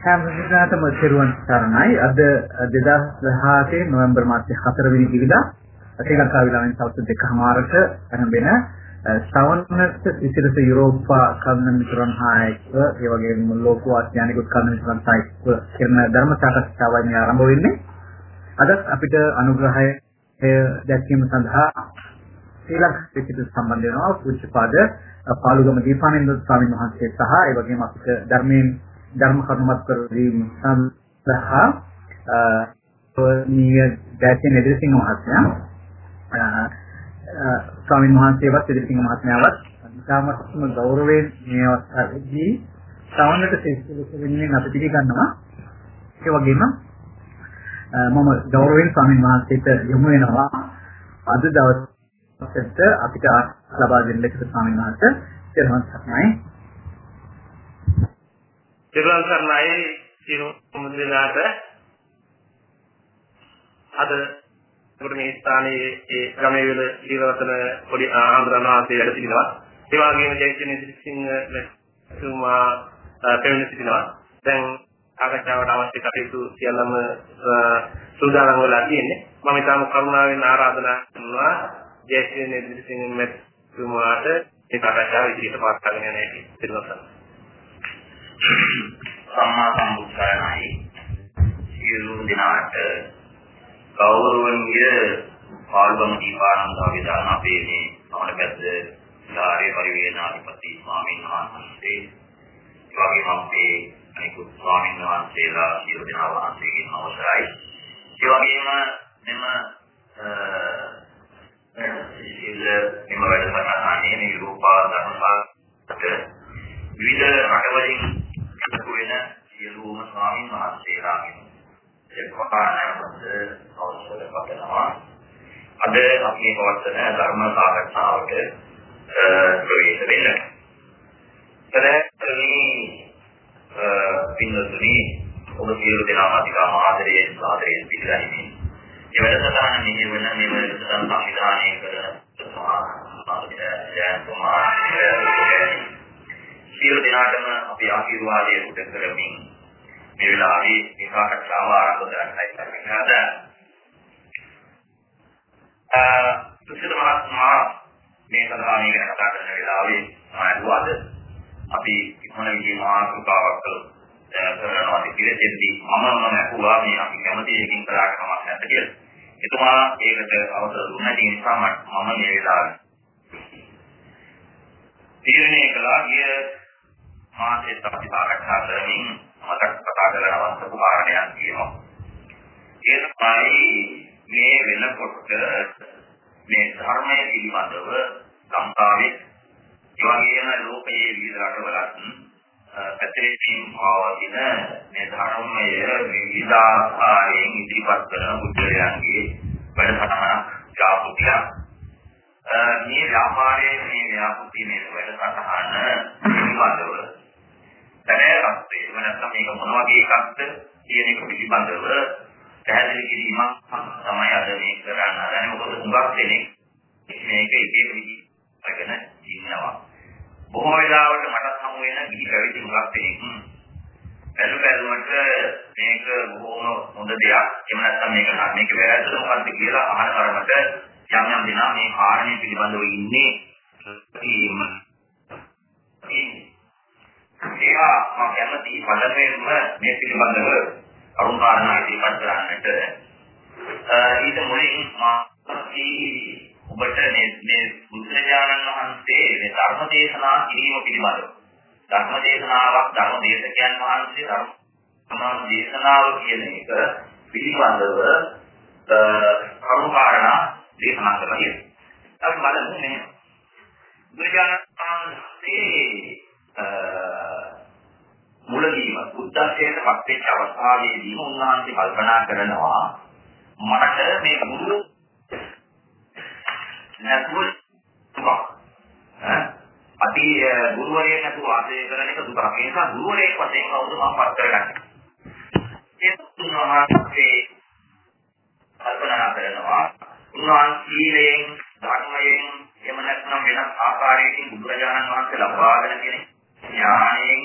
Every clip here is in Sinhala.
හැම දිනකටම සිරුවන් සරණයි. අද 2018 නොවැම්බර් මාසයේ 4 වෙනි දිනදා ශ්‍රී ලංකා විලාමෙන් සවස් දෙකමාරට ආරම්භ වෙන සවන්නත් ඉතිරිස යුරෝපා කර්ණ මිතුරන් හායක ඒ වගේම ලෝක වාස්යානික කර්ණ මිතුරන් සායික කරන ධර්ම සාකච්ඡාවයි ආරම්භ වෙන්නේ. අද අපිට අනුග්‍රහය දැක්වීම සඳහා ශ්‍රී ලංකා පිටිට සම්බන්ධ වෙනවා පූජ්‍යපාද පාලුගම දීපානන්ද ස්වාමීන් වහන්සේ සහ ඒ වගේම අපිට ධර්මයෙන් ධර්ම කරුණාත් කරදීම සඳහා නිය දැසින් එදිරිසිංහ මහත්මයා ස්වාමීන් වහන්සේවත් එදිරිසිංහ මහත්මයාවත් ඉතාමත්ම ගෞරවයෙන් මේ අවස්ථාවේදී සවන්නට ශිෂ්‍ය වෙනුවෙන් අපි පිළිගන්නවා ඒ වගේම මම ගෞරවයෙන් ස්වාමීන් වහන්සේට යොමු වෙනවා අද දවසට අපිට ලබා දෙන්න ලෙස ස්වාමීන් වහන්සේ සිරවන් සර්ණයි. සිරවන් සර්ණයි සිරු මුදලාට අද අපිට මේ ස්ථානයේ ඒ ගමේ වල ජීවවතන පොඩි ආන්දරනාසේ වැඩ සිටිනවා. ඒ වගේම ජයසිංහ සිංහ තුමා පෙරණ සිටිනවා. දැන් සාකච්ඡාවට අවශ්‍ය කටයුතු සියල්ලම සූදානම් වෙලා තියෙන්නේ. මම ඊටම කරුණාවෙන් ආරාධනා කරනවා ජයශ්‍රී නෙදිසිංහ මෙතුමාට මේ සාකච්ඡාව ඉදිරියට පාත්ගෙන යන හැටි පිළිගන්නවා. සම්මා සම්බුද්ධායනයි සියලු දිනාට ගෞරවණීය පාල්බම දීපානන්ද විදාන අපේ මේ අමරපැද්ද ධාරේ පරිවේනාධිපති ස්වාමීන් වහන්සේ ඒ වගේම අපේ අනිකුත් ස්වාමීන් වහන්සේලා සියලු දෙනා වහන්සේගෙන් අවසරයි. ඒ වගේම මෙම ඉල්ල මෙම වැඩසටහනේ මේ රූපා ධර්මපාත විවිධ රටවලින් එකතු වෙන සියලුම ස්වාමීන් වහන්සේලාගෙන් එක්වහානවද අවසර කරනවා. අද අපි පවත්වන ධර්ම සාකච්ඡාවට ප්‍රවේශ වෙන්න. එතනදී පින්නතුනි ඔබ සියලු දෙනාම අධිකම ආදරයෙන් සාදරයෙන් පිළිගනිමින් මේ වැඩසටහන මෙහෙවන මේ වැඩසටහන සංවිධානය කරන සියලු දෙනාටම අපි ආශිර්වාදය උද කරමින් මේ වෙලාවේ මේ සාකච්ඡාව ආරම්භ කරන්නයි කරන්නේ හදා. අ සුසිත මහත්මයා මේ සඳහා මේ ගැන කතා කරන වෙලාවේ මම අද අපි මොන විදිහේ මාතෘකාවක් කරනවා කියලා මම නැකුවා මේ අපි කැමති එකකින් කළාට කමක් නැද්ද කියලා. එතුමා ඒකට අවසර දුන්නා ඒ නිසා මම මේ වෙලාවේ තීරණය කළා ගිය මාසෙත් අපි සාකච්ඡා කරමින් මතක් කතා කරන අවස්ථ කුමාරණයක් කියනවා. ඒ තමයි මේ වෙනකොට මේ ධර්මයේ පිළිබඳව ලංකාවේ ඒ වගේම ලෝකයේ විවිධ රටවලත් පැතිරෙමින් පවතින මේ ධර්මය විවිධ ආකාරයෙන් ඉදිරිපත් කරන බුද්ධයන්ගේ වැඩසටහනක් ව්‍යාපෘතිය. මේ ව්‍යාපාරයේ මේ ව්‍යාපෘතිය මේ වැඩසටහන පිළිබඳව දැනගත් ඒ වෙනස්ම මේක මොන වගේ එකක්ද කියන එක පිළිබඳව පැහැදිලි කිරීමක් තමයි අද මේ කරන්න හදන්නේ. මොකද හුඟක් දෙනෙක් මේක එක එක විදිහකට ඉන්නවා. බොහෝ වෙලාවට මට හමු වෙන ගිහි පැවිදි මුලක් දෙනෙක්. බැලු බැලුමට මේක බොහොම හොඳ දෙයක්. එහෙම නැත්නම් මේක මේක වැරද්ද මොකද්ද කියලා අහන තරමට යම් යම් දෙනා මේ කාරණේ පිළිබඳව ඉන්නේ ඒවා මම කැමති පළවෙනිම මේ පිළිබඳව අරුණ කාරණා ඉදිරිපත් කරන්නට ඊට මුලින් මා ඔබට මේ මේ බුදුරජාණන් වහන්සේ මේ ධර්ම දේශනා කිරීම පිළිබඳව ධර්ම දේශනාවක් ධර්ම දේශකයන් වහන්සේ ධර්ම දේශනාව කියන එක පිළිබඳව කරුණාකාරණා දේශනා කරලා තියෙනවා. අපි බලමු මේ බුදුරජාණන් වහන්සේ මුලදීම බුද්ධත්වයට පත් වෙච්ච අවස්ථාවේදීම උන්වහන්සේ කල්පනා කරනවා මට මේ ගුරු නැතුව අපි ගුරුවරයෙක් නැතුව වාසය කරන එක දුකක්. ඒ නිසා ගුරුවරයෙක් වශයෙන් කවුද මම පත් කරගන්නේ. ඒ උන්වහන්සේ කල්පනා කරනවා උන්වහන්සේ සීලයෙන් ධර්මයෙන් එහෙම නැත්නම් වෙනස් ආකාරයකින් බුදුරජාණන් වහන්සේ ලබාගෙන තියෙන ඥාණයෙන්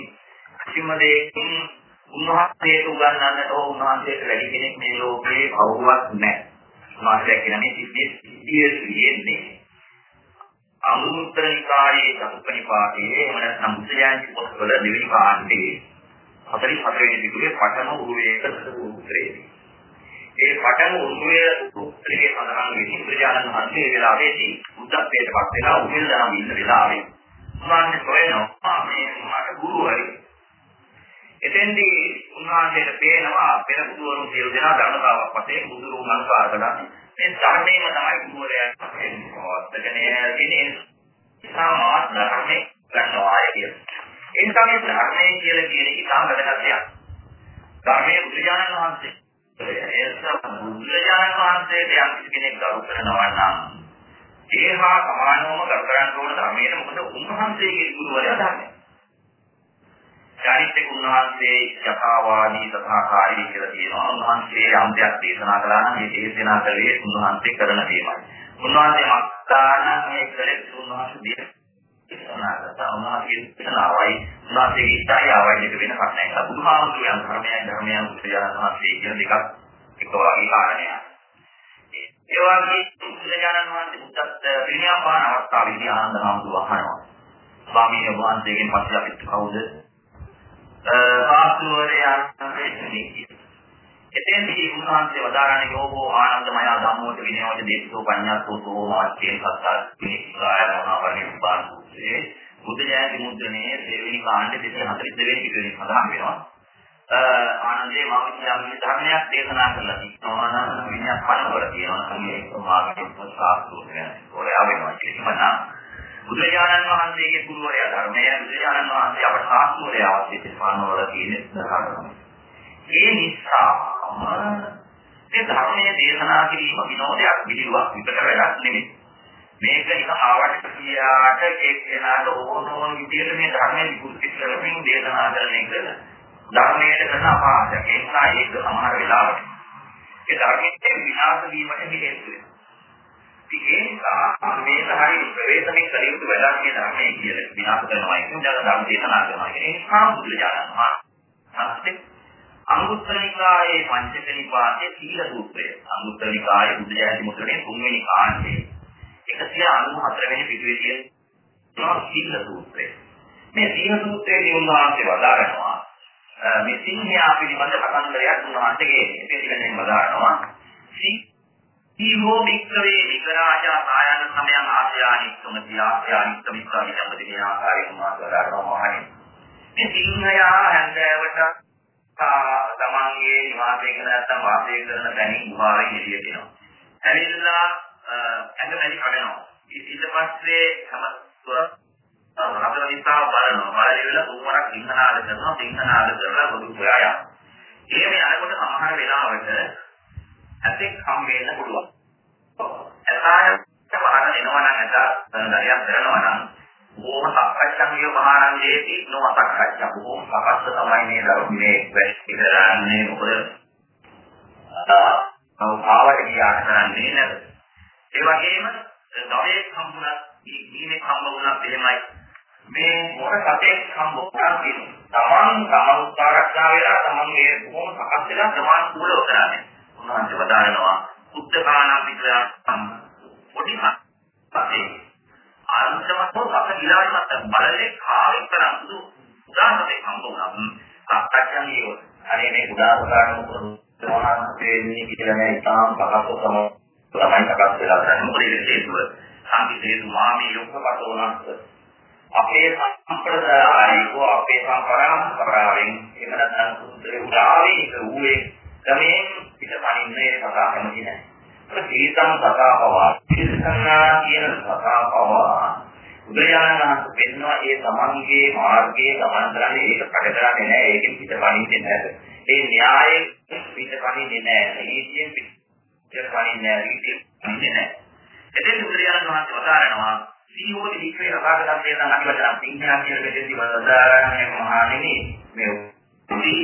කිසිම දෙයකින් උන්වහන්සේට උගන්වන්නට ඕ උන්වහන්සේට වැඩි කෙනෙක් මේ ලෝකේ කවුරුවත් නැහැ. උන්වහන්සේ කියන්නේ සිද්ධිය සිද්ධිය කියන්නේ අනුත්තරිකායේ චතුප්පනිපාතයේ එහෙම නැත්නම් මුද්‍රයන්ති පොත්වල දෙවෙනි කාණ්ඩේ 44 වෙනි පිටුවේ පඨම උරුවේක සූත්‍රයේදී ඒ පඨම උරුවේ සූත්‍රයේ සඳහන් වෙන්නේ බුදුජානක මහත්මයේ වෙලාවේදී උද්දප්පයට පත් වෙලා උපිල් දනම් ඉන්න වෙලාවේ. උන්වහන්සේ සොයනවා මේ මට ගුරුවරයෙක් එතෙන්දී උන්වහන්සේට පේනවා පෙර බුදුවරුන් සියලු දෙනා ධර්මතාවක් වශයෙන් බුදුරුන් අනුකාර කරන්නේ මේ ධර්මයේම තමයි ගුරුවරයා වස්තකනේ ඉන්නේ සාමාන්‍ය ධර්මයේ ගන්නවා කියන. ඒ නිසා මේ ධර්මයේ කියලා කියන එක ඉතාම වැදගත් දෙයක්. ධර්මයේ බුදුජානක වහන්සේ බුදුරජාණන් වහන්සේට යම් කෙනෙක් ගරු කරනවා නම් ඒ හා සමානවම කර කරන්න ඕන ධර්මයට මොකද උන්වහන්සේගේ ගුරුවරයා ධර්මය. චාරිත්‍රික උන්වහන්සේ යථාවාදී තථාකාරී කියලා කියනවා. උන්වහන්සේ අන්තයක් දේශනා කළා නම් මේ දේශනා කළේ උන්වහන්සේ කරන දේමයි. උන්වහන්සේ මක්කානම් මේ කලේ උන්වහන්සේ දේශනා කළා. උන්වහන්සේ දේශනාවයි උන්වහන්සේගේ ඉස්සයි ආවයි දෙක වෙන කක් නැහැ. බුදුහාමුදුරුවෝ ධර්මයන් ධර්මයන් බුදුරජාණන් වහන්සේ කියන දෙකක් එක වගේ කාරණයක්. ඒ වගේ බුදුරජාණන් වහන්සේ බුද්ධත් විනයපාන අවස්ථාවේදී ආනන්ද හාමුදුරුවෝ අහනවා. ස්වාමීන් වහන්සේගෙන් පස්සේ අපිට කවුද සාස්තුවරයන් වෙන්නේ. එතෙන්දී උන්වහන්සේ වදාරන්නේ යෝගෝ ආනන්දමය ධම්මෝට විනෝද දේශෝ පඤ්ඤාසෝතෝ මාච්චේ සත්තා පිළිකාරණා වරිපාන සූත්‍රයේ බුද්ධ ජයන්ති මුද්‍රණයේ දෙවෙනි කාණ්ඩ 242 වෙනි පිටුවේ සඳහන් වෙනවා. ආනන්දේ මම කියන්නේ ධර්මයක් දේශනා කරලා තියෙනවා නම් විනයක් පනවල තියෙනවා මේ සමාගයේ සාස්තුවරයන්. ඔය ආවෙනවා කියනවා. බුදුරජාණන් වහන්සේගේ ගුරුවරයා ධර්මය බුදුරජාණන් වහන්සේ අපට සාස්ත්‍රය අවශ්‍ය ස්ථානවල තියෙන ධර්ම. ඒ නිසා මේ ධර්මයේ දේශනා කිරීම විනෝදයක් පිළිවක් විතර වැඩක් නෙමෙයි. මේක නික ආවට කියාට එක්කෙනාට ඕන ඕන විදිහට මේ ධර්මයේ විකෘති කරමින් දේශනා කරන එක ධර්මයට කරන අපහාසයක්. ඒ නිසා ඒක සමහර වෙලාවට ඒ ධර්මයේ විනාශ වීමට හේතු වෙනවා. ඒ නිසා මේක හරිය ප්‍රවේශමෙන් කළ යුතු වැඩක් මේ ධර්මයේ කියලා විනාශ කරනවා කියන දා ධර්ම දේශනා කරනවා. ඒ නිසා බුදුරජාණන් වහන්සේ අංගුත්තර නිකායේ පංචක නිපාතයේ සීල සූත්‍රය. අංගුත්තර නිකායේ බුද්ධජයන්ති මුද්‍රණේ තුන්වෙනි කාණ්ඩේ 194 වෙනි පිටුවේ තියෙන සීල සූත්‍රය. මේ සීල සූත්‍රයේදී උන්වහන්සේ වදාරනවා මේ සිංහයා පිළිබඳ කතන්දරයක් උන්වහන්සේගේ පිළිගැනීම වදාරනවා. සීහෝ මික්‍රවේ විකරාජා සායන සමයන් ආශ්‍යානික්කම තියාශ්‍යානික්ක මිත්‍රාමි සම්පති කියන ආකාරයෙන් උන්වහන්සේ වදාරනවා. මේ සිංහයා හැන්දෑවට තමන්ගේ නිවාසය කරන නැත්නම් වාසය කරන තැනින් ගුහාවෙන් එළියට එනවා. ඇවිල්ලා ඇඟ වැඩි කඩනවා. ඊට පස්සේ තම රබර නිසා බලනවා. බලලා උමරක් සිංහනාද කරනවා. සිංහනාද කරලා පොදු හොයා යනවා. එහෙම යනකොට සමහර වෙලාවට ඇතෙක් හම් වෙන්න පුළුවන්. එතන පහන එනවා නම් එතන දරියක් කරනවා නම් බොහොම සක්කච්ඡන්ගේ මහානන්දයේදී නොමසක්කච්ඡ බොහොම සකස්ස තමයි මේ ධර්මයේ වැඩි කරන්නේ. මොකද ආවට ගියාට කරන්නේ නැද ඒ වගේම දවයේ සම්මුණක් දීනේ සම්මුණක් එහෙමයි. මේ මොන සතේ සම්මුණක් තියෙනවා තමන් තම උත්සාහ වෙලා තමන්ගේ බොහොම සකස් වෙලා තමන් කුලව කරන්නේ උන්වහන්සේ වදාරනවා උත්තකානම් විද්‍යාව පොඩි පස්සේ අන්තිමට අප ගිලාරිමත් බලලේ කාලෙක තරම් සුදු උදාහරණයක් හම්බ වුණා. අත්තක්යන්ගේ අනේ මේ උදාහරණ කරනවා මේ කියලා නෑ ඉතාම පහසු තමයි තමයි සකස් වෙලා ගන්න. මොකද ඒක හේතුව සම්පි හේතු මාමී යොක්කපත උනත් අපේ සම්ප්‍රදායක අපේ සම්පරාවෙන් එහෙම නැත්නම් සුදුරේ උදාවේ ඒක ඌේ ක්‍රමයෙන් පිටපණින්නේ කතා කැමති නෑ. සීතම් සතාපවා සිල්සන්නා කියන සතාපවා උදයානන්ත පෙන්නවා ඒ තමන්ගේ මාර්ගයේ ගමන් කරන්නේ ඒක කඩ කරන්නේ නැහැ. ඒකෙන් පිටපණින්නේ නැහැ. ඒ න්‍යායෙන් පිටපණින්නේ නැහැ. නීතියෙන් පිටපණින්නේ නැහැ. නීතියෙන් පිටපණින්නේ නැහැ. එතෙන් උදයානන්ත මහත්තයා වදාරනවා සීහෝ දික්කේ රසායන සම්පේතන අනිවාර්යයෙන් සිංහා කියන දෙකදී වදාරන්නේ මහා නෙමෙයි මේ උදි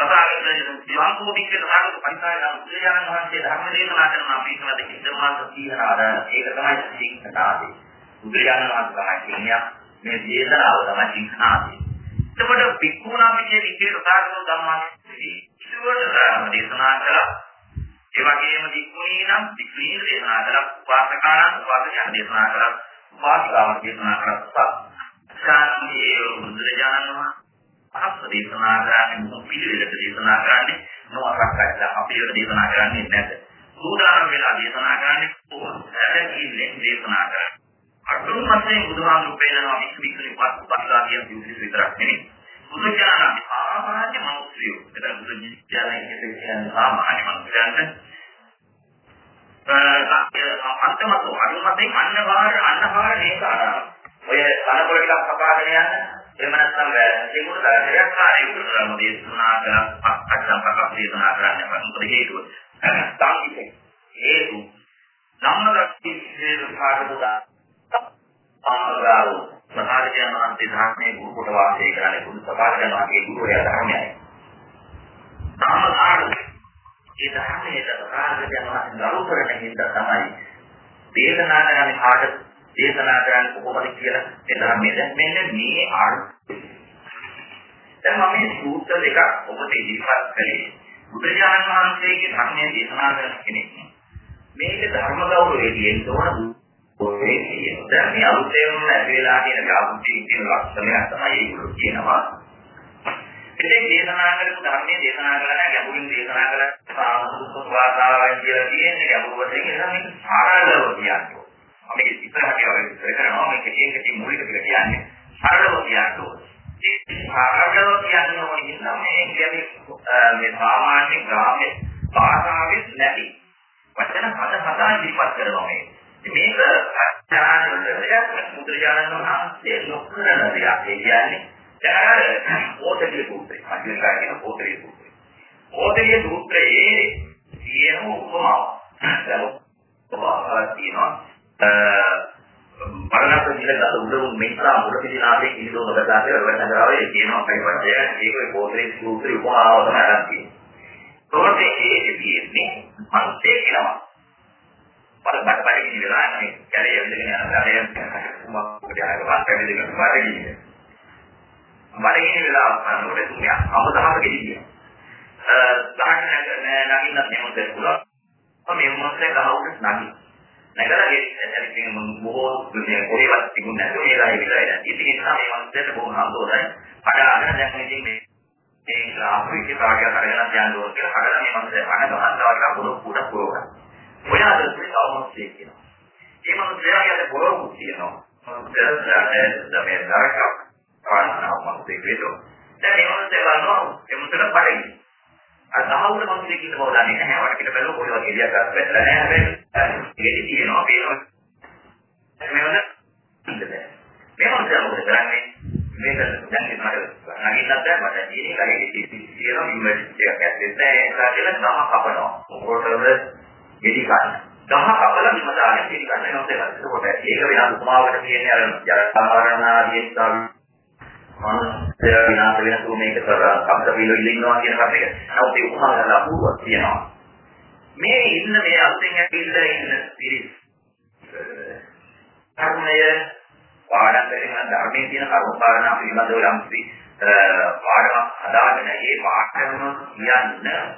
ආගයන්නවා යම්කෝ වික්ක සාගත පරිසරය බුදුරජාණන් වහන්සේ ධර්ම දේශනා කරන අපි කියනද හිතමාස සීහන ආදාන ඒක තමයි සිංහනාදී බුදුරජාණන් වහන්සේ තමයි කියන්නේ මේ දේශනාව තමයි සිංහනාදී එතකොට පික්කුණා විදිහේ විදිහට උදාහරණ ධම්මාදී ඉස්සුවට දේශනා කළා. ඒ වගේම වික්කුණී නම් වික්කුණී දේශනා කළා. උපාසකාණන් උපාසකයන් දේශනා කළා. උපාසිකාවන් දේශනා කළා. සාන්තියේ බුදුරජාණන් වහන්සේ අප දේශනා කරන්නේ මොපිළිවෙලට දේශනා කරන්නේ නොඅරක් කරලා අපිට දේශනා කරන්නේ නැත. සූදානම් වෙලා දේශනා කරන්නේ කොහොමද දේශනා කරන්නේ. අතුරු වශයෙන් බුදුහාමුදුරු පෙන්නනවා විශ්විකලි පස්සලා කියන විදිහ විතරක් නෙමෙයි. බුදුජානක සාමාන්‍ය මිනිස්සු. එතන බුදුජානක කියන්නේ සාමාන්‍ය මිනිස්සුන්ට අන්තමතු අනුමතෙන් අන්නවාර අන්නවාර නේකාරා. ඔය කනකොල ටිකක් කපාගෙන යන්න එහෙම නැත්නම් ඒකට තරයක් කාර්යයකට කරන දේශනා කරන අක්කම් පකක් දේශනා කරන්න මොකද හේතුව? සාහිත්‍ය. හේතු නම්නගති හේතු කාටද ආගාව සමාජයන් වහන්සේ ධර්මයේ ගුරු කොට වාසය කරන්නේ බුදු සමාජයන් වහන්සේ ගුරුවරයා ධර්මයයි. සාමකාර ඒ ධර්මයේ සමාජයන් වහන්සේ ගරු කරන හින්දා තමයි දේශනා කරන්නේ කාට දේශනා කරන්නේ කොහොමද කියලා ඒ ධර්මයේ දැන් මෙන්න මේ අර්ථය. දැන් මම මේ සූත්‍ර දෙකක් ඔබට ඉදිරිපත් කළේ බුදුරජාණන් වහන්සේගේ ධර්මයේ දේශනා කරන කෙනෙක්. මේක ධර්ම ගෞරවයේ තියෙන තෝරන ඔය කියන දැන් මේ අලුතෙන්ම ඇති වෙලා තියෙන ගාමුටි කියන ලක්ෂණය තමයි ඒගොල්ලෝ කියනවා. ඉතින් දේශනා කරපු ධර්මයේ දේශනා කරන ගැඹුරින් දේශනා කරන සාමුද්‍රික වාතාවරණය කියලා කියන්නේ ගැඹුරු වශයෙන් එනවා මේක සාරලව කියන්නේ. මේක ඉස්සරහට යවෙන්න කරනවා මේක කියන කටි මූලික ටික කියන්නේ සරලව කියන්නේ. ඒ සරලව කියන්නේ මොකද මේ කියන්නේ මේ සාමාන්‍ය ග්‍රාම්‍ය භාෂාවෙත් නැති වචන හද හදා ඉදිරිපත් කරනවා මේක. මේක ඥානවලට මුද්‍රජානන වහන්සේ නොකරන දෙයක්. ඒ කියන්නේ දැන් ඕතරිය සූත්‍රය. අදිනවා කියන ඕතරිය සූත්‍රය. ඕතරිය සූත්‍රයේ තියෙන උපමාව. දැන් උපමාවක් තියෙනවා. පරණත විලද උඩුන් මිත්‍රා මුල පිටිනාසේ කිසිදෝ නොබදාතේ වෙනදරාවේ කියනවා පරිපත්‍ය ඒක ඕතරිය සූත්‍රය උපමාව තමයි අරන් තියෙන්නේ. ඒකේ ඒකෙදී මන්තේ කියනවා බලපත් පරිදි වෙලා නැහැ. කැලේ ඉඳගෙන යනවා. කැලේ මොකද ආයෙ වාස්තව දෙකට පාරේ මරගෙන වෙලා අනුරේ තුමිය අමතහම ගෙඩිය. අ දාන්න නගින්නත් නෙමෙයි පුළුවන්. මේ මොහොතේ ගහවුට නගි. නැගලා ඒ බොහෝ මේ කොහෙවත් තිබුණ නැතුව ඒ ගහේ විතරයි දැන්. ඉතින් ඒ නිසා මේ මොහොතේ බොහොම හම්බෝදයි. අඩාගෙන දැන් ඉතින් මේ ඒ ආප්‍රිකේ කාර්යය කරගෙන යන දෝර කියලා හදලා මේ මොහොතේ අණ ගහනවා කියලා පොඩ පොඩ පුරවනවා. ඔය අතරේ අවශ්‍ය කියනවා. ඒ මනුස්සයාගේ පොරොත්තු කියනවා. මනුස්සයාගේ මේ දරක පානනවා මනුස්සයෙක් වේදෝ. දැන් මේ මනුස්සයා ගන්නවා ඒ මනුස්සයාට බඩගිනි. අර දහවුල මනුස්සයෙක් ඉන්න බව දන්නේ නැහැ. වටකට බැලුව කොහෙවත් එළියක් ගන්න බැහැ නැහැ. හැබැයි ඒක තියෙනවා පේනවා. මේවද ඉන්නේ. මේ මනුස්සයා මොකද කරන්නේ? මේක දැන් මට නගින්නත් බෑ මට ජීනි කරේ තියෙනවා ඉන්වර්ට් එකක් ඇත්තේ නැහැ. ඒක කියලා තම කපනවා. මොකටද ගෙඩි ගන්න. ගහ කපලා බිම දාගෙන ගෙඩි ගන්න වෙනස් වෙනවා. එතකොට ඒක වෙන උපමාවකට කියන්නේ අර ජලසාරණ ආදී ස්ථාන මනුෂ්‍ය විනාශ වෙනතු මේක කර අපද පිළිවිල ඉන්නවා කියන කතාව. නමුත් ඒ උපමාවල අපූර්වක් තියෙනවා. මේ ඉන්න මේ අත්ෙන් ඇවිල්ලා ඉන්න පිරිස් කර්මය පාඩම් කරගෙන ධර්මයේ තියෙන කර්ම පාඩන පිළිබඳව යම්සි පාඩමක් හදාගෙන ඒ පාඩම කියන්න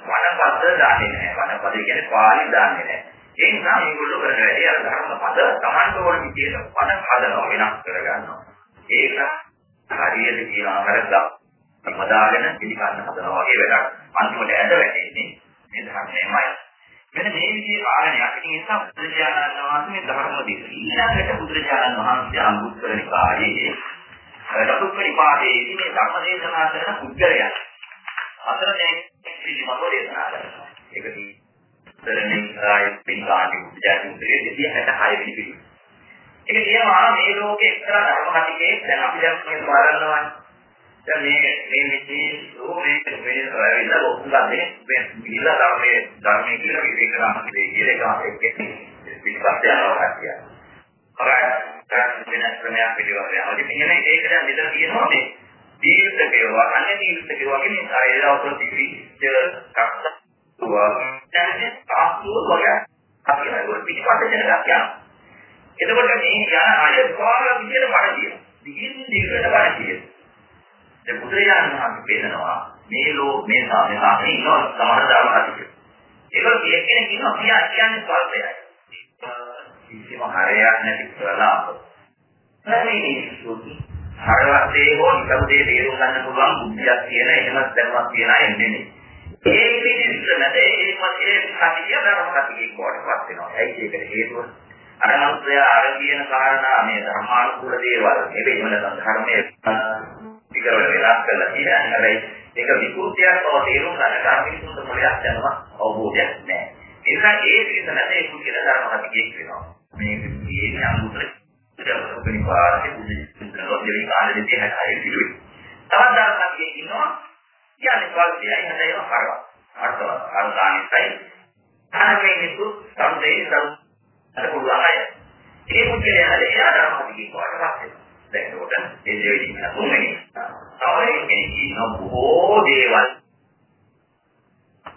වනපද දාන්නේ නැහැ. වනපද කියන්නේ පාලි දාන්නේ නැහැ. ඒ නිසා මේගොල්ලෝ කරන වැඩේ අර ධර්ම පද Tamanට ඕන විදියට පද හදනවා වෙනස් කරගන්නවා. ඒක හරියට කියනවා කරලා මදාගෙන පිළිගන්න හදනවා වගේ වැඩක්. අන්තිමට ඇද වැටෙන්නේ මේ ධර්මයමයි. මෙන්න මේ විදිහේ කාරණයක්. ඉතින් ඒ නිසා බුදුරජාණන් වහන්සේ ධර්ම දෙක. ඊළඟට බුදුරජාණන් වහන්සේ අනුත්තර නිකායේ චතුක්කනිපාතයේදී මේ ධර්ම දේශනා කරන පුද්ගලයන් අතර මේ පිළිමව දේශනා කරනවා. ඒක ඉතරනේ ආයි පින්කාණි උපජාති උදේ 266 වෙනි පිළිම. ඒක කියනවා මේ ලෝකේ එක්තරා ධර්ම කතිකේ දැන් අපි දැන් මේ බලනවා. දැන් මේ මේ විදිහේ මේ මේ විලා ඔක්කොගන්නේ මේ විලා ධර්මයේ ධර්මයේ කියලා විවේක කරනවා කියලා එක එක්ක පිටපත් යනවා කියලා. හරි. වෙනස් ක්‍රමයක් පිළිවෙල යනවා. ඉතින් මෙන්න ඒක දැන් මෙතන තියෙනවා මේ දීර්ඝ කෙරුවා, අන්නේ දීර්ඝ කෙරුවා කියන්නේ ආයතන ප්‍රතිවිච්ඡ කක්ෂුවා. දැන් ආස්තුව වගේ අපි ඒක පිටපත එකක් යනවා. එතකොට මේ යන අය පාර විදියට බණ කියන. දිගින් දිගට බණ කියන. ඒ බුදුරජාණන් වහන්සේ පෙන්නනවා මේ ලෝ මේ සාමේ සාමේ ඉන්නවා සමහර ධර්ම කතික. ඒක කෙනෙක් ඉන්නවා කියා කියන්නේ ස්වල්පයයි. කිසිම හරයක් නැති කරලා මේ සුද්ධි හරවත්තේ හෝ නිකම්දේ තේරුම් ගන්න පුළුවන් බුද්ධියක් තියෙන එහෙම දැනුමක් තියෙන අය නෙමෙයි. ඒ පිළිස්සනද ඒ මොකේ කතිය ධර්ම කතිය කොටපත් වෙනවා. ඒයි ඒකට හේතුව අර මනුස්සය අර කියන කාරණා මේ ධර්මානුකූල දේවල් නෙවෙයි වෙන ධර්මයේ විකරණ වෙනස් කරලා කියන්නේ හැබැයි ඒක විකෘතියක් බව තේරුම් ගන්න කර්මිකුන්ට මොලයක් යනවා අවබෝධයක් නැහැ. ඒකයි ඒ පිළිසනද ඒ කුලිය ධර්ම කතිය කියනවා. මේ මේ අනුතර පරිපාලකේ බුද්ධිස්තුන්ගේ කාලෙදී හැටයි පිළිවෙල. තවත් ධර්මයක් ඉන්නවා කියන්නේ ස්වල්පයයි හැදේම කරවා. අර්ථවත් අර්ථානිසයි. අනකේ නිතු සම්දේ සම් අර පුළුවන් අය. ඒ මුචේ හැදේ එයා ධර්මයක් කියනකොට පස්සේ. දැන් උඩ ඒ දෙවි ඉන්න තුන්වෙනි. තව කෙනෙක් ඉන්න බොහෝ දේවල්.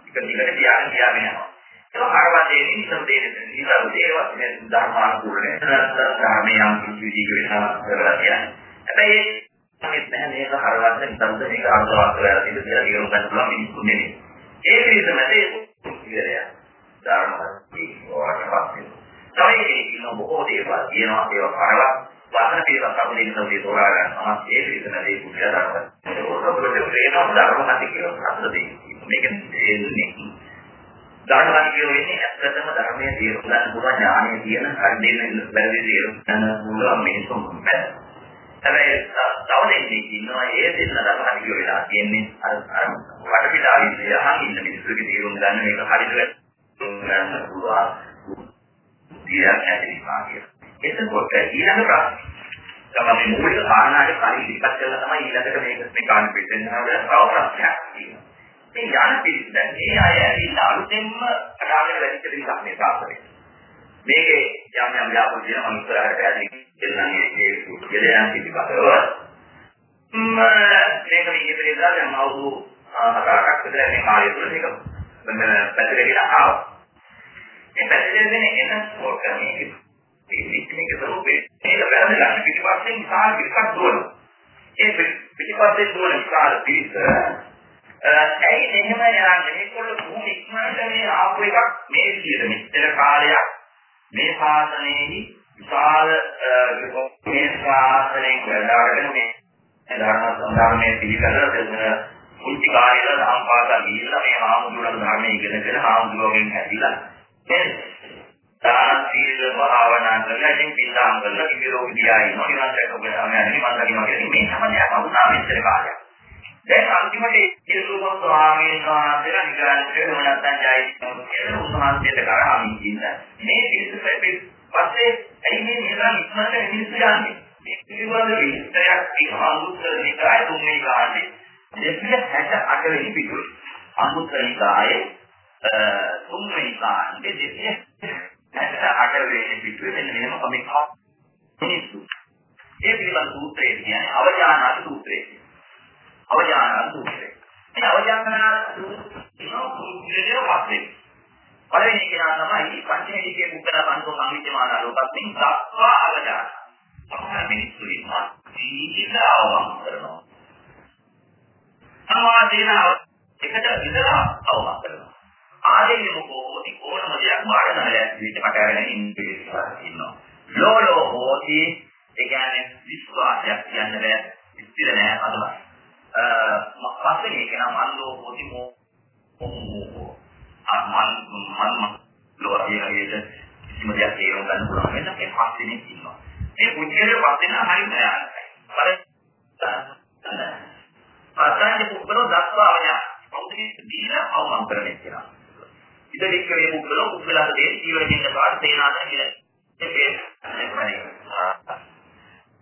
එක දිගට තියාගෙන තියාගෙන යනවා. ඒක හරවන්නේ නිසම් දෙන්නේ නිසම් දේවත් මේ ධර්මානුකූලනේ ධර්මයේ යම් කිසි විදිහක වෙනස් කරලා කියන්නේ. හැබැයි ඒකෙත් නැහැ මේක හරවන්න නිසම්ද මේක අර්ථවත් කරලා තියෙන කියලා තේරුම් ගන්න පුළුවන් මිනිස්සු නෙමෙයි. ඒ පිළිසමතේ ඉවරය. ධර්මයේ වටපත් වෙනවා. තවයි කියන බොහෝ දේවල් කියනවා ඒවා හරවත් වචන පිළිබඳව කවුරුන් සම්පේ තෝරා ගන්නවා ඒ පිළිසමතේ කුඩා ධර්ම. ඒක ඔබට වෙනවා ධර්ම නැති කියලා අර්ථ දෙන්නේ. මේක දෙන්නේ ධර්මයන් කියන්නේ ඇත්තටම ධර්මයේ තේරුම් ගන්න පුළුවන් ඥානය තියෙන හරි දෙන්න බැරි තේරුම් ගන්න පුළුවන් මිනිසුන් බෑ. හැබැයි තව දෙන්නේ ඉන්නවා ඒ දෙන්න ධර්මයන් කියලාලා කියන්නේ අර අර වටපිටාවේ යහන් ඉන්න මිනිස්සුගේ තේරුම් ගන්න මේක හරියට ගන්න පුළුවන්. දියක් නැති මාර්ගය. එතකොට ඊළඟ ප්‍රශ්නේ තමයි මූලික කාරණාට කලින් ඉස්සත් කරලා තමයි ඊළඟට මේක මේ කාණ පිටින්නවා තව ප්‍රශ්නයක් තියෙනවා. මේ යන පිළිස් දැන් මේ අය ඇවිල්ලා අලුතෙන්ම කඩාගෙන වැඩිච්ච පිළිසක් මේ සාසනේ. මේකේ යම් යම් ව්‍යාපෘති තියෙන අනුසාරයට ඇදී දෙන්නන්නේ ඒ සුඛයයන් පිළිබඳව. මම මේක මේ ඉතිරිලා දැන් අවුරුදු හතරක් විතර මේ කාලය තුල මේක මම පැතිරෙලා ආවා. මේ පැතිරෙන්නේ එනකොට මේක මේ මේක තමයි මේක වැරදලා පිටිපස්සෙන් විශාල පිටක් දුවනවා. ඒ පිටිපස්සෙන් දුවන විශාල පිටස ඇයි එහෙම යන්නේ මේකවල බොහොම ඉක්මනට මේ ආපු එකක් මේ විදිහට මෙච්චර කාලයක් මේ සාසනයේහි විශාල මේ ශාසනයෙන් වැඩාගෙන මේ ධර්ම සම්දානයේ පිළිකරලා මුල්ටි කාර්යල සම්පාදා ගිහිල්ලා මේ ආමුදුරන් ධර්මයේ ඉගෙනගෙන ආමුදුරගෙන් හැදිලා මේ දාන සීල භාවනා කරලා ඉතින් පිටාම් කරලා විරෝධී දියා ඉන්නවා නිවන් දැකගෙන යන්නේ මන්දරි මගේ මේ සමනය වුණා මෙච්චර කාලයක් දැන් අන්තිමට ඒ සුබ ස්වාමීන් වහන්සේලා නිගාන්තේ නැත්නම් ජයසිංහ කියලා උන්වහන්සේට කරාමින් ඉන්න. මේ පිළිසෙ පස්සේ ඇයි මේ නිරන් ඉක්මනට මිනිස්සු යන්නේ? මේ පිළිබඳ විස්තරයක් තියෙනවා අනුත්තර නිකාය තුන්වෙනි කාණ්ඩේ. දෙපිට 68 වෙනි පිටුවේ. අනුත්තර නිකායේ තුන්වෙනි කාණ්ඩේ දෙපිට 68 වෙනි පිටුවේ මෙන්න මෙහෙම කමෙක් මිනිස්සු. ඒ පිළිබඳ සූත්‍රය කියන්නේ අවජානන සූත්‍රය. අවජානන සූත්‍රය. මේ අවජානන සූත්‍රය පස්සේ පළවෙනි කෙනා තමයි පංචේනිකේ කුක්කලා පන්කෝ සංවිධාන ලෝකස්මින් සත්වා අවජාන. අපේ මිනිස්සු ඉන්නවා සීලාවම් කරනවා. සමාධියන එකට විදලා අවම කරනවා. ආදී මොකෝටි ඕනම දෙයක් මාර්ගනලයක් විදිහට කටහරගෙන ඉන්නවා. ලෝලෝ හෝති ඒ කියන්නේ විශ්වාසයක් කියන්න බෑ. ඉතිර නෑ අදමයි. පස්සේ මේක නම් මන්දෝ පොති මෝ මන් මන් ලෝරියේට කිසිම දෙයක් තේරුම් ගන්න පුළුවන් වෙන මේ පස්සේ නේ ඉන්නවා. මේ පුද්ගලයා පස්සේ නම් හරි නෑ. අතන්නේ පුද්ගලෝ දක්වා අවඥා. පෞද්ගලික දීලා අවමන් කරන්නේ කියලා. ඉතින් මේ පුද්ගලෝ පුද්ගලයාට දේ ජීවන දෙන්න පාඩ තේනාද කියලා. ඒක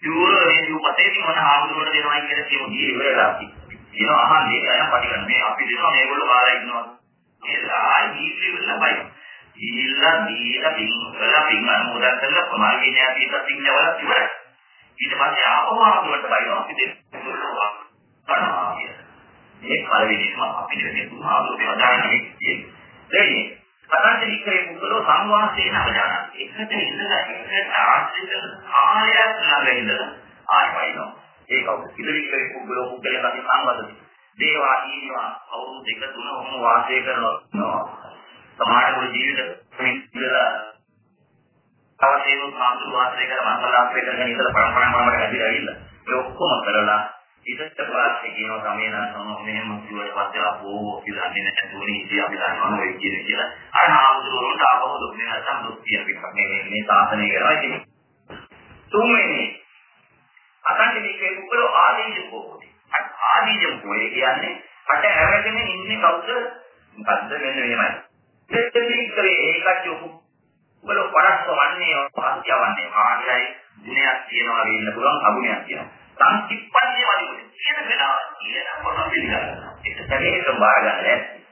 යුවරේ යුපතේදී මොන ආවුදුරට දෙනවා කියලා කියමු. ඉවරලා කියනවා අහන්නේ අය පරිගන්න මේ අපි දෙනවා මේගොල්ලෝ කාලා ඉන්නවා. කියලා ජීවිතවල බයි. ඉල්ලා දීලා පින්කලා පින් අනුමෝදන් කරලා ප්‍රමාණය ඥාතිය තත්ින්නවල ඉවරයි. ඊට පස්සේ ආපහු ආවුදුරට බයිනවා. අපි දෙන්නවා කරනවා මේ පරිවිදීම අපි දෙන්නේ ආවුදුරේ වදාන්නේ දෙන්නේ පතන්ජලි ක්‍රේ මුදලෝ සංවාසේන අවජානන්ති. එකට ඉඳලා එකට ආශ්‍රිත ආයත් ළඟ ඉඳලා ආයවයිනෝ. ඒ කවුද? ඉදිරියේ පුද්ගලෝ පුද්ගලයන් අතර සම්බන්ධයි. දේවා ඉන්නවා අවුරුදු දෙක තුන ඔහොම වාසය කරනවා. සමාජ ජීවිත ඉඳලා අවශ්‍යම සාතු වාසය කර මංගලාපේ කරගෙන ඉඳලා පරම්පරාවකට ඇවිල්ලා ඇවිල්ලා ඒ ඔක්කොම කරලා ඉතින් පස්සේ කියනවා තමයි නම් මෙහෙම කිව්වට පස්සේ අපෝ කියලා අන්නේ නැතුණි ඉතින් අපි දන්නවා ඔය කියන කියලා. අර ආමුදුරට ආපහු දුක් නේ නැත්නම් දුක් කියන එකක් මේ මේ සාසනය කරනවා ඉතින් තුන්වෙනි අතන්ගේ මේකේ උගල ආදීජ කෝපති ආදීජ කෝයේ කියන්නේ අට හැරගෙන ඉන්නේ කවුද? මොකද්ද මෙන්න මෙහෙමයි. දෙතිකරේ ඒකත් උගල පරස්ස වන්නේ අත්‍යවන්නේ මාගයයි ගුණයක් තියනවා වෙන්න පුළුවන් අගුණයක් තියෙනවා. සංකිප්පන්නේ වලින් කියන වෙලාව කියන මොනවද පිළිගන්නවා ඒක සැකේට බාර ගන්න නැති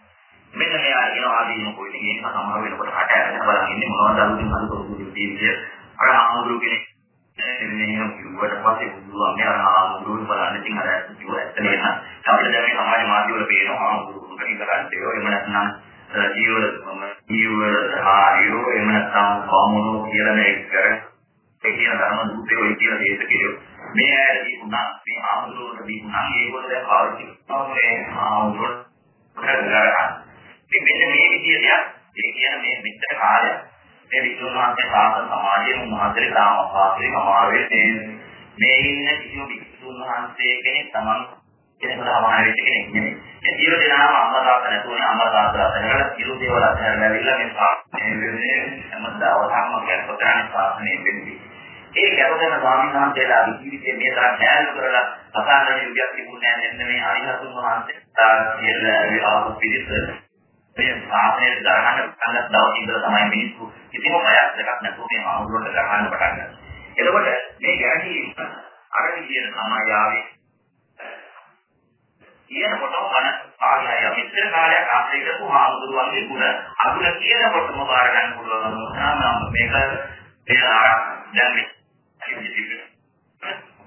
මෙන්න මෙයා කියන ආදීන කොයිද කියන සමහර වෙනකොට හට ඇරගෙන බලන් ඉන්නේ මොනවද අලුතින් අලුත් කරුණු තියෙන්නේ අර ආමුරු කෙනෙක් එන්නේ කිව්වට පස්සේ බුදුහාම මේ ආමුරු බලන්න ඉතින් අර කිව්ව ඇත්ත නේද? අපිට දැන් මේ සමාජ මාධ්‍ය වල පේනවා ආමුරු කෙනෙක් කරන්නේ? එහෙම නැත්නම් ජීවල ජීවල ආයෝ එහෙම නැත්නම් කොමුණෝ කියලා මේක ඒ කියන ධර්ම දුතේ ඔය කියන දේශ කියෝ මේ ඇයි දීුණා මේ ආමුරුවට දීුණා ඒගොල්ලෝ දැන් පාවිච්චි කරනවා මේ ආමුරුවට කරගන්න ඉතින් මෙන්න මේ විදිහට ඒ කියන මේ මෙච්චර කාලය මේ විද්‍යාත්මක සාසන සමාජයේ මහතර තාම පාස්සේ සමාවේ තියෙන මේ ඉන්න කිසිම වික්ෂුන් වහන්සේ කෙනෙක් තමන් කෙනෙකුට සමාන වෙච්ච කෙනෙක් නෙමෙයි. ඒ සියලු දෙනාම අම්මා තාත්තා නැතුවනේ අම්මා තාත්තා අතරලා සියලු දේවල් අතරලා ඇවිල්ලා මේ සාසනය වෙන්නේ. හැමදාම තමයි කරන්නේ සාසනය වෙන්නේ. ඒ ගැටගෙන ස්වාමීන් වහන්සේලා ජීවිතේ මේ තරම් ඈල් කරලා අසාරණ යුගයක් තිබුණේ නැහැ නේද මේ අරිහතුන් වහන්සේලා කියලා ආපු පිළිස මේ සාමයේ දරහන කන්න දවස් ඉඳලා තමයි මිනිස්සු කිසිම ප්‍රයක් දෙකක් නැතුව මේ ආමුදුරට ගහන්න පටන් ගන්නවා. එතකොට මේ ගැටීම අර විදියට තමයි ආවේ. කියනකොටම මන ආගය මිත්‍ර කාලයක් ආශ්‍රය කරපු ආමුදුරන්ගේ ගුණ අගුණ කියනකොටම බාර ගන්න පුළුවන් නම් මේක එයා දැන් මේ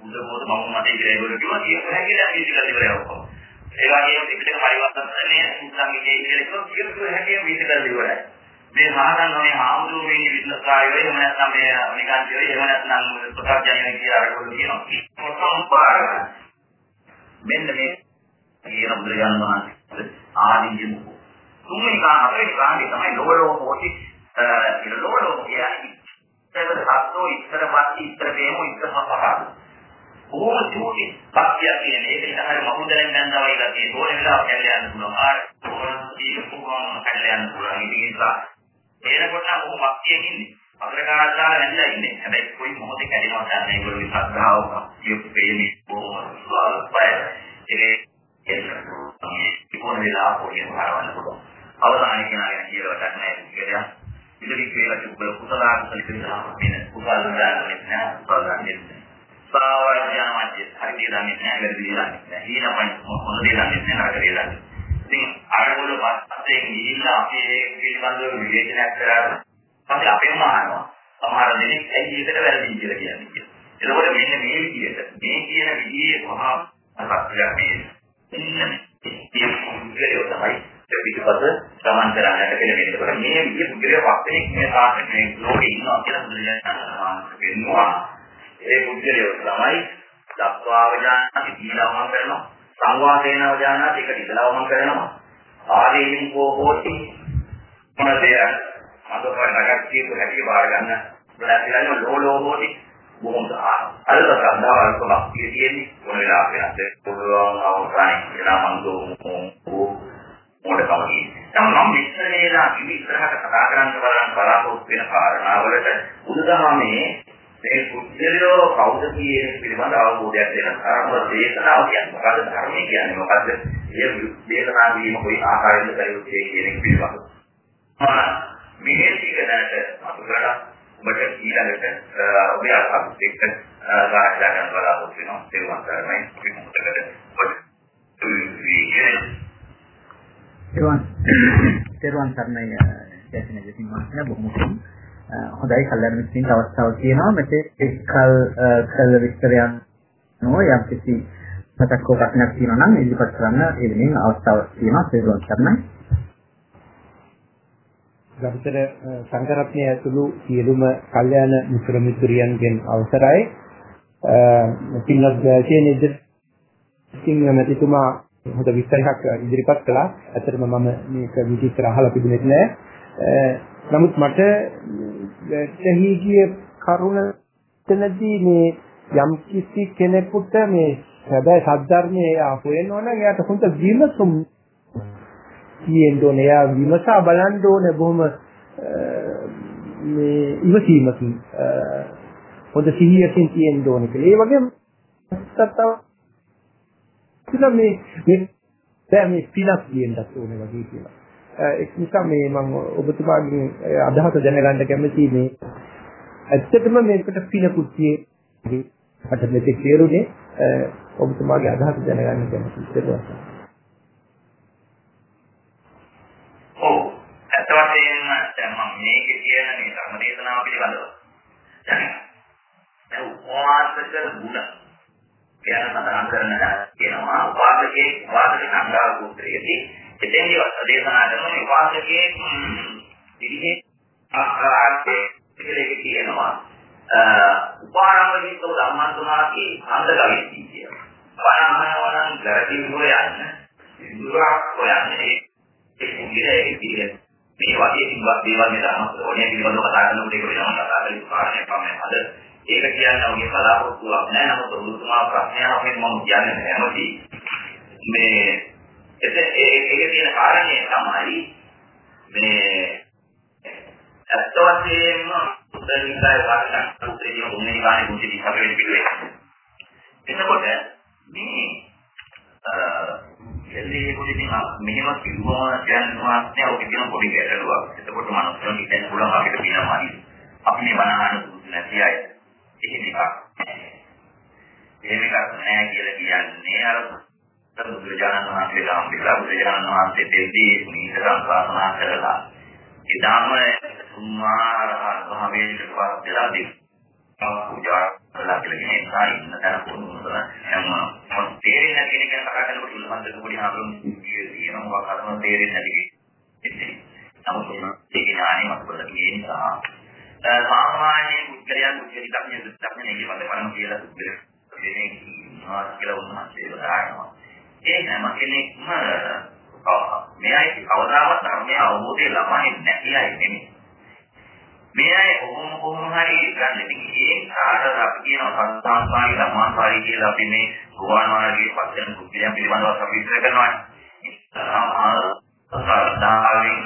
බුද්ධ බෝධ මම මත ඉතිරි ඒගොල්ලෝ කිව්වා කියන්න හැකියලා මේ ටික ඉවරයි ඔක්කොම. ඒ වගේම ටික ටික පරිවර්තන කරන්නේ සංගීතයේ කියලා කිව්වා කියන්න හැකිය මේ ටික ඉවරයි. මේ මහානන් මේ ආමුදුරු මේ බිස්නස් කාර්යය එහෙම නැත්නම් මේ නිකන් කියෝ එහෙම නැත්නම් ප්‍රත්‍යඥය කියලා අරගෙන කියනවා. මොකක්ද පාරක්. මෙන්න මේ කියන බුදුරජාණන් වහන්සේ ආදීජ මුකෝ. තුන්වෙනි කාරණේ කාණ්ඩේ තමයි ලෝලෝ හොටි ඒ ලෝලෝ කියන්නේ ඉතර සත්ෝ ඉතර වාක්‍ය ඉතර වේමු ඉතර පහපාද. ඕම චූටි වාක්‍ය කියන එක ඉතහර මහුදෙන් ගන්නවා කියලා තියෙන ඕන වෙලාවක කැල්ල යන්න පුළුවන්. ආර ඕන කී පුගම කැල්ල යන්න පුළුවන්. ඉතින් ඒක එනකොට නම් ඔහු වාක්‍යයෙන් ඉන්නේ. අග්‍රකාරාලා නැන්දලා ඉන්නේ. හැබැයි කොයි මොහොතේ කැඩෙනවද නැහැ ඒගොල්ලෝ විශ්වාසතාව කියපු ප්‍රේමී බොහොම ස්වල්පයි. ඒක ඉපොන වෙලා පොඩි හරවන්න පුළුවන්. අවසානයේ කෙනාගෙන කියලා වැඩක් නැහැ. කියලා ඉදිරි කියලා තිබ්බ කුසල අකුසල කියලා වෙන කුසල දාන්නේ නැහැ කුසල දාන්නේ නැහැ. සාවඥාමත්‍ය හරියට දන්නේ නැහැ වැරදි දන්නේ නැහැ. ඊළඟ මොකද දන්නේ නැහැ හරියට දන්නේ. ඉතින් අරමුණ පස්සේ ගිහිල්ලා අපි ඒක පිළිබඳව විවේචනයක් කරලා අපි අපෙන්ම අහනවා. සමහර දෙනෙක් ඇයි ඒකට වැරදි කියලා කියන්නේ. එතකොට මෙන්න මේ විදිහට මේ කියන විදිහේ මහා සත්‍යයක් මේ ඉන්න මේ පුද්ගලයෝ තමයි පිටපත ගමන් කරන්නට පෙළඹෙනකොට මේ විදිහ පුද්ගලයා වක්තෙක් මේ සාසනේ ලෝකේ ඉන්නවා කියලා බුදුරජාණන් කියනවා. ඒ පුද්ගලයෝ තමයි දක්වාවජානති දීලවම කරනවා. සංවාදේනව ජානති එක ඉදලවම කරනවා. ආදීනින් කෝ හෝති මොනදේ අදපර නගත් කියපු හැටි බාර ගන්න. බලන්න ලෝලෝ හෝති බොහොම අර සද්ධාව අල්ප භක්තිය තියෙන්නේ මොන වෙලාවක වෙනද පුළුවන් අවසානයේ වෙනා මන්දෝ මොඩකම කියන්නේ. මම විශ්ලේෂණයලා කිවි ඉස්සරහට කතා කරන්න බලන්න බලාපොරොත්තු වෙන කාරණාවලට බුදුදහමේ මේ පුද්ගලයෝ කවුද කියන පිළිබඳ අවබෝධයක් දෙන කාරණා දේශනාව කියන්නේ මොකද්ද ධර්මය කියන්නේ මොකද්ද? ඒ දේශනා වීම කොයි ආකාරයෙන්ද කරුවේ කියන එක පිළිබඳව. මේ ටිකකට අපුරලා ඔබට ඊළඟට ඔබේ අත්පත් එක්ක සාකච්ඡා කරන්න බලාපොරොත්තු වෙනවා. ඒ වගේමයි අපි මොකටද ඔබ තෙරුවන් තෙරුවන් සරණයි දැසින දෙසින් මාත්‍යා බොහොම හොඳයි. කල්යනා මිත්‍රින් අවස්ථාවක් තියෙනවා මෙතේ එක්කල් කළ විස්තරයන් නෝ යම් කිසි මතක් කොටක් තියෙනවා නම් ඉදිරිපත් කරන්න ඒ වෙනින් අවස්ථාවක් තියෙනවා. තෙරුවන් සරණයි. ගරුතර සංඝරත්නය ඇතුළු සියලුම කල්යාණ මිත්‍ර මිත්‍රියන්ගෙන් අවසරයි. පින්වත් සේනෙද්ද සිංහ මැතිතුමා හොඳ විස්තරයක් ඉදිරිපත් කළා. ඇත්තටම මම මේක විචිත්‍ර අහලා තිබුණේ නැහැ. නමුත් මට එහි ගිය කරුණ තැනදී මේ යම් කිසි කෙනෙකුට මේ හැබැයි සද්ධර්මයේ හොයන්න ඕන එයාට හොඳ විමසුම් තියෙන්න ඕනේ. එයා විමසා බලන්න ඕනේ බොහොම මේ ඉවසීමකින් හොඳ සිහියකින් තියෙන්න ඕනේ කියලා. ඒ වගේම තත්ත්ව කියලා මේ මේ දැන් මේ පිනක් කියන්නත් ඕනේ වගේ කියලා. ඒක නිසා මේ මම ඔබතුමාගෙන් අදහස දැනගන්න කැමතියි මේ ඇත්තටම මේකට පිනකුත් තියෙන්නේ මට මෙතෙක් තේරුනේ ඔබතුමාගේ අදහස දැනගන්න කැමතියි. ඔව් ඇත්ත වශයෙන්ම දැන් මම මේකේ කියන මේ ධර්ම දේශනාව පිළිබඳව දැන් උපවාසක ගුණ කියන සඳහන් කරන කියනවා. වාදකයේ වාදක සංගාල සූත්‍රයේදී එතෙන්දී දේශනා කරන වාදකයේ විදිහේ ආකාරයේ කියලා කියනවා. උපාරම්භික ධම්මතුමාගේ අන්තගවිති කියනවා. වනහනවනම් ගරකින් හොය යන්න ඉදුරක් හොයන්නේ ඒ මේ වගේ තිබ්බත් දේවල් මේ ධර්ම ඕනේ පිළිබඳව කතා කරනකොට ඒක වෙනම කතා කරලා කාරණයක් තමයි අද ඒක කියන්නේ ඔගේ බලාපොරොත්තුවක් නෑ නමුත් ඔබතුමා ප්‍රශ්නයක් අපිට මම කියන්නේ නැමති මේ ඒකේ තියෙන කාරණේ තමයි මේ ඇත්ත වශයෙන්ම උදේනිකාය වාක්‍යයක් උදේනිය උන්නේ ගානේ මුචි දිහාට පිළිවෙල. එතකොට මේ එල්ලේ පොඩි මෙහෙම කිව්වා දැන් වාස්තය ඔක කියන පොඩි ගැටලුවක්. එතකොට මනුස්සයන් හිතන්න පුළුවන් අපිට පිනමයි. අපි මේ වනාහන නැති අය. එහෙම එකක්. එහෙම එකක් නැහැ කියලා කියන්නේ අර බුදුරජාණන් වහන්සේ ලාම්බිලා බුදුරජාණන් වහන්සේ දෙවි මේක සංස්කාරනා කරලා ඉදාම සුමාර භාවයේ පස්සේ වෙලා දී පූජා කරලා කියලා කියන නිසා ඉන්න තැන පොදුනසල හැම මොන තේරෙන්නේ නැති කෙනෙක් ගැන කතා කරනකොට උල්මන්දක පොඩි හඳුන් කියනවා කතාව තේරෙන්නේ නැති නමුත් ඒක ඥානෙ මතකද කියන නිසා සාමාන්‍ය පුද්ගලයන් පුද්ගලිකඥ දුක්ඥ නෙවෙයි වල කියලා පුද්ගලයන් කියලා උන්වහන්සේ උදාහරණයක් ඒ හැම කෙනෙක්ම මෙයයි කවදාවත් ධර්මය අවබෝධය ලබන්නේ නැති අය නෙමෙයි. මේ අය කොහොම කොහොම හරි ගන්න ඉතින් කාටද අපි කියන සංස්කාරී ධර්මාකාරී කියලා අපි මේ ගුවන් මාර්ගයේ පස්සෙන් කුක්කියන් පිළිබඳව අපි විස්තර කරනවා. සාධාරණයෙන්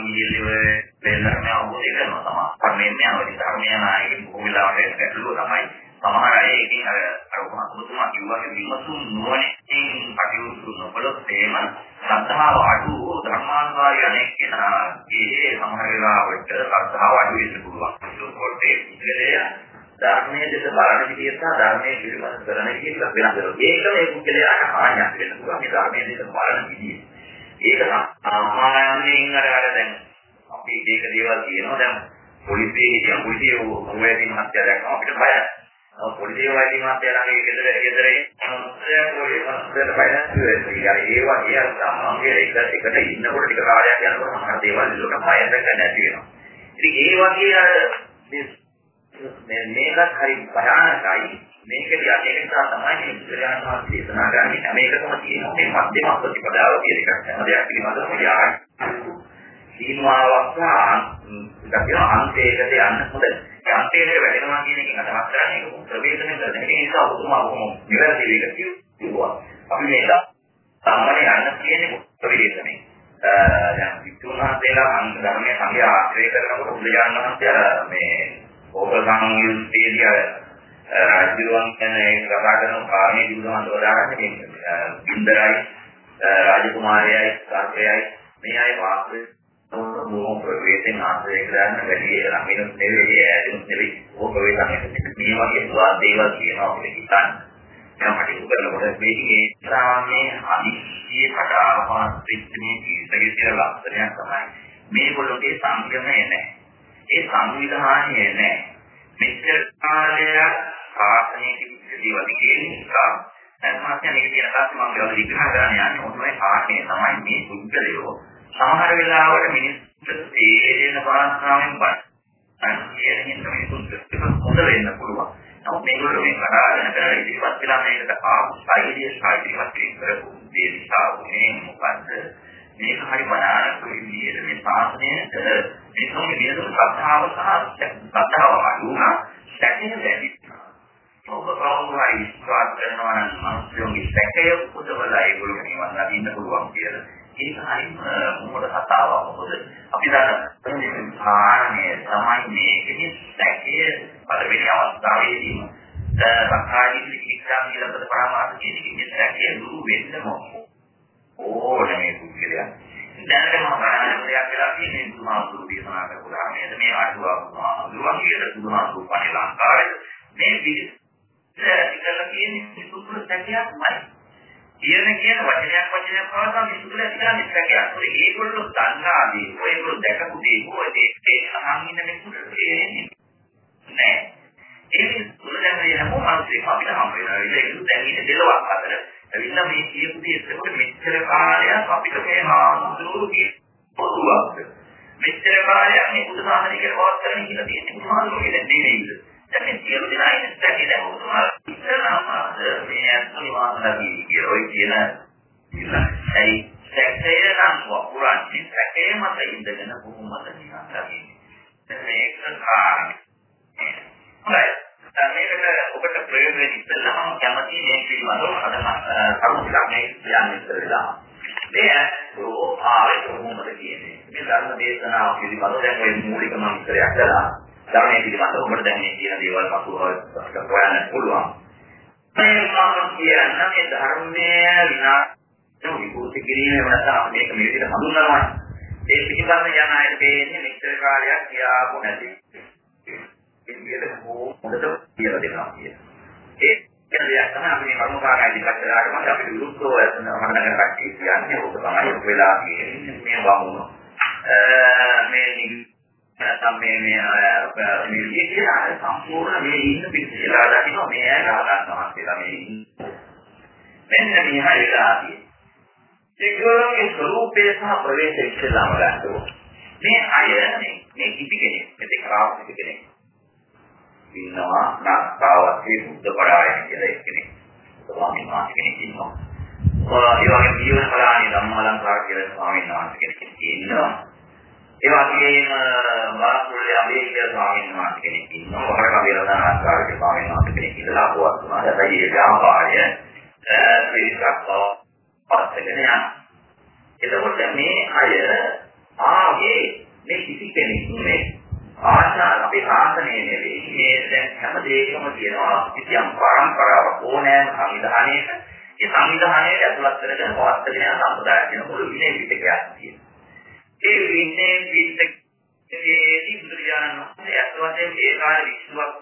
ඉන්නේ වෙනම අවබෝධය කරනවා තමයි. මේ මෙයාගේ ධර්මය නායකෙ බොහෝ වෙලාවට ගැටලුව තමයි සමහර අය ඉතින් අර අර ඔබතුමා කිව්වාගේ විමසුම් නුවණින් කටයුතු නොකළොත් එහෙම ශ්‍රද්ධාව අඩු ධර්මානුසාරී අනෙක් කෙනා ඒ සමහර වෙලාවට ශ්‍රද්ධාව අඩු වෙන්න පුළුවන්. ඒකෝට ඒ පුද්ගලයා ධර්මයේ දෙස බලන විදිය සහ ධර්මයේ පිළිබඳ කරන විදිය වෙනස් වෙනවා. ඒක මේ පුද්ගලයාට හානියක් වෙන්න පුළුවන්. මේ ධර්මයේ දෙස බලන විදිය. ඒක සාමාන්‍යයෙන් අර අර දැන් අපි මේක දේවල් කියනවා දැන් පොලිසියේ කියන පොලිසිය මොනවද මහත්ය දැක්කම අපිට බයයි. පොලිසිය වයින් මාත්‍යලාගේ ගෙදර ගෙදර මොකද ඒවා ඒ සාමාන්‍ය එකට එකට ඉන්නකොට ටික කාලයක් යනකොට සමහර දේවල් වලට බය දැක නැති වෙනවා. ඉතින් ඒ වගේ අර මේ මේකත් හරි භයානකයි. මේකදී අනේක නිසා තමයි මේ බුදුරජාණන් වහන්සේ දේශනා කරන්නේ හැම එකකම තියෙන මේ මධ්‍යම ප්‍රතිපදාව කියන එකක් හැම දෙයක් පිළිබඳව යාර. සීමාවක් දකින අන්තයකට යන්න හොඳයි. ඒ අන්තයට වැටෙනවා කියන එකෙන් අදහස් කරන්නේ ප්‍රවේශනය කරන එක නිසා උතුමා කොහොම නිවැරදි වෙක කිව්වා. අපි මේ සාමාන්‍ය යන්න කියන්නේ ප්‍රවේශනය. දැන් විතුණාතේලා අංග ධර්මයේ සංගය ආශ්‍රය කරනකොට බුදුජානක මහත්තයා මේ ඕපසං යුද්ධයේදී රාජ්‍යරුවන් කියන ඒ කතා කරන කාරණේ බුදුහාම උදාහරණයක් මේ බින්දරයි රාජකුමාරයයි සර්පයයි මේ අය වාස්තේ මොහොම ප්‍රවේශයෙන් ආශ්‍රය කරන්න වැඩි ළමිනුත් නෙවෙයි ඈතිනුත් නෙවෙයි ඕක ප්‍රවේශයෙන් මේ වගේ සුවා දේවල් කියනවා අපිට හිතන්න. එහෙනම් මට කරනකොට මේකේ සාමයේ අනිත්‍ය කඩාවහත් වෙච්ච මේ ජීවිතයේ තියෙන ලක්ෂණයක් තමයි මේගොල්ලෝගේ සංයමය නැහැ. ඒ සංවිධානය නැහැ. මෙච්චර කාලයක් සාසනයේ තිබිච්ච දේවල් කියන නිසා දැන් මේක කියන කාස් මම ගාව විග්‍රහ කරන්න යන්නේ මොනවයි කාරණේ තමයි මේ සුද්ධලියෝ සමහර වෙලාවට මිනිස්සුන්ට තේරෙන භාෂාවෙන් බණ කියන හින්දා මිනිස්සුන්ට හොඳ වෙන්න පුළුවන්. නමුත් මේගොල්ලෝ මේ කතාගෙන කරලා ඉතිපත් වෙලා මේකට ආපු ශෛලිය ශෛලියවත් කරපු දේ නිසා උනේ මොකද්ද? මේක හරි බණාරක් විදිහට මේ ශාසනයට මේකම විදිහට සත්‍තාව සහ සත්‍තාව අනුනා සැකේ දැනෙන්න. ඔබ කවුරුහරි විශ්වාස කරනවා නම් මිනිස්සුන්ගේ සැකය උදවලා ඒගොල්ලෝ නිවන් දකින්න පුළුවන් කියලා. ඒක හරිම මොකද කතාවක්. මොකද අපි දන්න කාරණය තමයි මේකේ සැකය පළවෙනි අවස්ථාවේදී. සක්කායි විචිකිච්ඡා කියලා පද පරමාර්ථ කියන සැකය දුරු වෙන්නම ඕනේ මේ පුද්ගලයා. දැනටම ගණන් දෙයක් වෙලා තියෙන්නේ බුදුහාමුදුරු දේශනා කරපු ධර්මයේ මේ ආඩුවක් දුරුවන් කියලා බුදුහාමුදුරු පණි ලංකාවේ. මේ විදිහට ඉතල කියන්නේ සුදුසු සැකයක්මයි කියන කියන වචනයක් වචනයක් පවතා විසුදුල කියලා මිත්‍යාකයක්. ඒ ඒගොල්ලෝ දන්නා දේ, ඔයගොල්ලෝ දැකපු දේ, ඔය දේ අහන් ඉන්න මිනිස්සුන්ට තේරෙන්නේ නෑ. ඒක තුල දැන් යනකො මානසික අපිට හම් වෙනවා. ඒක දැන් ඉන්නේ දෙලොවක් අතර. එවිලා මේ කියපු දේ එතකොට මෙච්චර කාලයක් අපිට මේ මානසිකෝ පොදුවක්. මෙච්චර කාලයක් මේ බුදු සාසනය කියලා පවත් කරගෙන කියලා තියෙන්නේ බුදුහාමුදුරුවෝ කියන්නේ නෙමෙයිද? දැන් මේ සියලු දෙනා ඉන්නේ දැකේ දැන් උතුමා ඉස්සරහම මේ අත්විමානදී කියලා ඔය කියන ඉල්ලයි සැකේ නම් වපුරන්නේ සැකේ මත ඉඳගෙන කොහොමද නිකන් දකින්නේ? මේක කාරණේ. හොඳයි. මේකට ඔබට ප්‍රයෝග වෙන්න ඉස්සෙල්ලා මම කැමති මේ පිළිබඳව අද කරුණු ටිකක් මේ කියන්න ඉස්සෙල්ලා මේ ආවේ කොහොමද කියන්නේ? මේ ධර්ම දේශනාව පිළිබඳව දැන් ඔය මූලික මන්ත්‍රයක් කළා. ධර්මයේ පිළිබඳව ඔබට දැන් මේ කියන දේවල් පසුව හොයන්න පුළුවන්. මේ මම කියන මේ ධර්මයේ විනාශ විකෘති කිරීම වෙනසක් මේක මේ විදිහට හඳුන්වනවා. ඒ පිළිබඳව යන අයට තේන්නේ මෙච්චර කාලයක් කියාපු නැති. ඒ විදිහට හොඳට කියලා දෙනවා කියන. ඒ කියන දෙයක් තමයි අපි මේ කර්මකාරය ඉදිරියට කරාට අපිට විරුද්ධව මනකට කට්ටිය කියන්නේ ඕක තමයි වෙලා කියන්නේ මේ වමුණු. මේ නැත්නම් මේ මේ මේ විදිහට සම්පූර්ණ මේ ඉන්න පිළිසලා දකින්න මේ ඇය ගහගන්නවා කියලා මේ මෙන්න මේ හැරිලාදී ඒකෝගේ ස්වરૂපේ සහ ප්‍රවේශය ඉස්සලාම ගන්නවා මේ අය මේ මේ කිසි කෙනෙක් මේ කරාව කිසි කෙනෙක් ඉන්නවා නැත්තාවසේ බුද්ධ පරායන කියලා එක්කෙනෙක් ස්වාමීන් වහන්සේ කෙනෙක් ඉන්නවා. ඒ වගේ ජීවන පරායන ධම්මාලංකාර කියලා ස්වාමීන් වහන්සේ කෙනෙක් ඉන්නවා. ඒ වගේම බාස්කුල්ලේ අබේකේ ස්වාමීන් වහන්සේ කෙනෙක් ඉන්නවා. වහරක වේලනාස්කාරක ස්වාමීන් වහන්සේ කෙනෙක් ඉඳලා ආපුවත් වුණා. දැන් ඒ ව්‍යාපාරය පිළිසක් පස්සගෙන යනවා. එතකොට මේ අය ආගේ මේ කිසි කෙනෙක් මේ ආශා අපේ සාසනයේ නෙවෙයි. මේ දැන් හැම දෙයකම තියෙනවා කිසියම් පරම්පරාවක් ඕනෑම සංවිධානයක. ඒ සංවිධානයේ ඇතුළත් කරගෙන පවත්වාගෙන යන සම්ප්‍රදාය කියන පොළු විනය පිටකයක් තියෙනවා. ඒ වින්නේ විද්දේදී බුදුරජාණන් වහන්සේ අත්වශයෙන් ඒ කාලේ විශ්වක්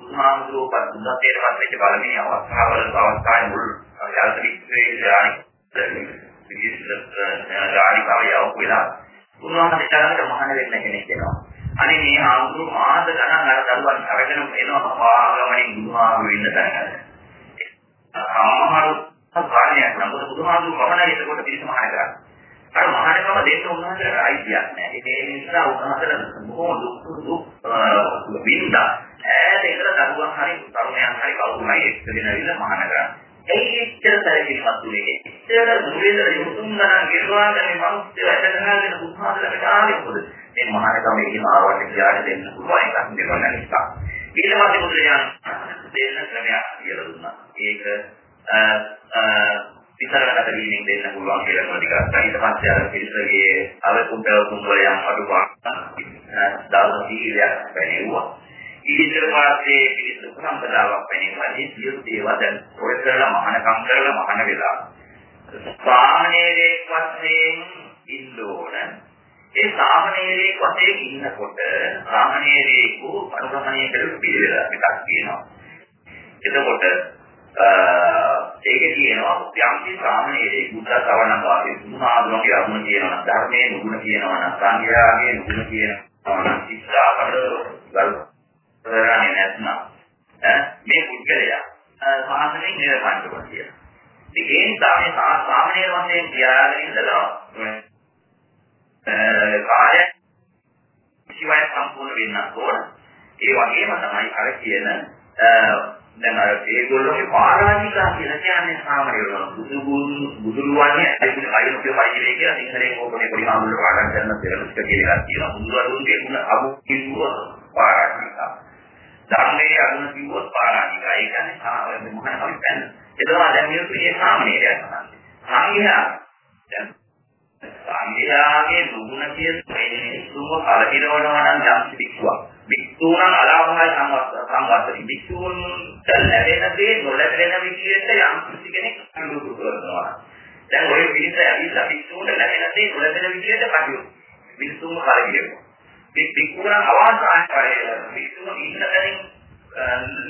බුදුහාමුදුරුවෝ පද්දුතේට පස්සෙච්ච බලමේ අවස්ථාවල අවස්ථාවේ මුල් යාත්‍රිකේ ජානි විශේෂ යවපු වෙලා උන්වහන්සේ තරකට මහාන වෙන්න කෙනෙක් වෙනවා. අනේ මේ ආමුරු මාස ගණන් අර දරුවන් අරගෙන එනවා වාගමනින් බුදුහාමුදුරුවෝ ඉන්න තැනකට. සමහරු කාණයක් නම් බුදුහාමුදුරුවෝ පමණයි එතකොට පිළිසම මහාන කරන්නේ. අර මහානකම දෙන්න උන්වහන්සේට අයිතියක් නැහැ. ඒ නිසා උන්වහන්සේට බොහෝ දුක් දුක් විඳා ඈත ඉඳලා දරුවන් හරි තරුණයන් හරි කවුරුමයි එක්කගෙන ඇවිල්ලා මහාන කරන්නේ. ඒ ඉච්ඡර සැලකිලිමත් උනේ. ඉච්ඡර මුලේද යොතුන් ගණන් ගෙරවාගෙන මිනිස්සු වැඩකරගෙන බුද්ධාදලකට ආවේ මොකද? මේ මහානකම එකින් ආවට කියාට දෙන්න පුළුවන් එකක් නෙවෙයි නිසා. ඊට පස්සේ බුදුරජාණන් දෙන්න ක්‍රමයක් කියලා දුන්නා. ඒක විතරකට වීමෙන් දෙන්න පුළුවන් කියලා මම ටිකක් ඊට පස්සේ අර පිළිසගේ අවකුඩ කුඹලයන් අඩුපාඩු දාන සීලයක් පැනෙවුවා. ඊට පස්සේ පිළිස සම්පදාවක් පැනෙවුවා මේ සියලු දේවල් දැන් ඔය කරලා මහානකම් කරලා මහාන වෙලා. සාමනීරේ වශයෙන් ඉන්න ඕන. ඒ සාමනීරේ වශයෙන් ඉන්නකොට සාමනීරේ කෝ අනුගමනය කරලා පිළිවෙල එකක් තියෙනවා. එතකොට ඒක කියනවා යම්කි සාමනීරේ බුද්ධ ශ්‍රවණ වාගේ සුණාදුන කියලා වුණ කියනවා ධර්මයේ නුගුණ කියනවා නම් සංඝයාගේ නුගුණ කියනවා නම් ශික්ෂාපද ගල් කරන්නේ නැත්නම් මේ පුද්ගලයා සාසනයෙන් නිරපන්නවා කියලා. ඒ නිසා මේ සාමනීර වශයෙන් තියාගෙන ඉඳලා කාර්ය සිවය සම්පූර්ණ වෙන්න ඕන. ඒ වගේම තමයි අර කියන දැන් අර ඒගොල්ලෝගේ පාරාජිකා කියලා කියන්නේ සාමාන්‍යව බුදුගුණ බුදුරුවන්නේ අයිති අයිති පරිදි කියලා සිංහලෙන් ඕකනේ පොඩි ආමුල පාඩම් කරන දෙලුස්ක කියලා කියනවා. බුදුරුවන්ගේ ගුණ අබු කිව්ව පාරාජිකා ධර්මයේ අනුන කිව්වොත් පාරාජිකා ඒ කියන්නේ සාමාන්‍ය මොකක්ද අපි දැන් එතකොට දැන් මේ සාමාන්‍යය සංඝයා දැන් සංඝයාගේ දුගුණ කියන මේ සුම කලකිරවනවා නම් යම් පිටුවක්. පිටුණන් අලාභයි සංවත්තනි. පිටුන්ට ලැබෙන දේ නොලැබෙන විදිහට යම් කිසි කෙනෙක් කටයුතු කරනවා. දැන් ඔය පිළිස ඇවිල්ලා පිටුන්ට ලැබෙන දේ නොලැබෙන විදිහට කටයුතු. පිටුම කලකිරෙනවා. පිටුණන් අවාසාය පිටුම ඉන්න තැනින්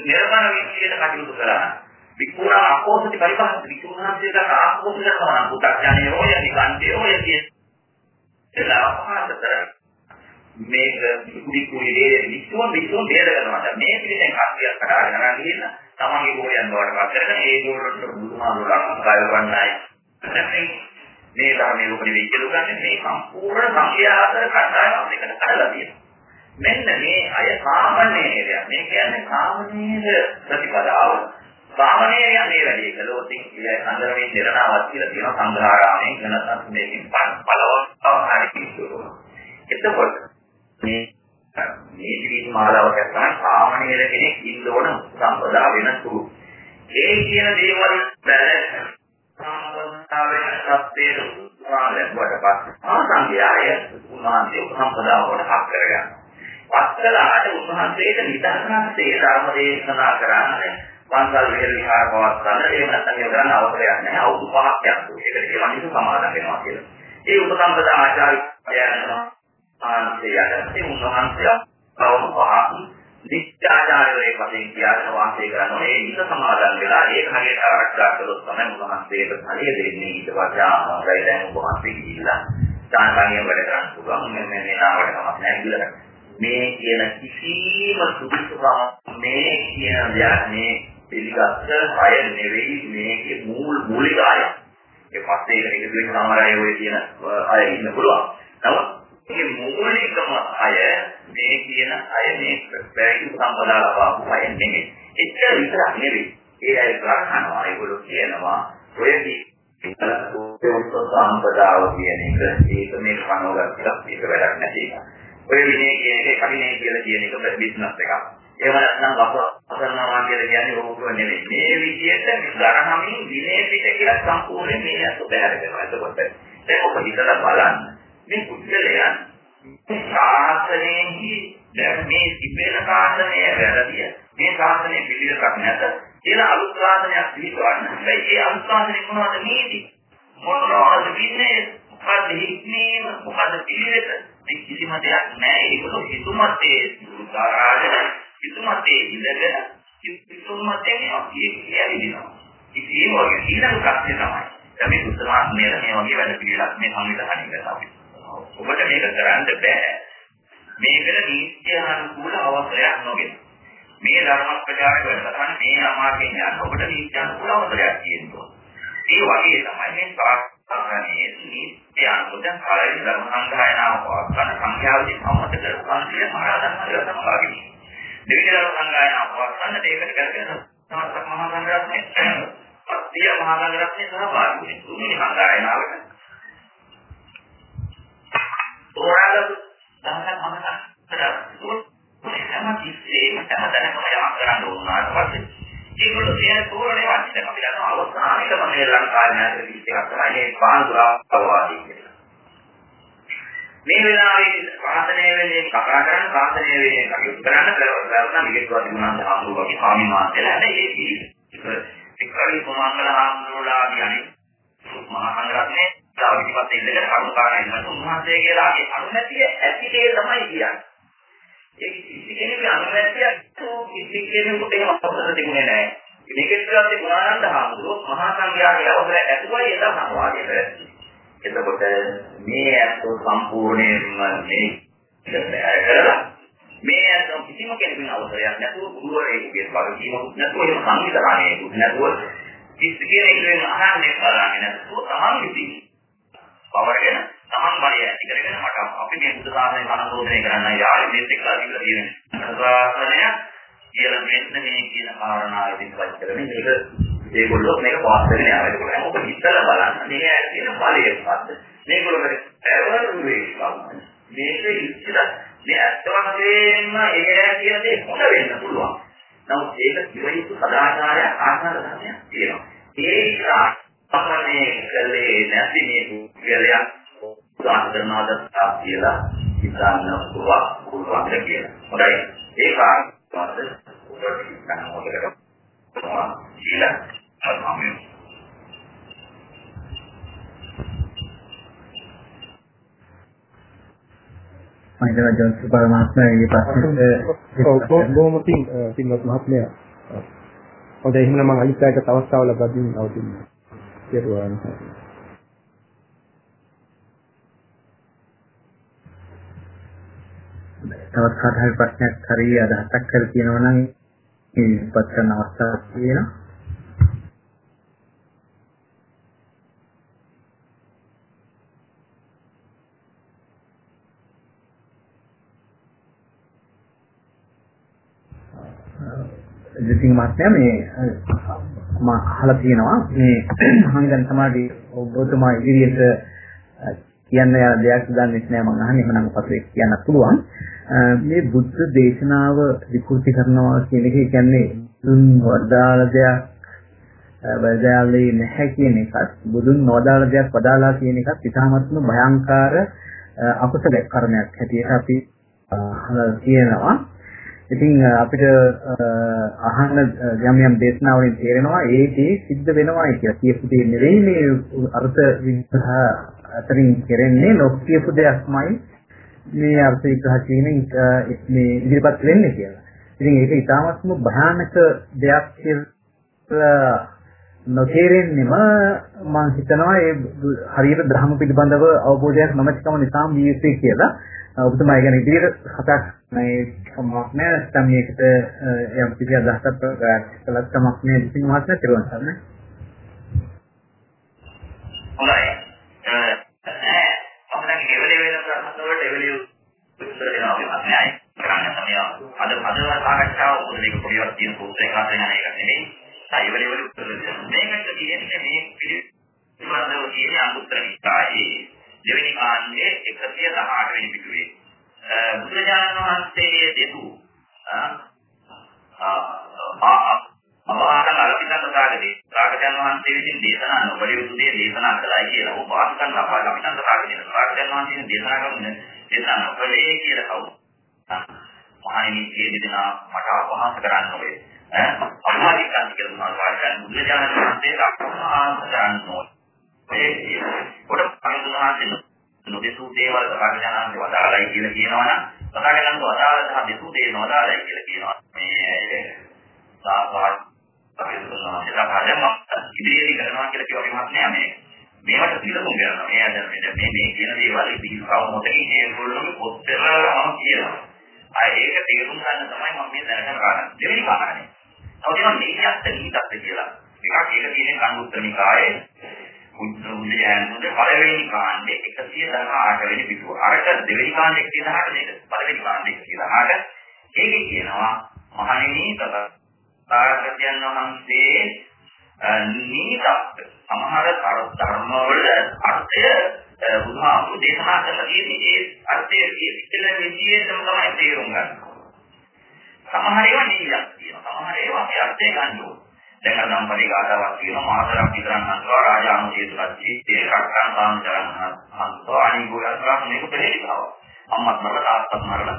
නිර්මාණ විදිහට කටයුතු කරනවා. විකුණා අකෝසති පරිපහත් විකුණාන්සේට ආකෝස කරනවා නම් පුතක් යන්නේ ඔය නිකන්තේ ඔය කියන එලා පහතර මේක කුඩි කුඩි දේ විකුණ විකුණ බේර කරනවා මේ පිළිසෙන් කන්දියක් කඩාගෙන යනවා කියන තමන්ගේ ගෝලයන් බවට පත් කරගෙන ඒ ගෝලවලට බුදුමාමුලක් කාය වන්නයි මේ ධර්මයේ උපරි විචලු ගන්න මේ සම්පූර්ණ සංඛ්‍යාතර කණ්ඩායමක් එකට කඩලා තියෙනවා. මෙන්න මේ අය සාමාන්‍යය මේ කියන්නේ සාමාන්‍ය ප්‍රතිපදාව. සාමණේරයන් මේ වැඩේ කළොත් ඉතින් සංගමයේ නිරණාවක් කියලා තියෙනවා සංඝාරාමයෙන් වෙනසක් මේකෙන් පළව හරි කිව්වොත්. එතකොට මේ මේ ජීවිත මාලාවක් තමයි සාමණේර කෙනෙක් ඉන්න ඕන සම්පදා වෙන සුළු. ඒ කියන දේවල් බැලුවා සම්පදාවෙන් සත්‍යයේ උනාලෙවට පස්සේ ආ සංඝයාය උන්වහන්සේ සම්පදාවට හක් කරගන්නවා. පස්සලාට උන්වහන්සේට නිදර්ශනසේ ධර්ම දේශනා කරන්නේ පන්සල් විහෙල විහාර පවත්වන්න එහෙම නැත්නම් ඒක කරන්න අවශ්‍යයක් නැහැ අවුරුදු පහක් යනවා. ඒකට කියනවා නිසු සමාදන් වෙනවා කියලා. ඒ උපසම්පදා ආචාර්යයන් ආන්සයන්ට උන්වහන්සේ අවුරුදු පහක් නිත්‍යාචාර්යවරයෙක් වශයෙන් කියාගෙන වාසය කරනවා. ඒ නිස සමාදන් වෙලා ඒක හරියට ආරක්ෂා කළොත් තමයි උන්වහන්සේට හරිය දෙන්නේ ඊට පස්සේ ආමරයි දැන් උන්වහන්සේ ගිහිල්ලා සාමාන්‍යයෙන් වැඩ කරන්න පුළුවන්. මෙන්න මේ නාවට කමක් නැහැ කියලා. මේ කියන කිසිම සුදුසුකම් මේ කියන දෙයක් මේ පිළිගත්ත අය නෙවෙයි මේකේ මූල මූලික අය. ඒ පස්සේ ඒක එකතු වෙන සමහර අය ඔය කියන අය ඉන්න පුළුවන්. නමුත් මේ මූලිකම අය මේ කියන අය මේ පැහැදිලි සම්පදා ලබාපු අය නෙමෙයි. එච්චර විතරක් නෙවෙයි. ඒ අය ගන්නවා ඒගොල්ලෝ කියනවා ඔය සම්පදාව කියන එක ඒක මේ කනෝගත්තක් මේක වැඩක් නැති එක. ඔය විනය කියන එක කඩිනේ කියලා කියන එක බිස්නස් එකක්. එහෙම නැත්නම් වසරනවා කියලා කියන්නේ ඕක නෙවෙයි. මේ විදිහට ගණහමින් විනය පිට කියලා සම්පූර්ණ මේ අත බැහැර කරනවා. එතකොට දැන් ඔබ හිතලා බලන්න. මේ පුද්ගලයන් ශාසනයෙහි දැන් මේ තිබෙන ශාසනය වැරදිය. මේ ශාසනය පිළිවෙලක් නැත. කියලා අලුත් ශාසනයක් පිළිගන්න. හැබැයි ඒ අලුත් ශාසනය මොනවද නීති? මොනවද විනය? මොකද හික්මීම? මොකද පිළිවෙත? කිසිම දෙයක් නැහැ. ඒකෝ හිතුමතේ සාරාජන පිටුමතේ ඉඳගෙන පිටුමතේ අපි කියලිනවා. ඉතින් ඒ වගේ ඊළඟ ප්‍රශ්නේ තමයි. දැන් මේ සුත්‍රමාත්මයේ මේ වගේ වැඩ පිළිවෙලක් මේ සංවිධානය කරනවා. ඔබට මේක කරන්න බෑ. මේකට නීත්‍ය අනුකූල අවසරයක් නොගෙන. මේ ධර්ම ප්‍රචාරක වැඩසටහන මේ අමාර්ගයෙන් යන ඔබට නීත්‍ය අනුකූල අවසරයක් තියෙනවා. ඒ වගේ තමයි මේ සාකච්ඡාවේ නීත්‍ය අනුකූල කාලේ ධර්ම සංගායනාව පවත්වන සංඛ්‍යාවදී සම්මත කරපු කන්තිය මහාදන් හරියට සමගාමී. දෙවිදල සංගායනාව පවත්වන්නට ඒකට කරගෙන සමස්ත මහා සංඝරත්නයේ අත්‍ය මහා සංඝරත්නයේ සහභාගී වෙන තුන්වෙනි සංගායනාවට තෝරාගත්තු දහසක් මම කරා හැම කිසිම හැමතැනම යමක් කරන්න උනාට පස්සේ ඒගොල්ලෝ කියන තෝරණේ වටින අපි දන්නවා. අවසානයේම මේ ලංකාවේ නැති විදිහක් තමයි මේ පාන්දුරාවාදී කියන්නේ මේ වෙලාවේ සාසනය වෙන්නේ කතා කරන සාසනය වෙන්නේ කටයුතු කරන්න කරවන්න විකේතවා තිබුණා ආමුරු වගේ ස්වාමීන් වහන්සේලා හැබැයි ඒක එක්කරි සමාංගල ආමුරුලාදී අනේ මහා සංඝරත්නයේ දාවිපත් ඉඳගෙන කරුණාකාරයි මත උන්වහන්සේ කියලා ඒ අනුමැතිය ඇති දේ තමයි කියන්නේ. ඒ කිසි කෙනෙකුගේ අනුමැතිය කිසි කෙනෙකුට එහෙම අවසර තිබුණේ නැහැ. මේකෙත් තිබුණානන්ද හාමුදුරුවෝ මහා සංඝයාගේ අවසර ඇතුවයි එදා සංවාදය පැවැත්වුවේ. එතකොට මේ ඇත්තෝ සම්පූර්ණයෙන්ම මේ කරලා මේ ඇත්තෝ කිසිම කෙනෙකුගේ අවසරයක් නැතුව ගුරුවරයෙකුගේ වගකීමක් නැතුව එහෙම සංවිධානයකුත් නැතුව කිසි කෙනෙකුගෙන් අහන්නේ බලන්නේ නැතුව තමන් විසින් පවරගෙන තමන් බලය ඇති කරගෙන මට අපි මේ බුද්ධ සාසනය සම්බෝධනය කරන්නයි ආරම්භයේත් එක්ක අදින්න තියෙන ප්‍රාර්ථනය කියලා මෙන්න මේ කියන කාරණාව ඉදිරිපත් කරගෙන මේක ඒගොල්ලෝ මේක පාස් කරගෙන යනවා. ඒක මොකද ඉස්සලා බලන්න මේ ඇයි තියෙන බලය මොකද්ද? මේගොල්ලෝ කරේ වේගය මේක ඉස්සලා මේ ඇත්ත වශයෙන්ම ඒ කියන දේ හොඳ වෙන්න පුළුවන්. නමුත් ඒක කිවයුතු සදාචාරයක් ආකාර ධර්මයක් තියෙනවා. ඒ නිසා අපනේ කලේ නැති මේ පුද්ගලයා උදාහරණාද කියලා හිතන්න පුළුවන් පුළුවන් කියලා. හොඳයි. ඒක ආකාරයට උඩට ගන්න මොකද? කියලා අරමුණු මම හිතනවා ජොන්ස් පරමාත්මයාගේ ප්‍රශ්නෙට බොහොම පින් පින්වත් මහත්මයා. හොඳයි එහෙනම් මම අනිත් අයට අවස්ථාව ලබා දෙන්න අවදින්න. කෙරුවා තවත් කාට හරි ප්‍රශ්නයක් හරි අදහසක් කර තියෙනවා නම් ඉපත් කරන අවස්ථාවක් තියෙනවා. ඉතින් මහත්මයා මේ මම අහලා තියෙනවා. මේ මම දැන් සමාධි ඔබතුමා ඉදිරියට කියන්න යන දෙයක් දන්නේ නැහැ මම අහන්නේ. එහෙනම් පස්සේ කියන්න පුළුවන්. මේ බුද්ධ දේශනාව විකෘති කරනවා කියන එක කියන්නේ දුන් වදාළ දෙයක් වදාළේ නැහැ කියන එකත් බුදුන් නොදාළ දෙයක් වදාලා කියන එකත් ඉතාමත්ම භයංකාර අකුසල කර්මයක් හැටියට අපි අහලා තියෙනවා. ඉතින් අපිට අහන්න යම් යම් දේශනා වලින් තේරෙනවා ඒකේ සිද්ධ වෙනවායි කියලා. කියපු දේ නෙවෙයි මේ අර්ථ විග්‍රහ අතරින් කෙරෙන්නේ නොකියපු දෙයක්මයි මේ අර්ථ විග්‍රහ කියන මේ ඉදිරිපත් වෙන්නේ කියලා. ඉතින් ඒක ඊටාත්ම භයානක දෙයක් කියලා නොතේරෙන්නෙම මම හිතනවා ඒ හරියට ධර්ම පිළිබඳව අවබෝධයක් නැමැතිකම නිසා මේ යුත්තේ කියලා. ඔබතුමා ගැන ඉදිරියට කතා මේ කමක් නෑ නැත්නම් මේකට යම් කිසි අදහසක් ප්‍රකාශ කළත් කමක් නෑ ඉතින් මහත්මයා තිරුවන් සරණයි. හොඳයි. අපිට ගෙවලේ වෙන ප්‍රශ්න වලට එවලිය උත්තර දෙනවා මහත්මයායි. කරන්න තමයි අද අද සාකච්ඡාව පොඩි පොඩිවක් තියෙන සූත්‍රයක් හදගෙන යන එක නෙමෙයි. සයිවලේ වල උත්තර දෙනවා. මේකට කියන්නේ මේ පිළිබඳව කියන්නේ අනුත්තර නිකායේ දෙවෙනි කාණ්ඩයේ 118 වෙනි පිටුවේ. බුදුරජාණන් වහන්සේ දෙතු අවාහන අලපිතක සාගදී රාගයන් වහන්සේ විසින් දේශනා නොබල යුතු දේ දේශනා කළයි කියලා ඔබ වාස්කන් ලබා ගන්න රාගයන් රාගයන් වහන්සේ දේශනා කරන දේශනා නොකළේ කියලා කවුද? මහණෙනි මේ දෙදෙනා මට අපහාස කරන්න ඕනේ. ඈ? අපහාසිකන් කියලා මොනවද වාස්කන් බුදුරජාණන් වහන්සේ අපහාස කරන්න ඕනේ. ඒ කොට පරිදුනාසින නොදෙසූ දේවල් සාකච්ඡානාන්ගේ වදාළයි කියලා කියනවනම් සාකච්ඡානාන්ගේ වදාළ සහ දෙසූ දේ නොවදාළයි කියලා කියනවා. මේ සාපාත් පරිදුනා සිතාපදම ඉදිරියට කරනවා කියලා කියව විමත් නෑ මේ. මේවට පිළිතුරු කරනවා. මේ අද මේ මේ කියන දේවල් ඉතිරිව මොතකින් ඒගොල්ලෝ කොච්චරම කියනවා. ආ ඒක තේරුම් ගන්න තමයි මම මේ දැනගන්න කාරණා. දෙවෙනි කාරණේ. අවදිනම් මේකත් නිතත් කියලා. එකක් ඒක තියෙන කනුත්තනිකායේ උද්දයන්ට පළවෙනි කාණ්ඩේ 118 වෙනි පිටුව. අරක දෙවෙනි කාණ්ඩේ 118 නේද? පළවෙනි කාණ්ඩේ 118. ඒකේ කියනවා මහණෙනි තථාගතයන් වහන්සේ නීත සමහර ධර්ම වල අර්ථය බුදුහාමුදුරු දේශනා කරලා තියෙන්නේ ඒ අර්ථය කියන විදිහටම තමයි තේරුම් ගන්න. සමහර ඒවා නිවියක් තියෙනවා. සමහර ඒවා මේ අර්ථය ගන්න ඕනේ. දැන් අර සම්පති ගාතාවක් තියෙනවා. මාතරක් විතරක් අන්තවා රාජානුචේතුපත්ති ඒ කක්කන් සාමචරණ අන්තවා අනිගෝලස්රාම මේක පෙරේතාව අම්මත් මරලා තාත්තත් මරලා.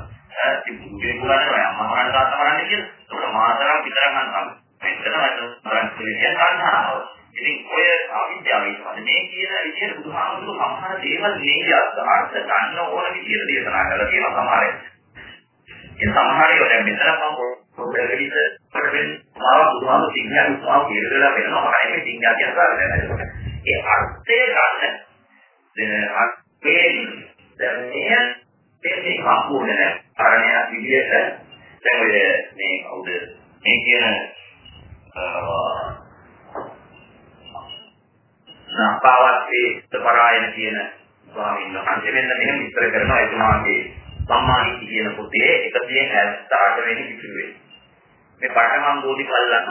තිබුණේ ගුණනේ අම්මා මරණ තාත්තා මරන්නේ කියලා. ඒක මාතරක් විතරක් අන්තවා මෙතන මරණ කියන්නේ ගන්නවා ඉතින් ඔය අවිද්‍යාව ඉස්සරහ මේ කියන විදිහට බුදුහාමුදුරු සමහර දේවල් මේ අර්ථ ගන්න ඕන විදිහට දේශනා කරලා තියෙනවා සමහරේ ඒ සමහර ඒවා දැන් මෙතන මම පොඩ්ඩකට පොඩ්ඩෙන් මාව බුදුහාම සිංහල උත්සාහ කියලා වෙනවා. මම මේ සිංහල කියන කාරණා ඒ අර්ථය ගන්න දැන් අපේ දැන් මේ දෙන්නේ සම්පූර්ණ නැහැ. කාරණයක් විදිහට දැන් ඔය මේ කවුද? මේ කියන නාපාවත්තේ පරායන කියන ස්වාමීන් වහන්සේ මෙන්න මෙහෙම විස්තර කරනවා. එතුමාගේ සම්මානික කියන පොතේ 178 වෙනි පිටුවේ මේ පඨමං බෝධිපල්ලන්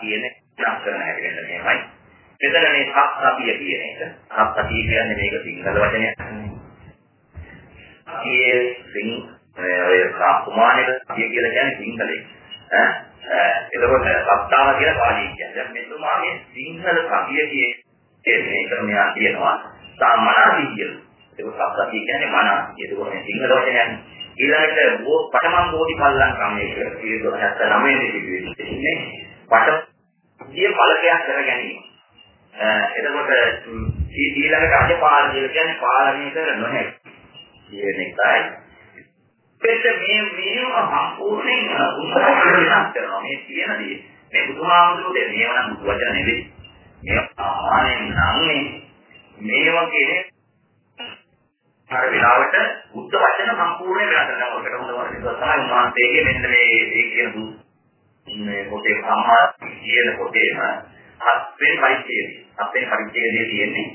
කියන ලක්ෂණ හැදෙන්න මේමයි. මෙතන මේ සත්‍යය කියන එක. සත්‍යය කියන්නේ මේක සිංහල වචනයක්. ඒ සිං ඔය සාමාන්‍ය සත්‍ය කියලා කියන්නේ සිංහලේ. ඈ එතකොට සත්තාව කියලා පාලිය කියන්නේ. දැන් මෙතුමා මේ සිංහල සතිය කියන්නේ ක්‍රමයක් තියෙනවා. සාමාන්‍ය සිහිය. ඒක සත්‍යය කියන්නේ මන. ඒක මේ සිංහල වචනයක්. ඊළඟට බෝ පඨමං බෝධිපල්ලං ක්‍රමයක 1999 ඉන්නේ පඨ පලකයක් කර ගැනීම. එතකොට ඊළඟට අධපාල කියලා කියන්නේ පාලනය කර නොහැකි. කියන එකයි. එතෙ මේ මේව සම්පූර්ණයෙන් උත්සාහ කරනවා මේ කියන දේ. මේ බුදුහාමුදුරුවෝ මේව නම් වචන නෙවෙයි. මේ ආනේ නම් මේ වගේ අර වෙලාවට බුද්ධ වචන සම්පූර්ණ වෙනස් කරනවා. ඔකට හොඳ වචන තමයි උන්වහන්සේගේ මෙන්න මේ ඒ කියන මේ පොතේ සම්මා කියන පොතේම හත්වෙනි පරිච්ඡේදය. හත්වෙනි පරිච්ඡේදයේ තියෙන්නේ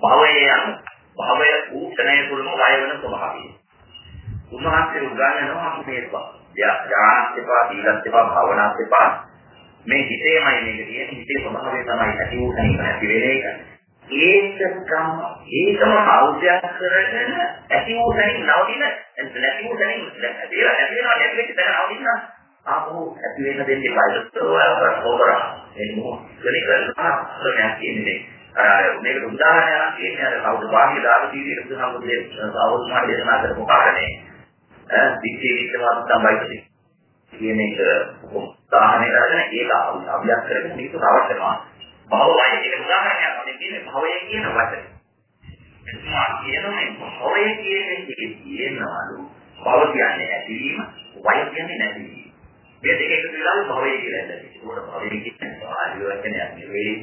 භවය භවය ඌෂණය තුළම වය වෙන ස්වභාවය. උන්වහන්සේ උගන්වනවා මේ ඥානත් එපා, දීලත් එපා, භවනාත් එපා. මේ හිතේමයි මේක තියෙන්නේ. හිතේ ස්වභාවය තමයි ඇති වූ තැනින් නැති වෙන එක. ඒකකම ඒකම අවශ්‍ය කරගෙන ඇති වූ තැනින් නවතින නැති වූ තැනින් ඇතිලා ඇතිලා නැති වෙච්ච තැන නවතින ආපහු ඇති වෙන දෙන්නේ බයිස්තෝරා ඕරා එන්නෝ ගලිකල්පනා ප්‍රඥා කියන්නේ අර මේක උදාහරණයක් කියන්නේ අර කවුද? වාහි දාලා තියෙන සම්බුදේ සාවස්මාන දේශනා කරපු කාරණේ ඈ දික්කේ විද්‍යාවක් තමයි කියන එක උදාහරණයක් අරගෙන ඒක අභ්‍යාස කරගෙන මේක අවශ්‍යනවා භවය කියන උදාහරණයක් අපි කියන්නේ භවය කියන වචනේ. එතුමා කියන්නේ භවය කියන එකේ තියෙනවලු භව කියන්නේ ඇතිවීම, වය කියන්නේ නැතිවීම. මේ දෙක එකතු වෙලා භවය කියලා ඇත්තට. ඒක භවය කියන්නේ ආදි වචනයක් නෙවෙයි.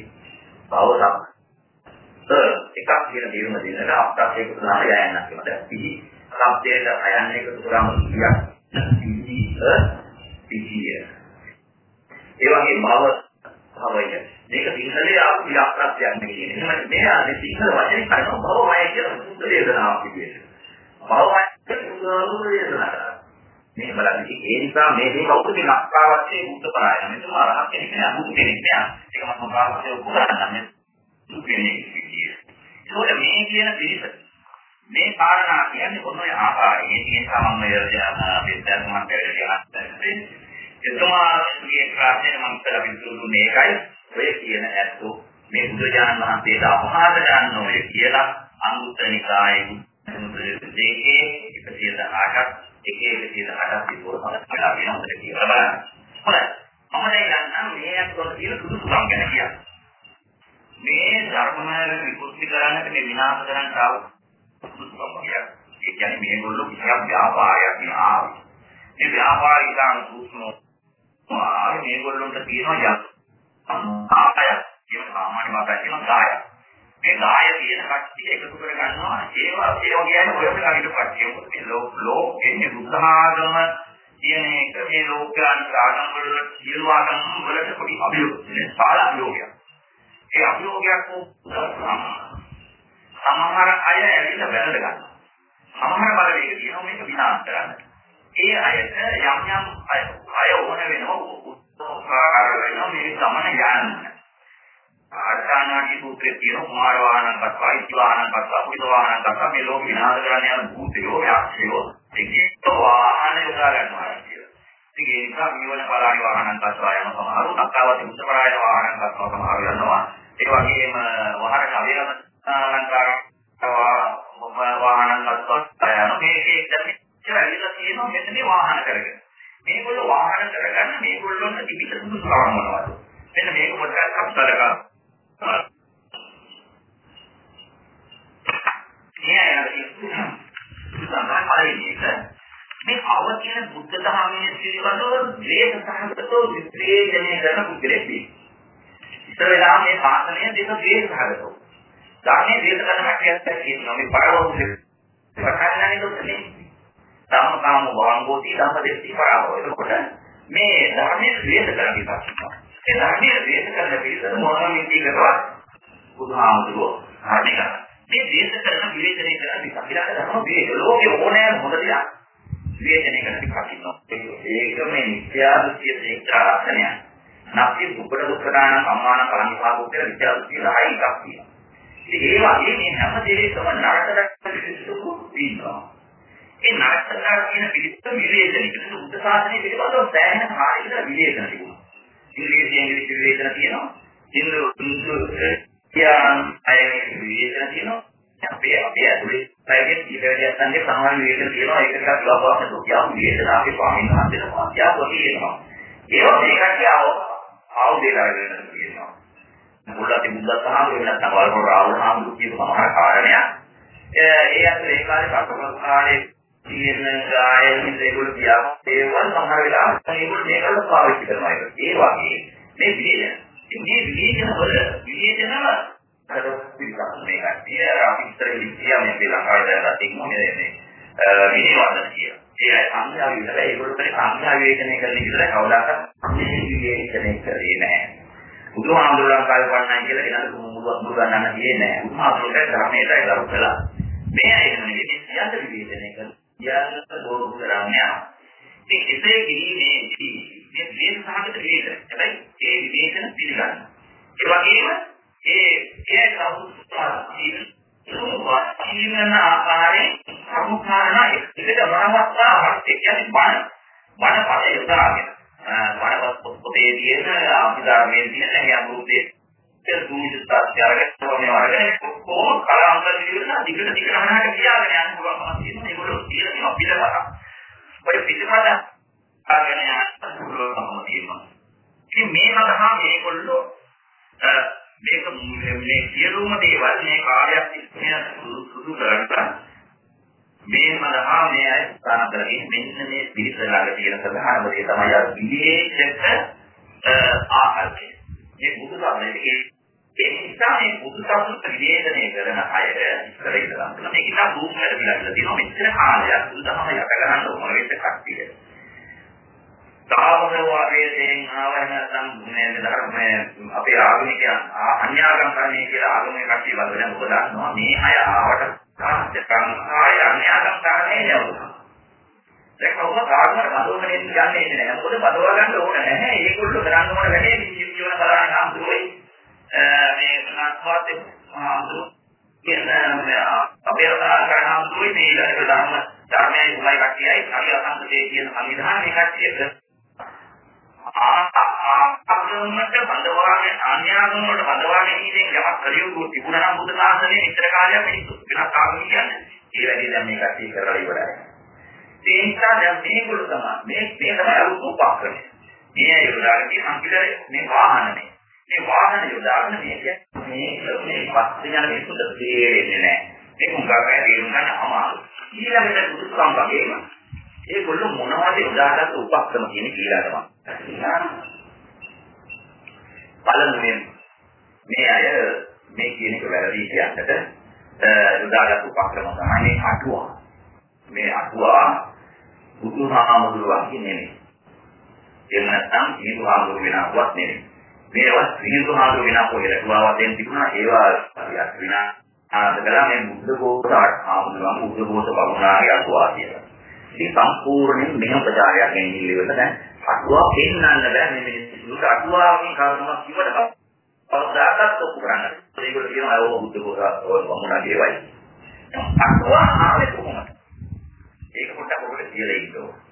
භව සම් එකක් කියන දේම දෙන්නට අප්‍රත්‍යක උදාහරණයක් යන්නක් කියනවා. පිහි සබ්දයට අයන්න එකතු කරාම කියක්. පිහි පිහිය. ඒ වගේ භව භවය. මේක සිංහලයේ ආපු විලාප්‍රත්‍යයක් නෙවෙයි. එහෙනම් මෙයා මේ සිංහල වචනේ කරන භවය කියලා සුද්ධ වේදනාවක් විදියට. භවය සුද්ධ වේදනාවක්. මේ බලන්න ඒ නිසා මේ මේ කවුරුද ලක්කාවත්තේ බුද්ධ පරායන. මෙතන අරහත් කෙනෙක් නෑ බුදු කෙනෙක් නෑ. ඒක මම කාර්යය උපකරන්න මේ බුදු කෙනෙක් විදියට. ඒකෝට මේ කියන පිළිස මේ කාරණා කියන්නේ මොන ආකාරයෙන් මේ කියන සමන්වය විද්‍යාත්මක පෙරදියත් එතුමාගේ ප්‍රශ්නේ මම කළා විසඳුනේ ඒකයි. ඔය කියන ඇත්තෝ මේ බුදුජානක වහන්සේට අපහාස කරන්න ඕනේ කියලා අනුත්තනිකායේ දෙකේ 118ක් එකේ 118ක් විතර කතා වෙනවා කියලා බලන්න. හොඳයි. මම දැන් යන්නම් මේ අතකොට තියෙන සුදුසුකම් ගැන කියන්න. මේ ධර්මමාර්ග විකෘති කරන්නට මේ විනාශ කරන්න ආව සුදුසුකම් කියන්නේ. ඒ කියන්නේ මේගොල්ලෝ කිසියම් ව්‍යාපාරයක් නාවේ. මේ ව්‍යාපාරිකාන් සූක්ෂම ආයේ මේගොල්ලන්ට තියෙනවා යත්. ආය කියන සාමාන්‍ය භාෂාවෙන් කියන ගාය. මේ ගාය කියන කට්ටිය එකතු කර ගන්නවා ඒවා ඒ වගේම ඔය ළඟට කට්ටිය මේ ලෝක ලෝකෙන්නේ බුද්ධාගම කියන එක මේ ලෝකයන් ආගම් වල සියලු ආගම් වලට පොඩි අභියෝගයක් සාල අභියෝගයක්. ඒ අභියෝගයක් සමහර අය ඇවිල්ලා වැළඳ ගන්නවා. සමහර බලවේග තියෙනවා මේක විනාශ කරන්න. ඒ අයට යම් යම් අය ඕන වෙනවා උත්සාහ වෙනවා මේ ගමන යන්න. ආර්ථානාදී සූත්‍රයේ තියෙන කුමාර වාහන කතා, ඉත් වාහන කතා, පුත වාහන කතා මේ ලෝක විනාශ කරන්න යන භූතයෝ යක්ෂයෝ ඒකේ වාහන යොදා ගන්නවා කියලා. ඉතින් ඒ නිසා මේවන පලාණි වාහන කතා යන සමහරු, අක්කාවති උත්තපරායන වාහන කතා සමහරු යනවා. ඒ වගේම වහර කවිරම අලංකාර වාහන කතා යන මේකේ දැන් ඉස්සර ඇවිල්ලා තියෙනවා මෙතනේ වාහන කරගෙන. මේගොල්ලෝ වාහන කරගන්න මේගොල්ලොන්ට තිබිට සුදුසුකම් මොනවද? මෙන්න මේක පොඩ්ඩක් අපතරක. මේ අවතින බුද්ධ ධර්මයේ පිළිබඳව ද්වේෂ සහගතව විශ්ලේෂණය කරන පුද්ගලෙක්. ඉතල වෙලා මේ ශාසනය දෙක ද්වේෂ සහගතව. ධර්මයේ ද්වේෂ කරන කට්ටියක් කියනවා මේ පරවෝසේ ප්‍රකාශනයේ දුන්නේ. තම කාම වංගෝති ධම්මදෙති පරාවෝ. එතකොට මේ ධර්මයේ ද්වේෂ කරන විපස්සනා. ඒ ධර්මයේ ද්වේෂ කරන පිළිසර මොනවා නිතිකටවත් බුදුහාමුදුරුවෝ හරියට. මේ ද්වේෂ කරන විවේචනය කරන විපස්සනා ධර්ම මේ ලෝකේ ඕනෑම හොඳ දෙයක් විවේචනය කරන විපස්සනා. ඒක මේ මිත්‍යාදෘෂ්ටිය ශේක්ෂාසනය. නැති දුකට දුකදාන සම්මාන කලංකාවෝ කියලා මිත්‍යාදෘෂ්ටිය 10ක් තියෙනවා. ඉතින් ඒ වගේ මේ හැම දෙයකම නරකදක් පිළිසුකු තියෙනවා. ඒ නරකදක් කියන පිළිතුර විවේචන කියන බුද්ධ ශාසනය පිළිබඳව සෑහෙන කාලයකට විවේචන තිබුණා. ඉංග්‍රීසියෙන් විවේචන තියෙනවා. ඉන්දු ඉන්දු කියන අය විවේචන තියෙනවා. අපේ අපේ ඇතුලේ ප්‍රයිවට් ඉතිරියක් නැන්දේ සමාන විවේචන තියෙනවා. ඒක ටිකක් ලබාවන්න දුකියම් විවේචන අපේ ස්වාමීන් වහන්සේලා මාත්‍යා වගේනවා. ඒවා මේකට ආව ආවදේලා වෙන තියෙනවා. මුලට මුද්දත් සාහෘද නැත්නම් වල්පොර රාවණ හාමුදුරු කියන සමහර කාරණයක්. ඒ අතර ඒ කාලේ කටුක කාලේ තියෙන ගායන මේගොල්ලෝ කියා ඒවල් සමහර වෙලාවට මේගොල්ලෝ මේකට පාවිච්චි කරනවා ඒක. ඒ වගේ මේ විදිහට මේ විදිහම වල විදිහටම අර පිළිගන්න මේ කට්ටිය අපි ඉස්සර ඉතියා මේ ලංකාවේ දැනලා තිබුණා මේ විනෝදන කියලා. ඒ සංඥා විතරයි ඒගොල්ලෝ සංඥා වේදනය කරන විදිහට කවදාකවත් මේ විවේචනය කරේ නැහැ. බුදුහාමුදුරුවෝ කාලේ වන්නයි කියලා එනද මුදුවක් මුදුගන්නන්න ගියේ නැහැ. බුදුහාමුදුරුවෝ ධර්මයටයි කරු කළා. මේ අය නෙමෙයි මේ සියල්ල විවේචනය කරන. සියල්ල දෝරු කරන්නේ යනවා. ඉතින් එසේ ගිහිනේ මේ විවේචන සහගත විවේචන. හැබැයි ඒ විවේචන පිළිගන්න. ඒ වගේම ඒ ඒ කවුරුත් ජීවන ආකාරයෙන් සමුඛාන එකට මනවස්සා හර්ථය කියන්නේ බණ. බණ පද යොදාගෙන. බණ පොතේ තියෙන අභිධර්මයේ තියෙන ඒ අනුරූපයේ සූචිතාත්‍යරගෙන මේ වගේ කොහොම කලාන්තර විදිහට දිගට දිගට අහනකට කියාගෙන යන්න පුළුවන් තියෙනවා. ඒගොල්ලෝ කියලා තියෙනවා පිටපත. ඔය පිටපත ආගෙන යන්න පුළුවන්කම තියෙනවා. ඉතින් මේ සඳහා මේගොල්ලෝ මේක මේ සියලුම දේවල් මේ කාර්යයක් ඉස්සෙන සුදු කරගන්න මේ සඳහා මේ අය ස්ථාන කරගෙන මෙන්න මේ පිළිස ළඟ තියෙන ප්‍රධානම දේ තමයි අර විදේශක ආහාරය. මේ බුදු සමයේ ඒ නිසා මේ බුදු සමයට විදේශනය කරන අය ඉස්සර ඉඳලා මේක ඉතින් දුක්ඛයට පිළිගන්න තියෙනවා මෙච්චර කාලයක් බුදු සමය යට ගන්න ඕන වෙච්ච කට්ටිය. සාමන වාදයෙන් ආවන නැත්නම් මේ ධර්මයේ අපේ ආගමිකයන් අන්‍යාගම් කරන්නේ කියලා ආගමික කට්ටිය වලගෙන ඔබ දන්නවා මේ අය ආවට කාර්යකම් ආය අන්‍යාගම් කරන්නේ නෑ. ඒක ඔබ කාර්යකට බදවගෙන යන්නේ නැහැ. මොකද බදව ගන්න ඕන නැහැ. ඒගොල්ලෝ කරන්න ඕන වැඩේ ජීවන බලන්න නම් දුරයි. මේ සංස්වාදේ ආඳු කියන අපේ රටාන් කරන දුරයි මේ ඊළඟ ධර්ම ධර්මයේ උමයි කට්ටියයි අපි අසංකේතයේ කියන සංවිධානයේ කට්ටිය ආගමකට බඳවාගෙන අන්‍යාගම වලට බඳවාගෙන ඉන්නේ යමක් කලියු තිබුණා නම් බුද්ධ ශාසනයේ විතර කාලයක් මිනිස්සු වෙනස් ආගම කියන්නේ. ඒ වැඩි දැන් මේ කට්ටිය කරලා ඉවරයි. ඒ නිසා දැන් මේගොල්ලෝ තමයි මේ මේ තමයි උපක්‍රමය. මේ යොදාගෙන සංකීර්ණ මේ වාහනනේ. මේ වාහන යොදාගෙන මේ මේ මේ පස්සේ යන මිනිස්සුන්ට තේරෙන්නේ නැහැ. මේක උගා පැහැදිලි ගන්න අමාරුයි. ඊළඟට බුදුස්වාම වගේම ඒගොල්ලෝ මොනවද යොදාගත්ත උපක්‍රම කියන කියලා තමයි. පළමුවෙන් මේ අය මේ කියන එක වැරදි කියන්නට යොදාගත් උපක්‍රම තමයි මේ අටුවා. මේ අටුවා බුදුහාමුදුරුවන්ගේ නෙමෙයි. එහෙම නැත්නම් බුදුහාමුදුරුව වෙනවත් නෙමෙයි. මේවත් බුදුහාමුදුරුව වෙනව කියලා අටුවා වශයෙන් තිබුණා ඒවා හරියට විනා ආදකලා මේ බුද්ධ කෝෂ ආමුදුරුවන් බුද්ධ කෝෂ බමුණාගේ අටුවා කියලා. ඉතින් සම්පූර්ණයෙන් මෙහෙම ප්‍රචාරයක් එන්නේ ඉවරද දැන් අටුවා පෙන්වන්න බෑ මේ මිනිස්සුන්ට අටුවාගේ කරුණක් කිව්වට කවදාකවත් ඔප්පු කරන්න. ඒගොල්ලෝ කියනවා අය බුද්ධ කෝෂ ඔය බමුණාගේ වයි. අටුවා ආවේ කොහොමද? ඒක පොඩ්ඩක් ඔබට කියලා ඉන්න ඕන.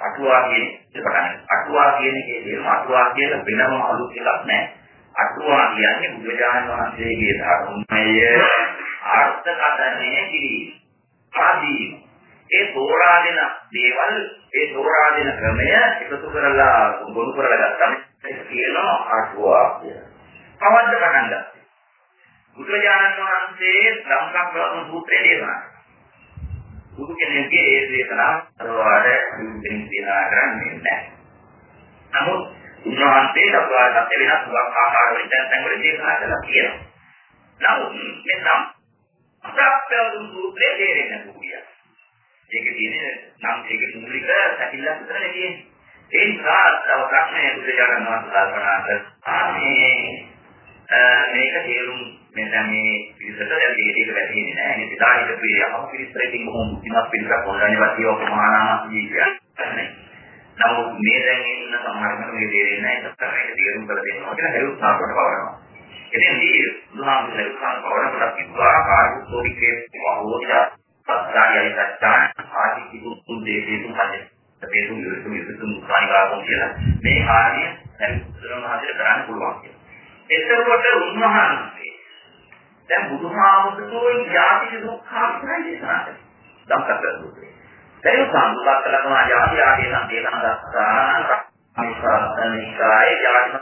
අටුවා කියන්නේ පටන් අටුවා කියන එකේ තියෙන අටුවා කියලා වෙනම අලුත් එකක් නැහැ. අටුවා කියන්නේ බුදුජානක වහන්සේගේ ධර්මය අර්ථකථනය කිරීම. ආදී ඒ තෝරා දෙන දේවල් ඒ තෝරා දෙන ක්‍රමය එකතු කරලා ගොනු කරලා ගත්තම ඒක කියනවා අටුවා කියලා. කවද්ද පටන් ගත්තේ? බුදුජානක වහන්සේ ධම්මප්‍රවණ සූත්‍රය දේශනා බුදු කෙනෙක්ගේ ඒ දේශනා අරවාඩ දෙන්න තියනා කරන්නේ නැහැ. නමුත් උන්වහන්සේ දක්වාට වෙනස් සුවක් ආකාර වලින් දැන් වල දේශනා කළා කියනවා. නමුත් මේ නම් අප්‍රාප්තවුන් සූත්‍රයේ තේරෙන්නේ නැහැ. ඒක තියෙන්නේ නම් ඒක මූලික සැකිල්ලක් විතරනේ තියෙන්නේ. ඒ නිසා තව ප්‍රශ්නයක් බුදුජානක වහන්සේ කල්පනා කරා මේක තේරුම් මෙන්න මේ පිළිසෙට ඒක වැටෙන්නේ නැහැ. ඒ නිසා ඒක පිළියම පිළිසෙටින් බොහොම මුලින්ම පිළිසක් ඔන්ලයින් වතිය ඔක මහානාම ජීවිතය. නමුත් මේ දැන් ඉන්න සමහරකට මේ දෙන්නේ නැහැ ඒක තමයි තේරුම් කරලා දෙනවා කියලා හරි උත්සාහ කරනවා. එතෙන්දී බුදුහාමුදුරුවෝ උත්සාහ කරන කොට කිව්වා කාර්යෝපෝරිකේ වහෝචා සත්‍යයයි සත්‍යයන් ආදි කිතුන් දේශේතු පදේ. තේරුම් යොසු යොසුම් කාණිකාවෝ කියලා මේ කාර්යය සරිසුරම හදිර කරන්න පුළුවන් කියලා. එතකොට උන්වහන්සේ දැන් බුදුහාමුදුරුවෝ යාති දුක්ඛාපයි දේශනා කළා. දම්කට්ටු දැන් සම්පූර්ණ කරනවා යාති ආදී නම් දේශනා දක්වා අනිසාතනිකාය යාති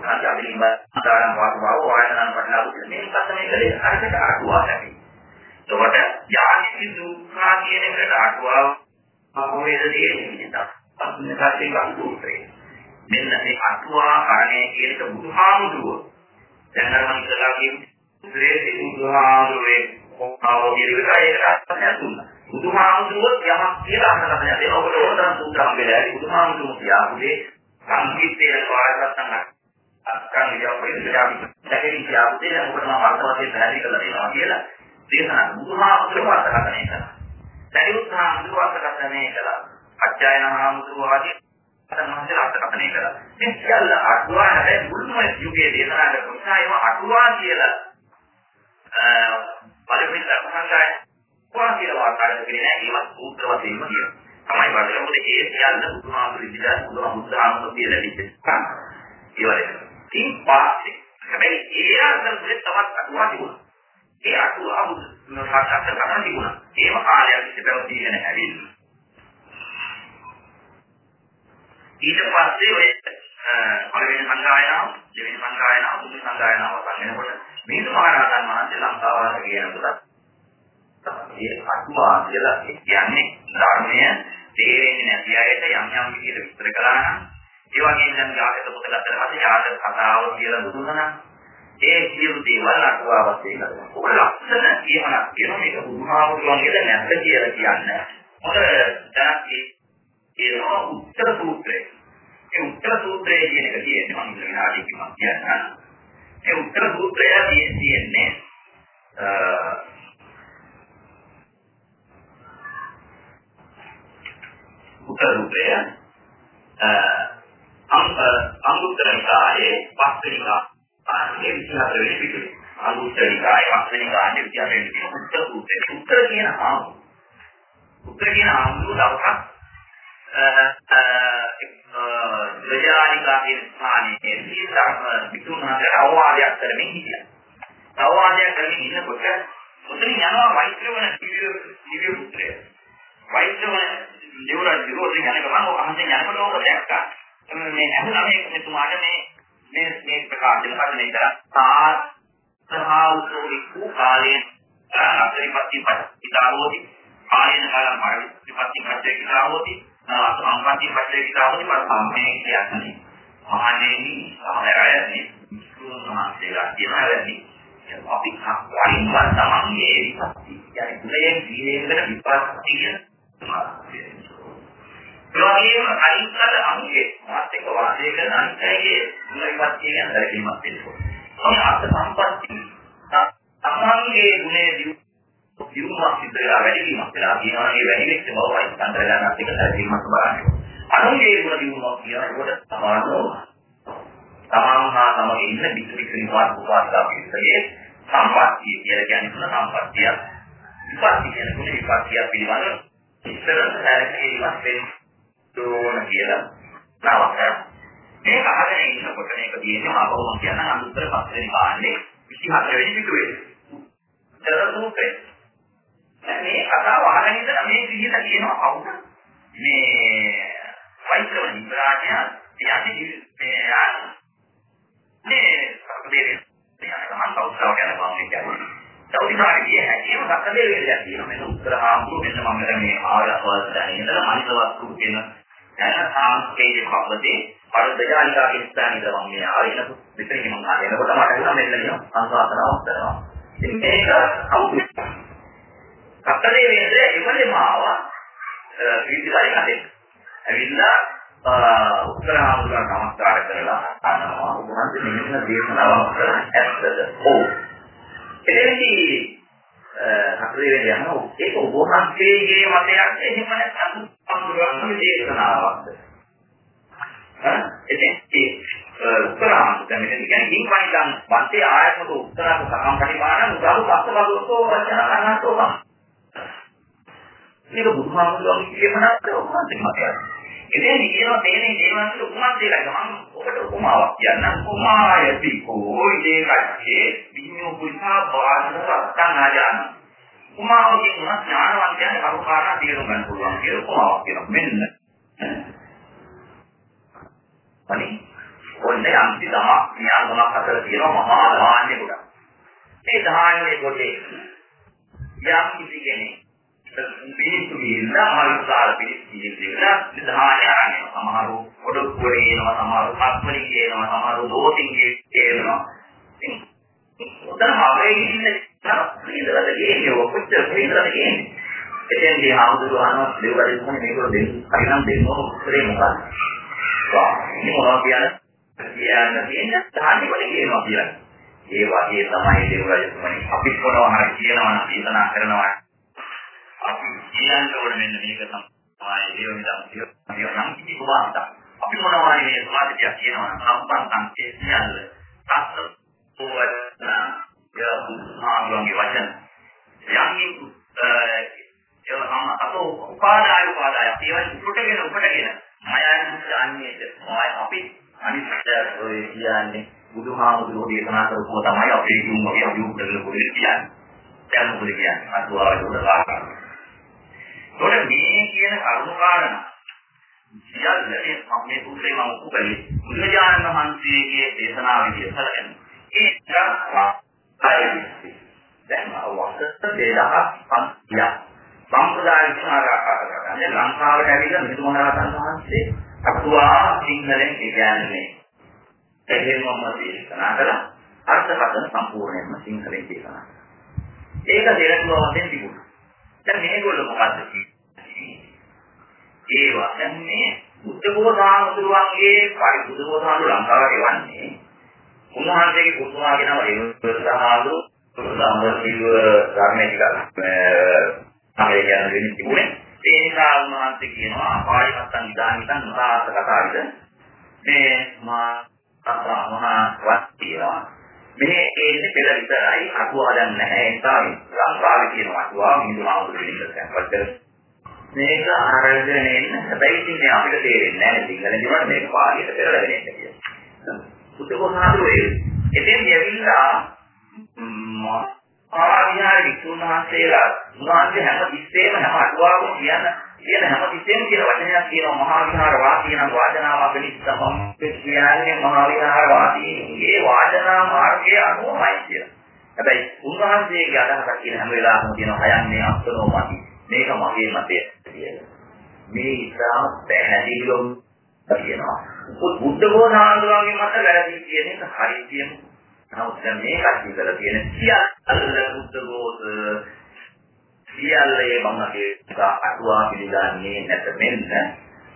ආදී බාරම් වාකවාව වායනන් පටලවා මේ පස්සේ කලේ අරකට අටුවා ලැබි. එතකොට යාති දුක්ඛා කියන එකට අටුවා අපෝවේද දෙන්නේ පස්සේ ගන්නුත්‍රේ. මෙන්න මේ අටුවා කරණය කියන එක බුදුහාමුදුරුවෝ දැන් අර මම ඉතලා කියන්නේ බුදුහාමුදුරුවේ කොහොමද කියන එක ඒකට දුන්නා. බුදුහාමුදුරුවෝ යමක් කියලා අහකට යනවා. ඔබට ඕනනම් සූත්‍රම් වෙලා ඇති බුදුහාමුදුරුවෝ කියාපුදේ සංකීර්තයේ පාරකට තමයි. අත්කන් විදියට දැකෙන කියාපුදේ දැන් ඔබට මම අර්ථවත්ව පැහැදිලි කරලා දෙනවා කියලා දේශනා බුදුහාමුදුරුවෝ අර්ථකථනය කළා. සරියුත් හාමුදුරුවෝ අර්ථකථනය කළා. අත්‍යයන හාමුදුරුවෝ ආදී අතනහසේ අර්ථකථනය කළා. මේ සියල්ල අටුවා හැබැයි මුල්ම යුගයේ දේශනා කරපු නිසා ඒවා අටුවා කියලා පරිපිට සංගායන කුරාන් කියලා වාර්තාගත කරේ නැහැ ඒවත් සූත්‍ර වශයෙන්ම කියනවා. තමයි බලන්න මොකද ඒ සියල්ල බුදුහාමුදුරු ඉදිරියට බුදුහාමුදුරු කියලා ලැබිච්ච ඒවල. ඉතින් පාස්සේ හැබැයි ඒ අතරේ තවත් අටුවා තිබුණා. ඒ අටුවා බුදු සාක්ෂාත් කරගන්න තිබුණා. ඒව කාලයක් තිස්සේ පැවතීගෙන ඇවිල්ලා. ඊට පස්සේ ඔය පළවෙනි සංගායනාව, දෙවෙනි සංගායනාව, තුන්වෙනි සංගායනාව වගේ මේක මහරහතන් වහන්සේ ලංකාවට කියනකොට ඒ අත්වා කියලා කියන්නේ ධර්මය තේරෙන්නේ නැති අයට යම් යම් විදිහට විස්තර කළා නම් ඒ වගේම දැන් යාකට පොත ගත්තට පස්සේ යාට කතාව කියලා දුන්නා නම් ඒ සියලු දේවල් අටුවාවත් ඒකද. ඔක ලක්ෂණ කියමනක් කියන මේක බුදුහාමුදුරන්ගේ නැත්ද කියලා කියන්නේ. මොකද දැන් ඒ උත්තර සූත්‍රය. ඒ උත්තර සූත්‍රය කියන එක කියන්නේ මම ඉතින් ආදී කිව්වා කියන්නේ. ඒ උත්තර සූත්‍රය තියෙන්නේ උත්තර රූපය අංගුත්තර නිකායේ පස්වෙනි ආන්නේ විස්තර වෙන්නේ පිටුනේ. අංගුත්තර නිකායේ පස්වෙනි ආන්නේ විස්තර වෙන්නේ උත්තර රූපය. උත්තර කියන ආම. උත්තර කියන ආම දවසක් විද්‍යානිකා කියන ස්ථානයේ සීතම පිටුනාට අවවාදයක් කරමින් හිටියා. අවවාදයක් කරමින් ඉන්නකොට උතන යනවා වෛද්‍යවන දිව්‍ය පුත්‍රය. වෛද්‍යවන දෙවරන් විරෝධයෙන් යන ගමන් ඔය අහන්සේ යනකොට ඕක දැක්කා. මේ ඇහුණා මේ මෙතුමාට මේ මේ මේ ප්‍රකාශන කරන එක සාහාවුසෝරි කු කාලේ අතරිපත්ති පිටාවෝති කාලේන කාලම් පරිපත්ති පත්‍යේ කිතාවෝති සම්පත්ති පත්‍යේ කිතාවෝති පරම්පේ කියන්නේ. මහණෙනි සමරයනි සුමහන්සේලා කියනවාදී අපි වයින් වන් තමන්ගේ විපත්ති කියන්නේ කුලයෙන් දීලේකට විපත්ති කියන ඒ වගේම අනිත්‍යද අංගේ මාත් එක්ක වාසය කරන අනිත්‍යයේ මුලින්පත් කියන දැකීමක් තියෙනවා. මේ අර්ථ සම්පatti තමන්ගේ ගුණේ දියුණුවක් සිදු වෙලා වැඩි වීමක් වෙලා කියනවා මේ වැඩි වෙච්ච බවයි සංකල්ප ගන්නත් එක දැකීමක් බලන්නේ. අනුන්ගේ ගුණ දියුණුවක් කියනකොට සමානව තමන් හා තමගේ ඉන්න පිටු පිටු නිවාස උපාසකා පිළිසයේ සම්පත්තිය කියලා කියන්නේ සම්පත්තිය. විපත්ති කියන ගුණ විපත්තිය පිළිබඳව ඉස්සර සැලකීමක් වෙන්නේ ඕන කියලා නවත්තන. මේක අහගෙන ඉන්නකොට මේක තියෙන්නේ ආපහුම කියන අනුත්තර පස්වෙනි කාණ්ඩේ 24 වෙනි පිටුවේ. ඒතර සූත්‍රය. මේ කතාව අහගෙන ඉඳලා මේ විදිහට කියනවා කවුද? මේ වෛද්‍යව ඉන්ද්‍රාණ්‍ය යටි මේ මේ සම්දේවේ යන ගමන් කවුරුව ගැන මම කියන්නේ. සෞදිකාරිය හැටිම සැකදේ වේලක් තියෙනවා. මෙන්න උත්තර හාමුදුරුවෝ මෙන්න මම මේ ආයතවස් දැන ඉඳලා මනිතවත් කුපින දැන් සාංස්කේය කවදේ පරිදජානිකා කියන ස්ථානයේ ගමන් මේ ආරින විතරේ මම ආයෙනකොට මට හිතුණා මෙන්න නියම සංසාරතාවක් කරනවා. ඉතින් මේක කවුද? සත්‍යයේ වේද එවලෙම ආවා විදිහයි කඩේ. ඇවිල්ලා උත්තරාමුදුරන් නමස්කාර කරලා අහනවා උන්වහන්සේ මෙන්න දේශනාවක් කරලා ඇත්තද? ඔව්. එතෙන්දී හතරේ වෙන යනවා ඒක ඔබ වහන්සේගේ මතයක් එහෙම නැත්නම් බුදුහාමුදුරුවන්ගේ දේශනාවක්ද? හා එතෙන් ඒ උත්තරාන්ත මෙතන කියන්නේ හිම්පණිදන් වන්තේ ආයතනක උත්තරාක සකම් පරිමාණ උදාරු පස්සබදෝසෝ වචන කනසෝ මේක බුදුහාමුදුරුවන්ගේ කියමනක් ඔක්කොම මතයයි. ඉතින් කියනවා තේනේ දේවන්තර උපමාවක් දෙලා මම ඔබට උපමාවක් කියන්නම්. උපමායති කෝයි දෙකක්ේ විඤ්ඤෝ පුසා බාහිර රත්තන් ආජාන උපමාවකින් උනත් ඥානවන්තයන් කරුකාරණ තේරුම් ගන්න පුළුවන් කියලා උපමාවක් කියනවා. මෙන්න. අනේ ඔන්නේ අන්ති තම ඥානමක් අතර තියෙන මහා ධාන්‍ය කොට මේ ධාන්‍ය කොටේ යම් කිසි කෙනෙක් පිළිතු ගිහිල්ලා ආයුසාර පිළිතු ගිහිල්ලා නිදාන ආරණය සමහරව ඔඩොක්කුවේ එනවා සමහරව පත්මලි කියනවා සමහරව දෝතින් කියනවා උතන අපේ ඉන්නේ නේදවල කියන්නේ කොච්චර ප්‍රේමද කියන්නේ එතෙන්දී ආමුදුරවනවා දෙවල් කොහොමද මේකෝ දෙන්න හරිනම් දෙන්න ඕන උත්තරේ මොකක්ද වා මේ මොනවා කියන්නේ කියන්න තියෙන තාටි වල කියනවා කියන්නේ ඒ වගේ තමයි දෙවල් කොහොමද අපි කොනවා හරි කියනවා නම් දේශනා කරනවා. අපි කියන්න ඕනේ මෙන්න මේක තමයි දේව විදම් කියනවා නම් කිසි කොහොමද අපි මොනවා හරි මේ සමාධිය කියනවා නම් සම්පන්නන් සියල්ල සත්‍ය පොවන යහුමාගේ වචන. යම් ඒ අම අතෝ උපාදාය උපාදාය. ඒවා උපටගෙන උපටගෙන මයන් ඥාන්නේද මොයි අපි අනිත් ඔය කියන්නේ බුදුහාමුදුරුවෝ දේශනා කරපුවා තමයි අපේ දුන්නෝ අපි උපදෙල පොඩි කියන්නේ. දැන් මොකද කියන්නේ? අතුවාට උදාහරණ ඒකට මේ කියන කරුණු කාරණා සියල්ලේ මම මේ උත්තරේ මම උපකලේ බුදුජානක මහන්සියගේ දේශනා විදිය සැලකෙන ඒ දැන් අවස්ථ දෙලහක් පන්තිය සම්ප්‍රදාය විචාරකාරකයන් ලංකාවට ඇවිල්ලා මිතුමහරහතන් වහන්සේ අතුවා සිංහලෙන් කියන්නේ එහෙමම දේශනා කළා. අර්ථකථන සම්පූර්ණයෙන්ම සිංහලෙන් දේශනා කළා. ඒක දෙලකුව වශයෙන් තිබුණා. දැන් මේගොල්ලෝ මොකද්ද කියන්නේ? ඒවා දැන් මේ බුද්ධඝෝසාමුදුරුවන්ගේ පරිබුද්ධඝෝසාමුදුරු ලංකාවට එවන්නේ. උන්වහන්සේගේ පුතුමාගේ නම රේවසහාමුදුරු සම්බන්ධීව ධර්මයේ ටිකක් අමරිකයන් වෙන්නේ තිබුණේ. ඒ නිසා උන්වහන්සේ කියනවා ආපාරිමත්තන් ඉදානිතන් උසාහස කතාවිද මේ මා මහා වත් කියනවා. මේ ඒන්නේ පෙර විතරයි අකුවා දැන් නැහැ. ඒ නිසා ලංකාවේ තියෙන අකුවා මිදුනාවුරු වෙනකම් පස්සේ මේක අරගෙන එන්න හැබැයි ඉතින් අපිට තේරෙන්නේ නැහැ සිංහලෙන්. කිව්වට මේක පාලියට පෙරලගෙන එන්න කියලා. පුතේ ඒ එතෙන් යවිලා ආවිහාර විසුණුහන්සේලා උන්වහන්සේ හැම තිස්සෙම හැම අටුවාවම කියන කියන හැම තිස්සෙම කියන වචනයක් කියනවා මහා විහාර වාසී නම් වාදනාවක් නිස්සම කියන්නේ මහා විහාර වාසීගේ වාදනා මාර්ගය අනුවමයි කියලා. හැබැයි උන්වහන්සේගේ අදහසක් කියන හැම වෙලාවකම කියනවා හයන්නේ අස්තනෝ මති. මේක මගේ මතය. කියලා. මේ ඉතාම පැහැදිලිවම කියනවා. බුද්ධ ගෝධාන්තුන්ගේ මත වැරදි කියන එක හරි කියමු. නමුත් දැන් මේකත් ඉඳලා තියෙන සියල්ල බුද්ධ ගෝධ සියල්ලේ මමගේ අටුවා පිළිගන්නේ නැත මෙන්න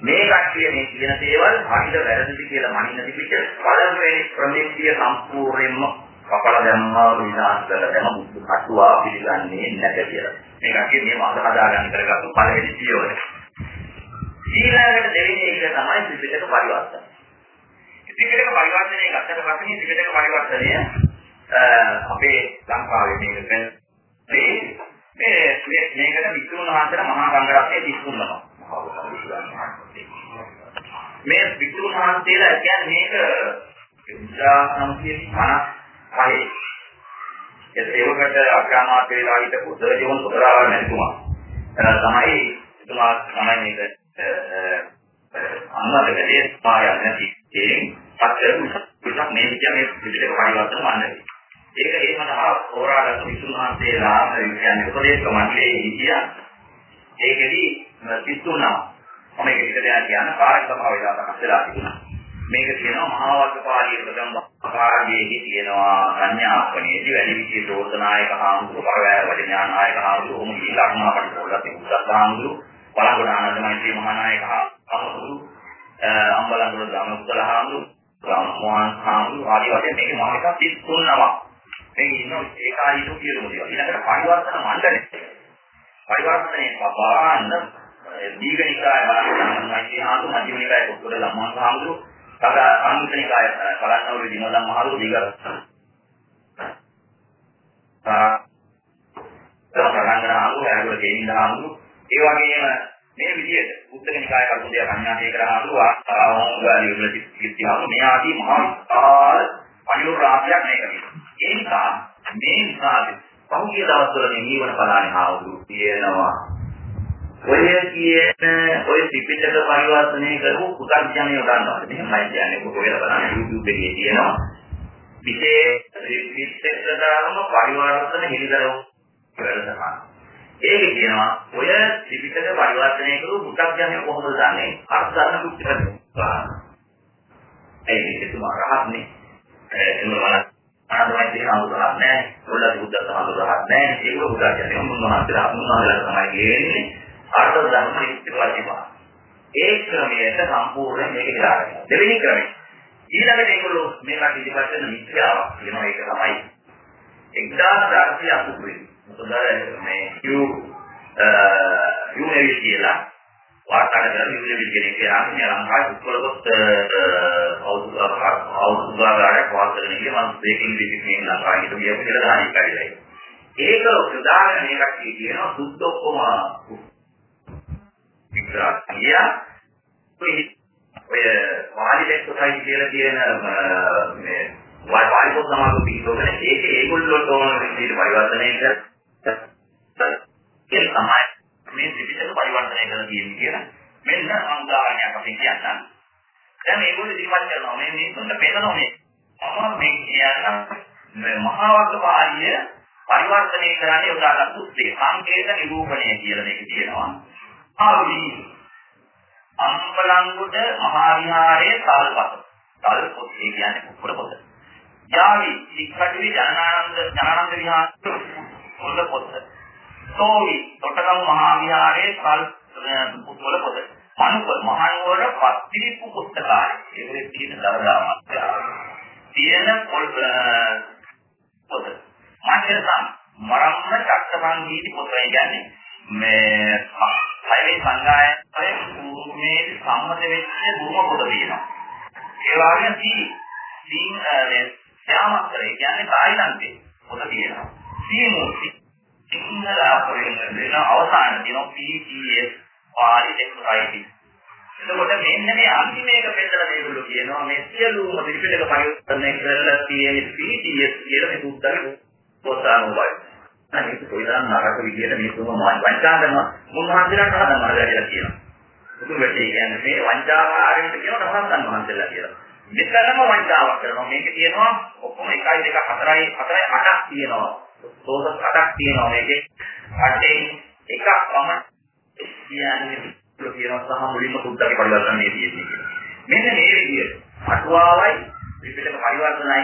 මේ කට්ටිය මේ කියන දේවල් හරිද වැරදිද කියලා මනින්න තිබිච්ච පළවෙනි ප්‍රමිතිය සම්පූර්ණයෙන්ම කපල දැම්මා විනාශ කරලා දැම බුද්ධ අටුවා පිළිගන්නේ නැත කියලා. මේ කට්ටිය මේ මාස හදාගන්න කරගත්තු පළවෙනි පියවර. ඊළඟට දෙවෙනි එක තමයි ත්‍රිපිටක පරිවර්තන. ත්‍රිපිටක පරිවර්තනය ගත්තට පස්සේ ත්‍රිපිටක පරිවර්තනය අපේ ලංකාවේ මේක මේ මේ මේකට විසුණු වහන්සේලා මහා සංඝරත්නයේ තිස්සුන්නවා. මේ විසුණු වහන්සේලා කියන්නේ මේක 1955 ඒ ඒවකට අග්‍රාමාත්‍ය වෙලා හිටපු සර්ජෝන් සුදරාව නැතුමා. එතන තමයි එතුමා තමයි මේක අන්නදකදී පායන්නේ නැති ඒ පතර විසක් මේ කියන්නේ පිළිදෙක පරිවර්තන වන්නේ. ඒක එහෙම තමයි හොරාගත්තු විසුණුහන්සේලා කියන්නේ උපදේශ මණ්ඩලයේ හිටියා. ඒකෙදි පිටුනා මම ඒක විතර දෙයක් කියන කාර්ය සභාවේ දාපක් වෙලා තිබුණා. මේක කියනවා මහා වග්ගපාලිය ප්‍රගම් කාර්යයේ තියෙනවා සංඥාපණයේදී වැඩි විදිහේ දෝෂනායක හාමුදුරුවෝ පරවැය වඩඥානායක හාමුදුරුවෝ ඔහොම ගිහිල්ලා අනුමාපණ කරලා තිබුණා හාමුදුරුවෝ බලංගොඩ ආනන්දමයි මහානායක හාමුදුරුවෝ අම්බලංගොඩ ධම්මපුතල හාමුදුරුවෝ රාමෝහන් හාමුදුරුවෝ ආදී වශයෙන් මේක මහා එකක් 33 මේ ඉන්න ඒකායිතු කියනු දේවල්. ඊළඟට පරිවර්තන මණ්ඩලය. පරිවර්තනයේ බලන්න දීඝනිකාය බලන්න මයිති හාතු මධ්‍යමනිකාය පොත්වල ළමා සාමුදුරු තද අනුතනිකාය බලන්නවල දිනවදම් මහරු දීඝ ආ තමරංගන අඳු හැරවල ගෙනින්න අඳු ඒ වගේම මේ විදිහට උත්තරිකාය කරුණිය කන්‍යාසේ කරාඳු ආවාගාලිය වල තිස්තිහම මේ ආදී මහා ආ පරිවර්තනයක් මේක. ඒ නිසා මේ නිසා පහුගිය දවස්වල මේ ජීවන පලානේ ආවුරු කියනවා. ඔය කියන ඔය ත්‍රිපිටක පරිවර්තනය කරපු පුතග්ජනය ගන්නවා. මෙහෙමයි කියන්නේ කොහොමද බලන්න YouTube එකේ තියෙනවා. විශේෂ ත්‍රිපිටකදාම පරිවර්තන හිලිදරව වැඩසටහන. ඒක කියනවා ඔය ත්‍රිපිටක පරිවර්තනය කරපු පුතග්ජනය කොහොමද දන්නේ? අර්ථ ගන්න කුච්චකට. ඒ විදිහටම රහත්නේ. ඒ මොනවා ආනන්දමයි දෙන අනුරහක් නැහැ. ඔයාලා බුද්ධ සමහරහක් නැහැ. ඒක බුද්ධ කියන්නේ මොනවද? මොනවද තමයි කියන්නේ. අර්ථ ධර්ම ඉස්තිවාදිනවා. ඒ ක්‍රමයට සම්පූර්ණ මේක දාගන්න. දෙවෙනි ක්‍රමය. ඊළඟට ඒගොල්ලෝ මේකට ඉදිරිපත් කරන මිත්‍යාවක් කියනවා ඒක තමයි. 1480 මොකද මේ යු යුනෙවි කියලා වාර්තා කරන යුනෙවි කෙනෙක් කියලා මේ ලංකාවේ උත්කලකොත් අවුරුදු අවුරුදු ගානක් වාර්තා කරන ඉන්නේ මම බේකින් බේකින් ලංකාවේ ඉඳන් ගියපු කියලා දාහි කඩිලා. ඒක ප්‍රධාන මේකක් කියනවා සුද්ධොක්කම විග්‍රහය ඔය වාලිලෙක් කොටයි කියලා කියන මේ වාලිපොත් සමාගම පිටෝගෙන ඒක ඒගොල්ලෝ තෝරන විදිහට පරිවර්තනය කරලා ඒ තමයි මේ ත්‍රිපිටක පරිවර්තනය කරලා තියෙන්නේ කියලා මෙන්න උදාහරණයක් අපි කියන්නම්. දැන් මේගොල්ලෝ ඉදිරිපත් කරනවා. මේ මිනිස්සුන්ට පෙන්නනවා මේ මම මේ කියන්නේ මහා වර්ග පාළිය පරිවර්තනය කරන්නේ උදාහරණ උත්තේ සංකේත නිරූපණය කියලා මේක තියෙනවා ආවි අම්බලංගුඩ මහා විහාරයේ තල්පත. තල්පොත්. ඒ කියන්නේ කුකුර පොත. යාවි සික්කටවි ජනනානන්ද ජනනානන්ද විහාරයේ පොත. සෝවි තොටගම් මහා විහාරයේ තල් පුත්වල පොත. මනුප මහනුවර පත්තිරිප්පු පුස්තකාලය. ඒකේ තියෙන දරදාමක් තියෙන පොත්. මන්දිරසම් මරම්ම චක්කපන්දීති පොත. කියන්නේ මේ හයවේ සංගායනයේ මේ සම්මත වෙච්ච බුරුම පොත තියෙනවා. ඒ වගේම සී සීන් ශ්‍යාමස්තරේ කියන්නේ තායිලන්තේ පොත තියෙනවා. සීමූර්ති සිංහල අපරෙන් වෙන අවසාන දින PTS පාලි දෙකයි. එතකොට මෙන්න මේ අන්තිම එක පෙන්නලා මේගොල්ලෝ කියනවා මේ සියලුම පිළිපෙළක පරිවර්තනය කරලා තියෙන PTS කියලා මේ උත්තර පොත අනුවයි. මේක කොයිතරම් නරක විදියට මේ තුම වංචා කරනවා මුන්වහන්සේලාට හදන්න හදලා කියනවා. උතුම් වෙටේ කියන්නේ මේ වංචාකාරයෙන්ද කියනවා රහතන් වහන්සේලා කියලා. මෙතනම වංචාවක් කරනවා. මේක තියෙනවා ඔක්කොම 1 2 4යි 4යි 8ක් තියෙනවා. සෝස 8ක් තියෙනවා මේකේ. 8න් එකක් වම කියන්නේ කියනවා සහ මුලින්ම සුද්ධක පරිවර්තනයේ තියෙන්නේ. මෙන්න මේ විදියට අටුවාවයි විපිටක පරිවර්තනයි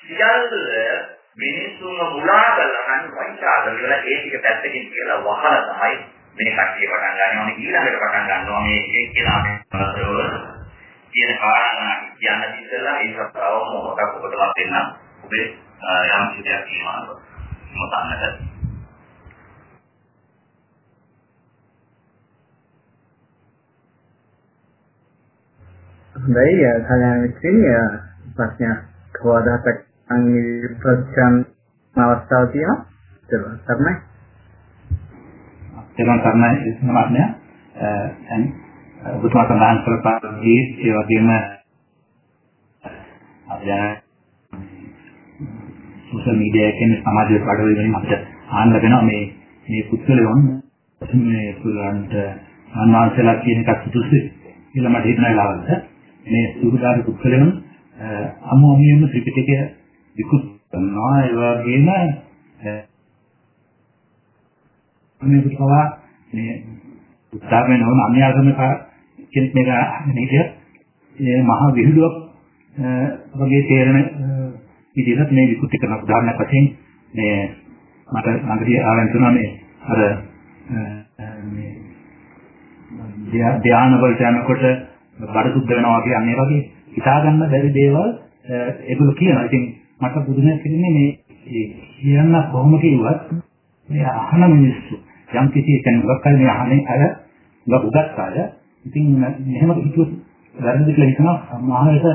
සියල්ල මිනිස්සුන්ව මුලා කරලා නම් වංචා කරලා ඒ ටික පැත්තකින් කියලා වහලා තමයි මේ කට්ටිය පටන් ගන්න. ඕනේ ඊළඟට පටන් ගන්නවා මේ එක කියලා කියන කාරණා කියන්න ඉස්සෙල්ලා ඒ සත්‍යව මොකක්ද ඔබටවත් දෙන්න. ඔබේ යම් කිසියක් කියනවා මොතන්නද හොඳයි කල්‍යාණ මිත්‍රී ප්‍රශ්නයක් කවදාහක් අංගිපච්ඡන් අවස්ථාව තියෙනවා. ඒක තමයි. ඒක තමයි සමාජය. දැන් ඔබතුමා සඳහන් කරපු ඒ වගේම අපි සෝෂල් මීඩියා එකෙන් සමාජයේ පඩවල වලින් අපිට ආන්න ලැබෙනවා මේ මේ පුත්‍රයන් මේ පුරන්ට අන්වාන්සලා කියන එකක් සුදුසු කියලා මට හිතන වෙලාවලට මේ සුදුදාරු පුත්‍රයන් අමුමියම ත්‍රිපිටකය විකුත් කරනවා ඒ වගේම මේක පවා මේ උත්සාහයෙන් නොවන අන්‍යාගමික කෙනෙක් මේක නේද මේ මහා විහිළුවක් වගේ තේරෙන විදිහට මේ විකෘති කරන උදාහරණයක් වශයෙන් මේ මට ළඟදී ආරම්භ වුණා මේ අර මේ ධ්‍යාන වලට යනකොට බඩ සුද්ධ වෙනවා වගේ අන්නේ වගේ හිතා ගන්න බැරි දේවල් ඒගොල්ලෝ කියනවා. ඉතින් මට බුදුනේ කියන්නේ මේ කියන්න කොහොම කිව්වත් මේ අහන මිනිස්සු යම් කිසි කෙනෙක් කල් මේ අහන්නේ අර ගොඩක් උගත් අය. ඉතින් මෙහෙම හිතුවොත් වැරදිද කියලා හිතනවා මහානට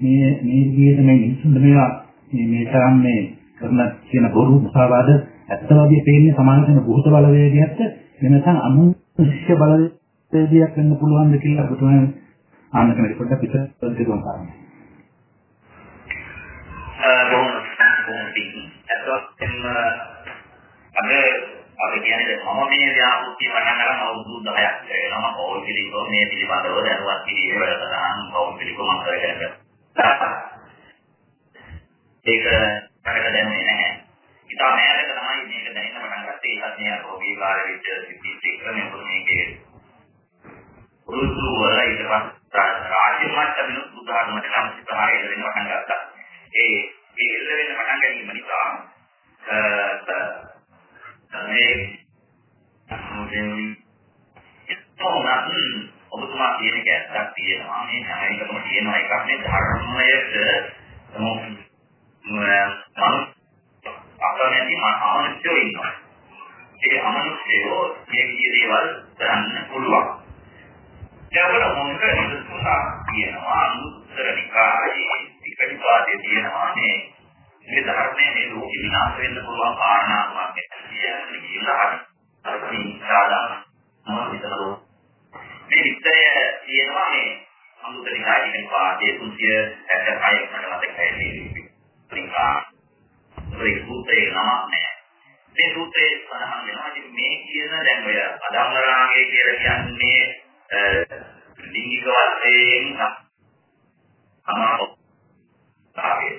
මේ මේ විදිහට මේ මිනිස්සුන්ට මේවා මේ මේ තරම් මේ කරන කියන බොරු මුසාවාද ඇත්තවදී පේන්නේ සමාජයේ බුහත බලවේගයක්ද වෙනසන් අනුශිෂ්‍ය බලවේගයක් වෙන්න පුළුවන්ද කියලා ඔබතුමා ආන්න කෙනෙක් පොඩ්ඩක් පිටත දෙන්න පාරන්නේ. අතවත්ම අද අපි කියන්නේ මම මේ ව්‍යාපෘතිය පටන් ගන්න අවුරුදු 10ක් වෙනවා. පෞල් පිළිකෝ මේ පිළිබඳව දැනුවත් කිරීමේ වැඩසටහන් පෞල් පිළිකෝ මම කරගෙන ඒක කරක දැනුනේ නැහැ. ඉතින් මෑතක තමයි මේක දැනෙන්න පටන් ගත්තේ. ඒකත් මේ රෝගී කාර්ය විද්‍ය සිද්ධි එක්ක මේ මේකේ උරුතු වල ඊට පස්සේ රාජ්‍ය මට්ටමින් උදාහරණයක් නම් සිතාරේ වෙන්න පටන් ගත්තා. ඒ ඒ ඉල්ල වෙන පටන් ගැනීම නිසා මේ මොකෙන් ඉතෝමත් ඔබතුමා කියන එක ඇත්තක් තියෙනවා මේ හැම එකම තියෙනවා එකක් මේ ධර්මයට මම අපරණදී අමනුෂ්‍යෝ ඉන්නවා ඒ අමනුෂ්‍යෝ මේ විදිහේ දේවල් කරන්න පුළුවන් ඒවල මොකද තුනා කියනවා අනුත්තර නිකායේ ටිකටිපාදේ තියෙනවා මේ මේ ධර්මයේ මේ ලෝකෙ විනාශ වෙන්න පුළුවන් කාරණාවක් කියන්නේ කියලා අපි සාධාරණ මොහොතේ මේ විස්තරය තියෙනවා මේ අනුත්තර නිකායේ කියන පාඩේ 366 මට මතකයි මේ නිකා ඒ සූත්‍රයේ නමක් නෑ මේ සූත්‍රයේ සඳහන් වෙනවා ඉතින් මේ කියන දැන් ඔය අදම්මරාගේ කියලා කියන්නේ ලිංගික වශයෙන් අමාරුතාවය.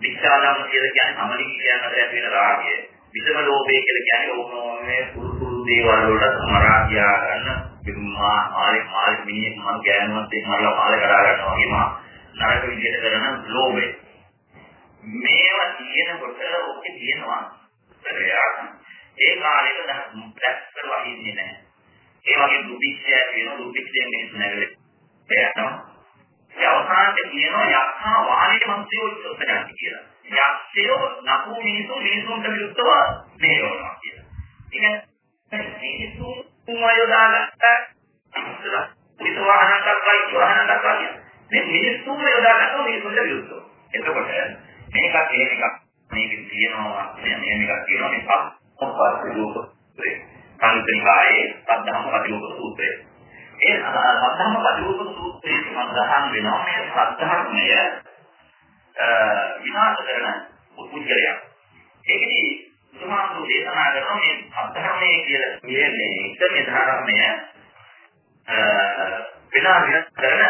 විචාරම් කියලා කියන්නේ සමලික කියන අතර වෙන රාගය. විෂම ලෝභය කියලා කියන්නේ ඕනෝමේ පුරු පුරු දේවල් වලට මරා කියා ගන්න විමා මාලේ මාලේ මිනිහෙක් මම ගෑනුවත් එක්ක මරලා මාලේ කඩා ගන්නවා වගේම නරක විදිහට කරන ලෝභය. මේවා කියනකොට ඔකේ තියෙනවා ඒ කාලෙක දැක්කර වහින්නේ නැහැ. ඒ වගේ දුපික්ෂය වෙන දුපික්ෂයෙන් මිනිස්සු නැගලා යනවා. ඒ අවසානයේ කියනවා යක්ඛා වාණේ මන්ත්‍රයෝ උත්තරණ කියලා. යක්ෂයෝ නපු මිනිසු මිනිසුන්ට විරුද්ධව මේවනවා කියලා. ඉතින් මිනිසු යොදාගත්ත පිට වාහන කරලා වාහන කරලා මේ මිනිස්සු යොදාගත්ත මිනිසුන්ට විරුද්ධව. එතකොට මේකත් මේක මේක කියනවා මේ මේක කියනවා මේ පස්පස් රූපේ කාන්තිකායේ සද්ධාම පටිවක සූත්‍රය. ඒ සද්ධාම පටිවක සූත්‍රයේ සඳහන් වෙනවා මේ සද්ධාර්මය විනාශ කරන පුද්ගලයා. ඒකදී සමාධි දේශනා කරන මේ සද්ධාර්මය කියලා කියන්නේ ඉතින් ධර්මය විනාශ කරන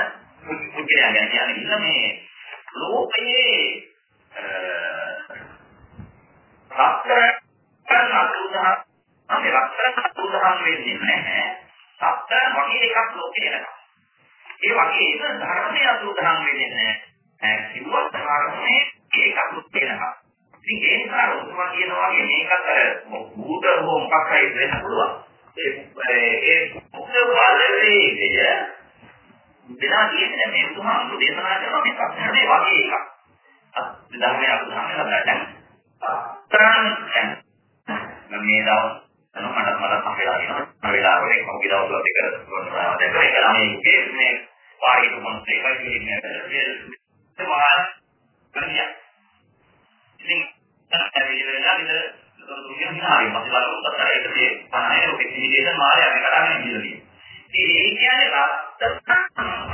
පුද්ගලයා ගැන කියන්නේ මේ ලෝකයේ සත්‍යයන් අතුරුදහන් අපි රත්තරන් උදාහරණ වෙන්නේ නැහැ. සත්‍ය වගේ එකක් ලෝකේ යනවා. ඒ වගේම ධර්මයේ අතුරුදහන් වෙන්නේ නැහැ. කිව්වත් ධර්මයේ එකක් ලෝකේ යනවා. ඉතින් ඒ නිසා උතුමා කියනවා වගේ මේකට භූත හෝ මොකක් හරි වෙන්න පුළුවන්. ඒ ඒ භූත වලදී දෙනා කියන්නේ මේ උතුමා අනුර දේශනා කරන මේ සත්‍යනේ වගේ එකක්. ධර්මයේ අතුරුදහන් වෙනවා දැන්. තරම් මේ දවස් මට මට අපේලා තියෙනවා. මම වෙලාවකට කවුගේ දවස්වල දෙක කරනවා. දැන් ඒක ළමයි මේ පාරිත මොන්සේ වගේ ඉන්නේ. මහා කනිය. ඉතින් ඇවිල්ලා විතර දුන්නා නාරි මතලා උත්තර ඒකේ පණේ ඔකේ ඉන්දියේට මායාවේ කරන්නේ කියලා. ඉතින් ඒ කියන්නේ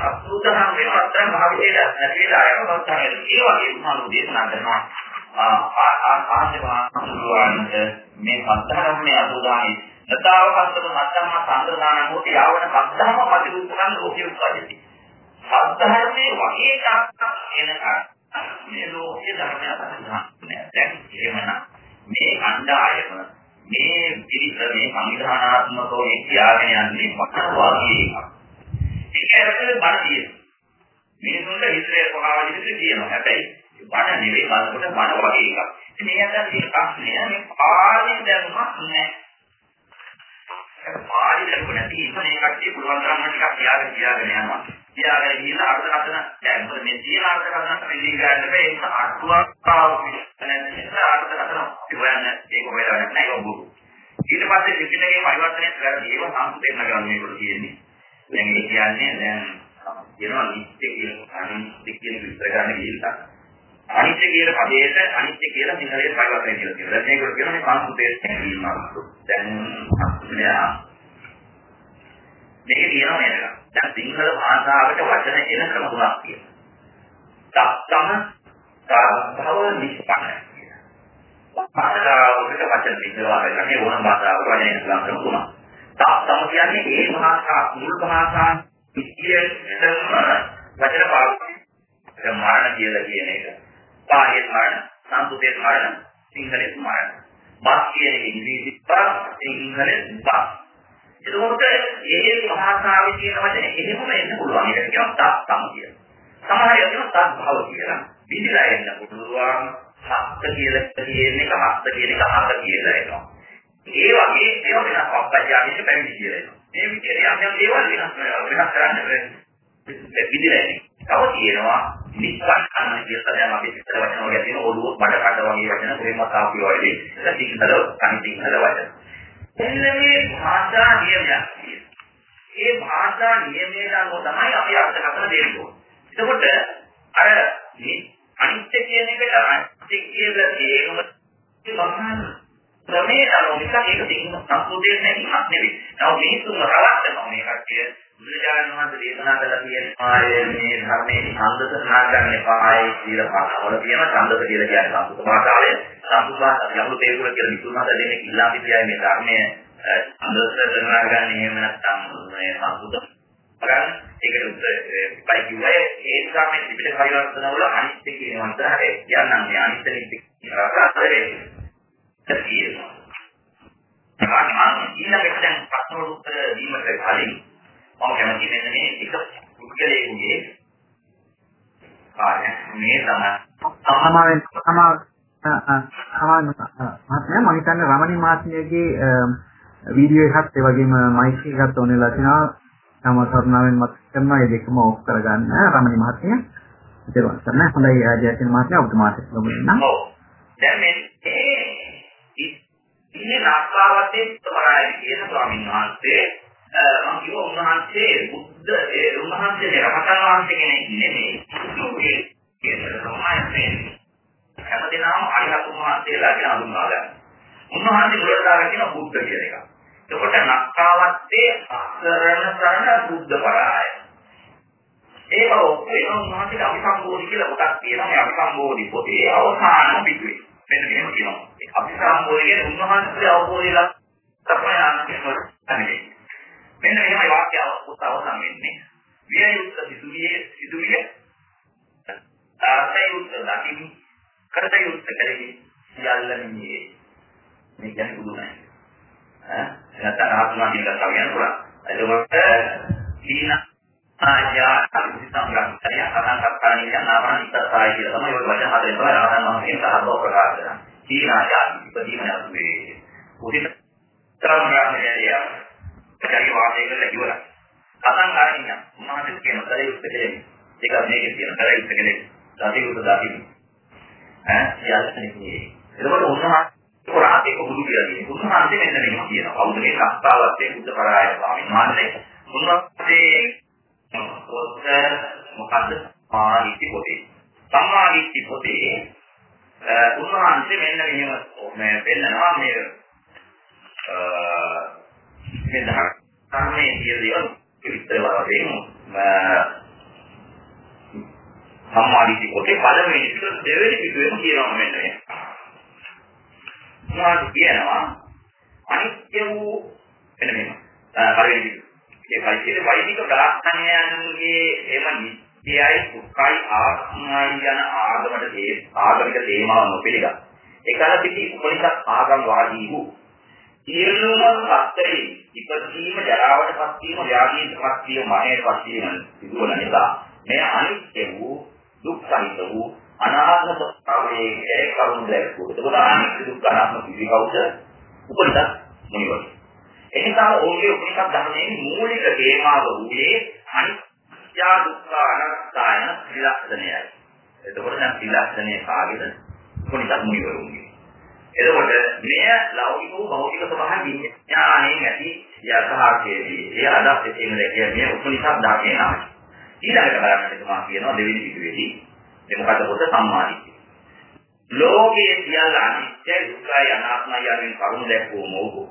අසුතහම් වෙන අතර භාවිතයට නැති වෙලා යනවා තමයි. ඒ වගේ උන්වහන්සේ දේශනා කරනවා. ආශිර්වාද මේ සත්‍යධර්මයේ අනුදානයි නතාව පස්සම මත්තම සංග්‍රහණ මොටි යවන සත්‍යම ප්‍රතිરૂපකන් ලෝකයේ උත්පාදිතයි සත්‍යධර්මයේ වගේ එකක් එනකන් මේ ලෝකයේ ධර්මය අතහරිනවා දැන් එහෙමනම් මේ අණ්ඩායම මේ පිළිස මේ සංවිධානාත්මකව මේ කියාගෙන යන්නේ මොකක්ද වගේ එකක් ඒක ඇත්තට බණිය මිනිසුන්ට හිතේ පහවදිට කියනවා හැබැයි බණ නෙවෙයි බලකොට බණ වගේ එකක්. මේ අතර මේ ප්‍රශ්නය මේ පාලි දැනුමක් නෑ. පාලි දැනුම නැති ඉතින් මේ කට්ටිය පුළුවන් තරම් ටිකක් තියාගෙන තියාගෙන යනවා. තියාගෙන ගිහලා අර්ථ කතන දැන් මේ තියෙන අර්ථ කතන පිළිග ගන්න බෑ ඒක අටුවක් ආව නැත්නම් අර්ථ කතන හොයන්න ඒක හොයලා නැහැ ඔබ. ඊට පස්සේ ත්‍රිපිටකයේ පරිවර්තනය කරලා ඒව සංස්කෘතයෙන් නගන්න මේකට තියෙන්නේ. දැන් ඒ කියන්නේ දැන් කියනවා නිත්‍ය කියන අනිත්‍ය කියන විස්තර ගන්න ගිහිල්ලා අනිත්‍ය කියන පදයට අනිත්‍ය කියලා සිංහලයට පරිවර්තනය කියලා කියනවා. දැන් මේකට කියනවා මේ සංස්කෘතයේ තේරීමක්. දැන් සංස්කෘතය මේක කියනවා නේද? දැන් සිංහල භාෂාවට වචන එන ක්‍රම තුනක් තියෙනවා. තත්තම තව නිෂ්පන්න කියලා. භාෂාවකට වචන දෙකවා ගන්න ඕන භාෂාවකට වචන එන ක්‍රම තුනක්. තත්තම කියන්නේ ඒ භාෂා මුල් භාෂා ඉතිරියටම වචන පාවිච්චි මරණ කියලා කියන එක. පාහිය මරණ, සංස්කෘතික මරණ, සිංහලෙත් මරණ. බස් කියන එක ඉංග්‍රීසි පස්, සිංහලෙත් බස්. එතකොට ඒ භාෂාවේ තියෙන වචනේ එහෙමම එන්න පුළුවන්. ඒකට කියනවා තත්සම කියලා. සමහර ඒවා කියනවා තත්භව කියලා. විදිලා එන්න පුළුවන්. හස්ත කියලා කියන එක හස්ත කියන එක හත කියලා එනවා. ඒ වගේ ඒවා වෙනස් අපජානික පැමිණි කියලා එනවා. මේ විදිහට යම් යම් දේවල් වෙනස් වෙනස් කරන්න විදිලා එන්නේ. තව තියෙනවා නිස්සාරණ කියලා දැන් අපි ඉස්සර වචන වගේ තියෙන ඔළුව බඩ කඩ වගේ වචන කොහෙන්වත් ආපු වගේ. ඒක සිංහල කනිසිංහල වචන. එන්න මේ භාෂා නියමයක් ඒ භාෂා නියමයට අනුව තමයි අපි අර්ථකථන දෙන්නේ. එතකොට අර මේ අනිත්‍ය කියන එකට අනිත්‍ය කියලා තේරුම සම්හාන ක්‍රමයට අනුව මිසක් ඒක සිංහ සංස්කෘතියේ නැතිවක් නෙවෙයි. නමුත් මිනිස්සුන් රවට්ටනවා මේ කට්ටිය. බුදුජානක මහත් දේශනා කළා කියනවා මේ ධර්මයේ ඡන්දස නාගන්න එපායි කියලා පාඩවල තියෙන ඡන්දස කියලා කියන්නේ සංස්කෘත භාෂාවේ සංස්කෘත භාෂාව යමුණු තේරුම කියලා විසුණුමත දෙන්නේ කිල්ලා පිටියයි මේ ධර්මයේ ඡන්දස නාගන්න එහෙම නැත්නම් මේ සංස්කෘත කරන් ඒකට උත්තර කිව්වේ ඒ සාමයේ පිටිට පරිවර්තන වල අනිත්‍ය කියන වන්දහරේ කියන්නම් මේ අනිත්‍ය නිත්‍ය කියන රසායනේ කියනවා. ඊළඟට දැන් ප්‍රශ්න වල උත්තර දීමට කලින් මම කැමති වෙන්නේ මේ එක පුද්ගලයෙකුගේ කාර්ය මේ තමයි. සමාවෙන් සමාව මම හිතන්නේ රමණී මහත්මියගේ වීඩියෝ එකත් ඒ වගේම මයික් එකත් ඕන වෙලා තිනවා තම කරුණාවෙන් මත කරනවා ඒ දෙකම ඕෆ් කරගන්න රමණී මහත්මිය. ඉතින් කරන්න හොඳයි ආජයන් මහත්මයා ඔබට මාතෘකාව නම් ඔව්. දැන් මේ ඉන්නේ නාස්කාවතේ තමයි කියන ස්වාමීන් වහන්සේ මම කිව්වා උන්වහන්සේ බුද්ධ ඒ උන්වහන්සේ රහතන් වහන්සේ කෙනෙක් නෙමෙයි ලෝකේ කියන තමයි හැමදෙනාම අරිහත් වහන්සේලා කියන හඳුන්වා ගන්න. උන්වහන්සේ බුදුරජාණන් කියන බුද්ධ කියන එක. එතකොට නක්කාවත්තේ අසරණ සරණ බුද්ධ පරාය. ඒක ඔක්කොම උන්වහන්සේට අභිසම්බෝධි කියලා කොටක් තියෙනවා. මේ අභිසම්බෝධි පොතේ අවසාන පිටුවේ. මෙන්න මෙහෙම කියනවා. අභිසම්බෝධි කියන්නේ උන්වහන්සේ අවබෝධයලා තමයි ආන්නේ. මෙන්න මෙහෙමයි වාක්‍ය අවසන් වෙන්නේ. වියයුත් සිදුවියේ සිදුවිය. තාසයුත් දකිමි. කරතයුත් කරෙහි සියල්ලන්නේ. මේ කියන්නේ බුදුමයි. ඈ නැත්නම් ආත්මා කියලා කවියන් පුරා. එතකොට සීන ආජා අනිසංගතය අනාකප්පාණි යනාවන ඉස්සසාය කියලා තමයි ඔය වචන හතරෙන් තමයි ආනන්ද මහත්මයා සාහව ප්‍රකාශ කරන්නේ. සීන ආජා ඉපදීම යන්නේ. උදිත තරම්ගාමයේ කරි වාදේ කරලා ඉවරයි. කතන් ගන්න යන උන්වහන්සේ කියන කරේ උත්තරේ ඒක මේකේ තියෙන කරේ උත්තරේ දති උත දති ඈ යන්නේ එතකොට උන්වහන්සේ කොරාතේ කොහොමද කියන්නේ? උන්වහන්සේ මෙන්න මේක කියනවා. කවුද මේ කස්තාවත්තේ බුද්ධ පරාය ස්වාමීන් වහන්සේ? උන්වහන්සේ පොත මොකද්ද? ආනිති පොතේ. සම්මාදිට්ඨි පොතේ උන්වහන්සේ මෙන්න මෙහෙම මේ වෙන්නනවා මේ මේ ධර්මයේ කියන විස්තර වශයෙන් සම්මාදිට්ඨි පොතේ පළවෙනි පිටු දෙවෙනි පිටුවේම කියනවා මෙන්න මේ. මොනවද කියනවා? අනිත්‍ය වූ මෙන්න මේක. පළවෙනි පිටු. ඒ පරිච්ඡේද වෛදික ප්‍රාර්ථනයන්ගේ එම නිත්‍යයි සුඛයි ආත්මයි යන ආගමට ඒ ආගමික තේමාව නොපිළිගත්. ඒකල පිටි උපනිෂත් ආගම් වාදී වූ සියලුම සත්ත්වයේ ඉපදීම ජරාවටපත් වීම ව්‍යාධියටපත් වීම මරණයටපත් වීම සිදුවන නිසා මේ අනිත්‍ය වූ දුක් සහිත වූ අනාත්ම ස්වභාවයේ කරුණු දැක්වුවා. ඒකෝට අනිත්‍ය දුක් අනාත්ම කිසි කවුද? උපනිෂත් මොනිවද? එනිසා ඔහුගේ උපනිෂත් ධර්මයේ මූලික තේමාව වූයේ අනිත්‍ය දුක්ඛ අනාත්මය ත්‍රිලක්ෂණයයි. එතකොට දැන් ත්‍රිලක්ෂණයේ කාගෙද? උපනිෂත් මුනිවරුන්ගේ. එතකොට මෙය ලෞකික වූ භෞතික ස්වභාව විඥාණයෙන් ඇති යථාර්ථයේදී ඒ අදහස් දෙකේ කියන්නේ උපනිෂද් ධර්මයේ නමයි. ඊළඟට බලන්න තුමා කියනවා දෙවෙනි පිටුවේදී ඒ මොකද පොත සම්මාදිට්ඨිය. ලෝකයේ සියල්ල අනිත්‍ය දුක්ඛයි අනාත්මයි යන කරුණු දැක්වුවම ඔහු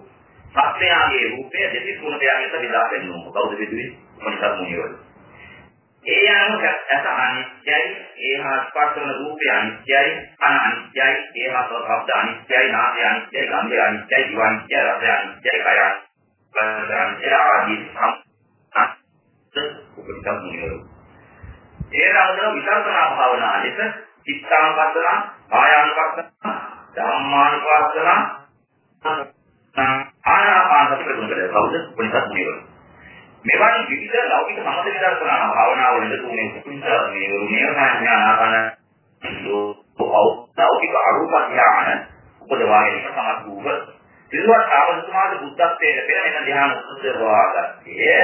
සත්‍යයේ රූපය දෙවි ගුණ දෙයකට බෙදා පෙන්වනවා. කවුද බෙදුවේ? උපනිෂද් මුනිවරු. ඒ අනුව ඇස අනිත්‍යයි ඒහා ස්පර්ශ වන රූපය අනිත්‍යයි කන අනිත්‍යයි ඒහා ශබ්ද අනිත්‍යයි නාසය අනිත්‍යයි ගන්ධය අනිත්‍යයි දිව අනිත්‍යයි රසය අනිත්‍යයි කය අනිත්‍යයි ආදී උපනිෂද් මුනිවරු ඒ රාගන විදර්ශනා භාවනා ලෙස චිත්තානුපස්සන කායානුපස්සන ධම්මානුපස්සන ආනාපාන සති ප්‍රගුණ කළා කවුද උපනිෂද් මුනිවරු මෙවැනි විවිධ ලෞකික සමථ විදර්ශනා භාවනාවල තුනේ කුංචා මේ රුණිය ඥානාපන ලෞකික අරූප ඥාන උපදවාගෙන සමත් වූව සිල්වත් ආවස්තුමාගේ බුද්ධත්වයේ පෙර වෙන ධ්‍යාන උපදවාගත්තේ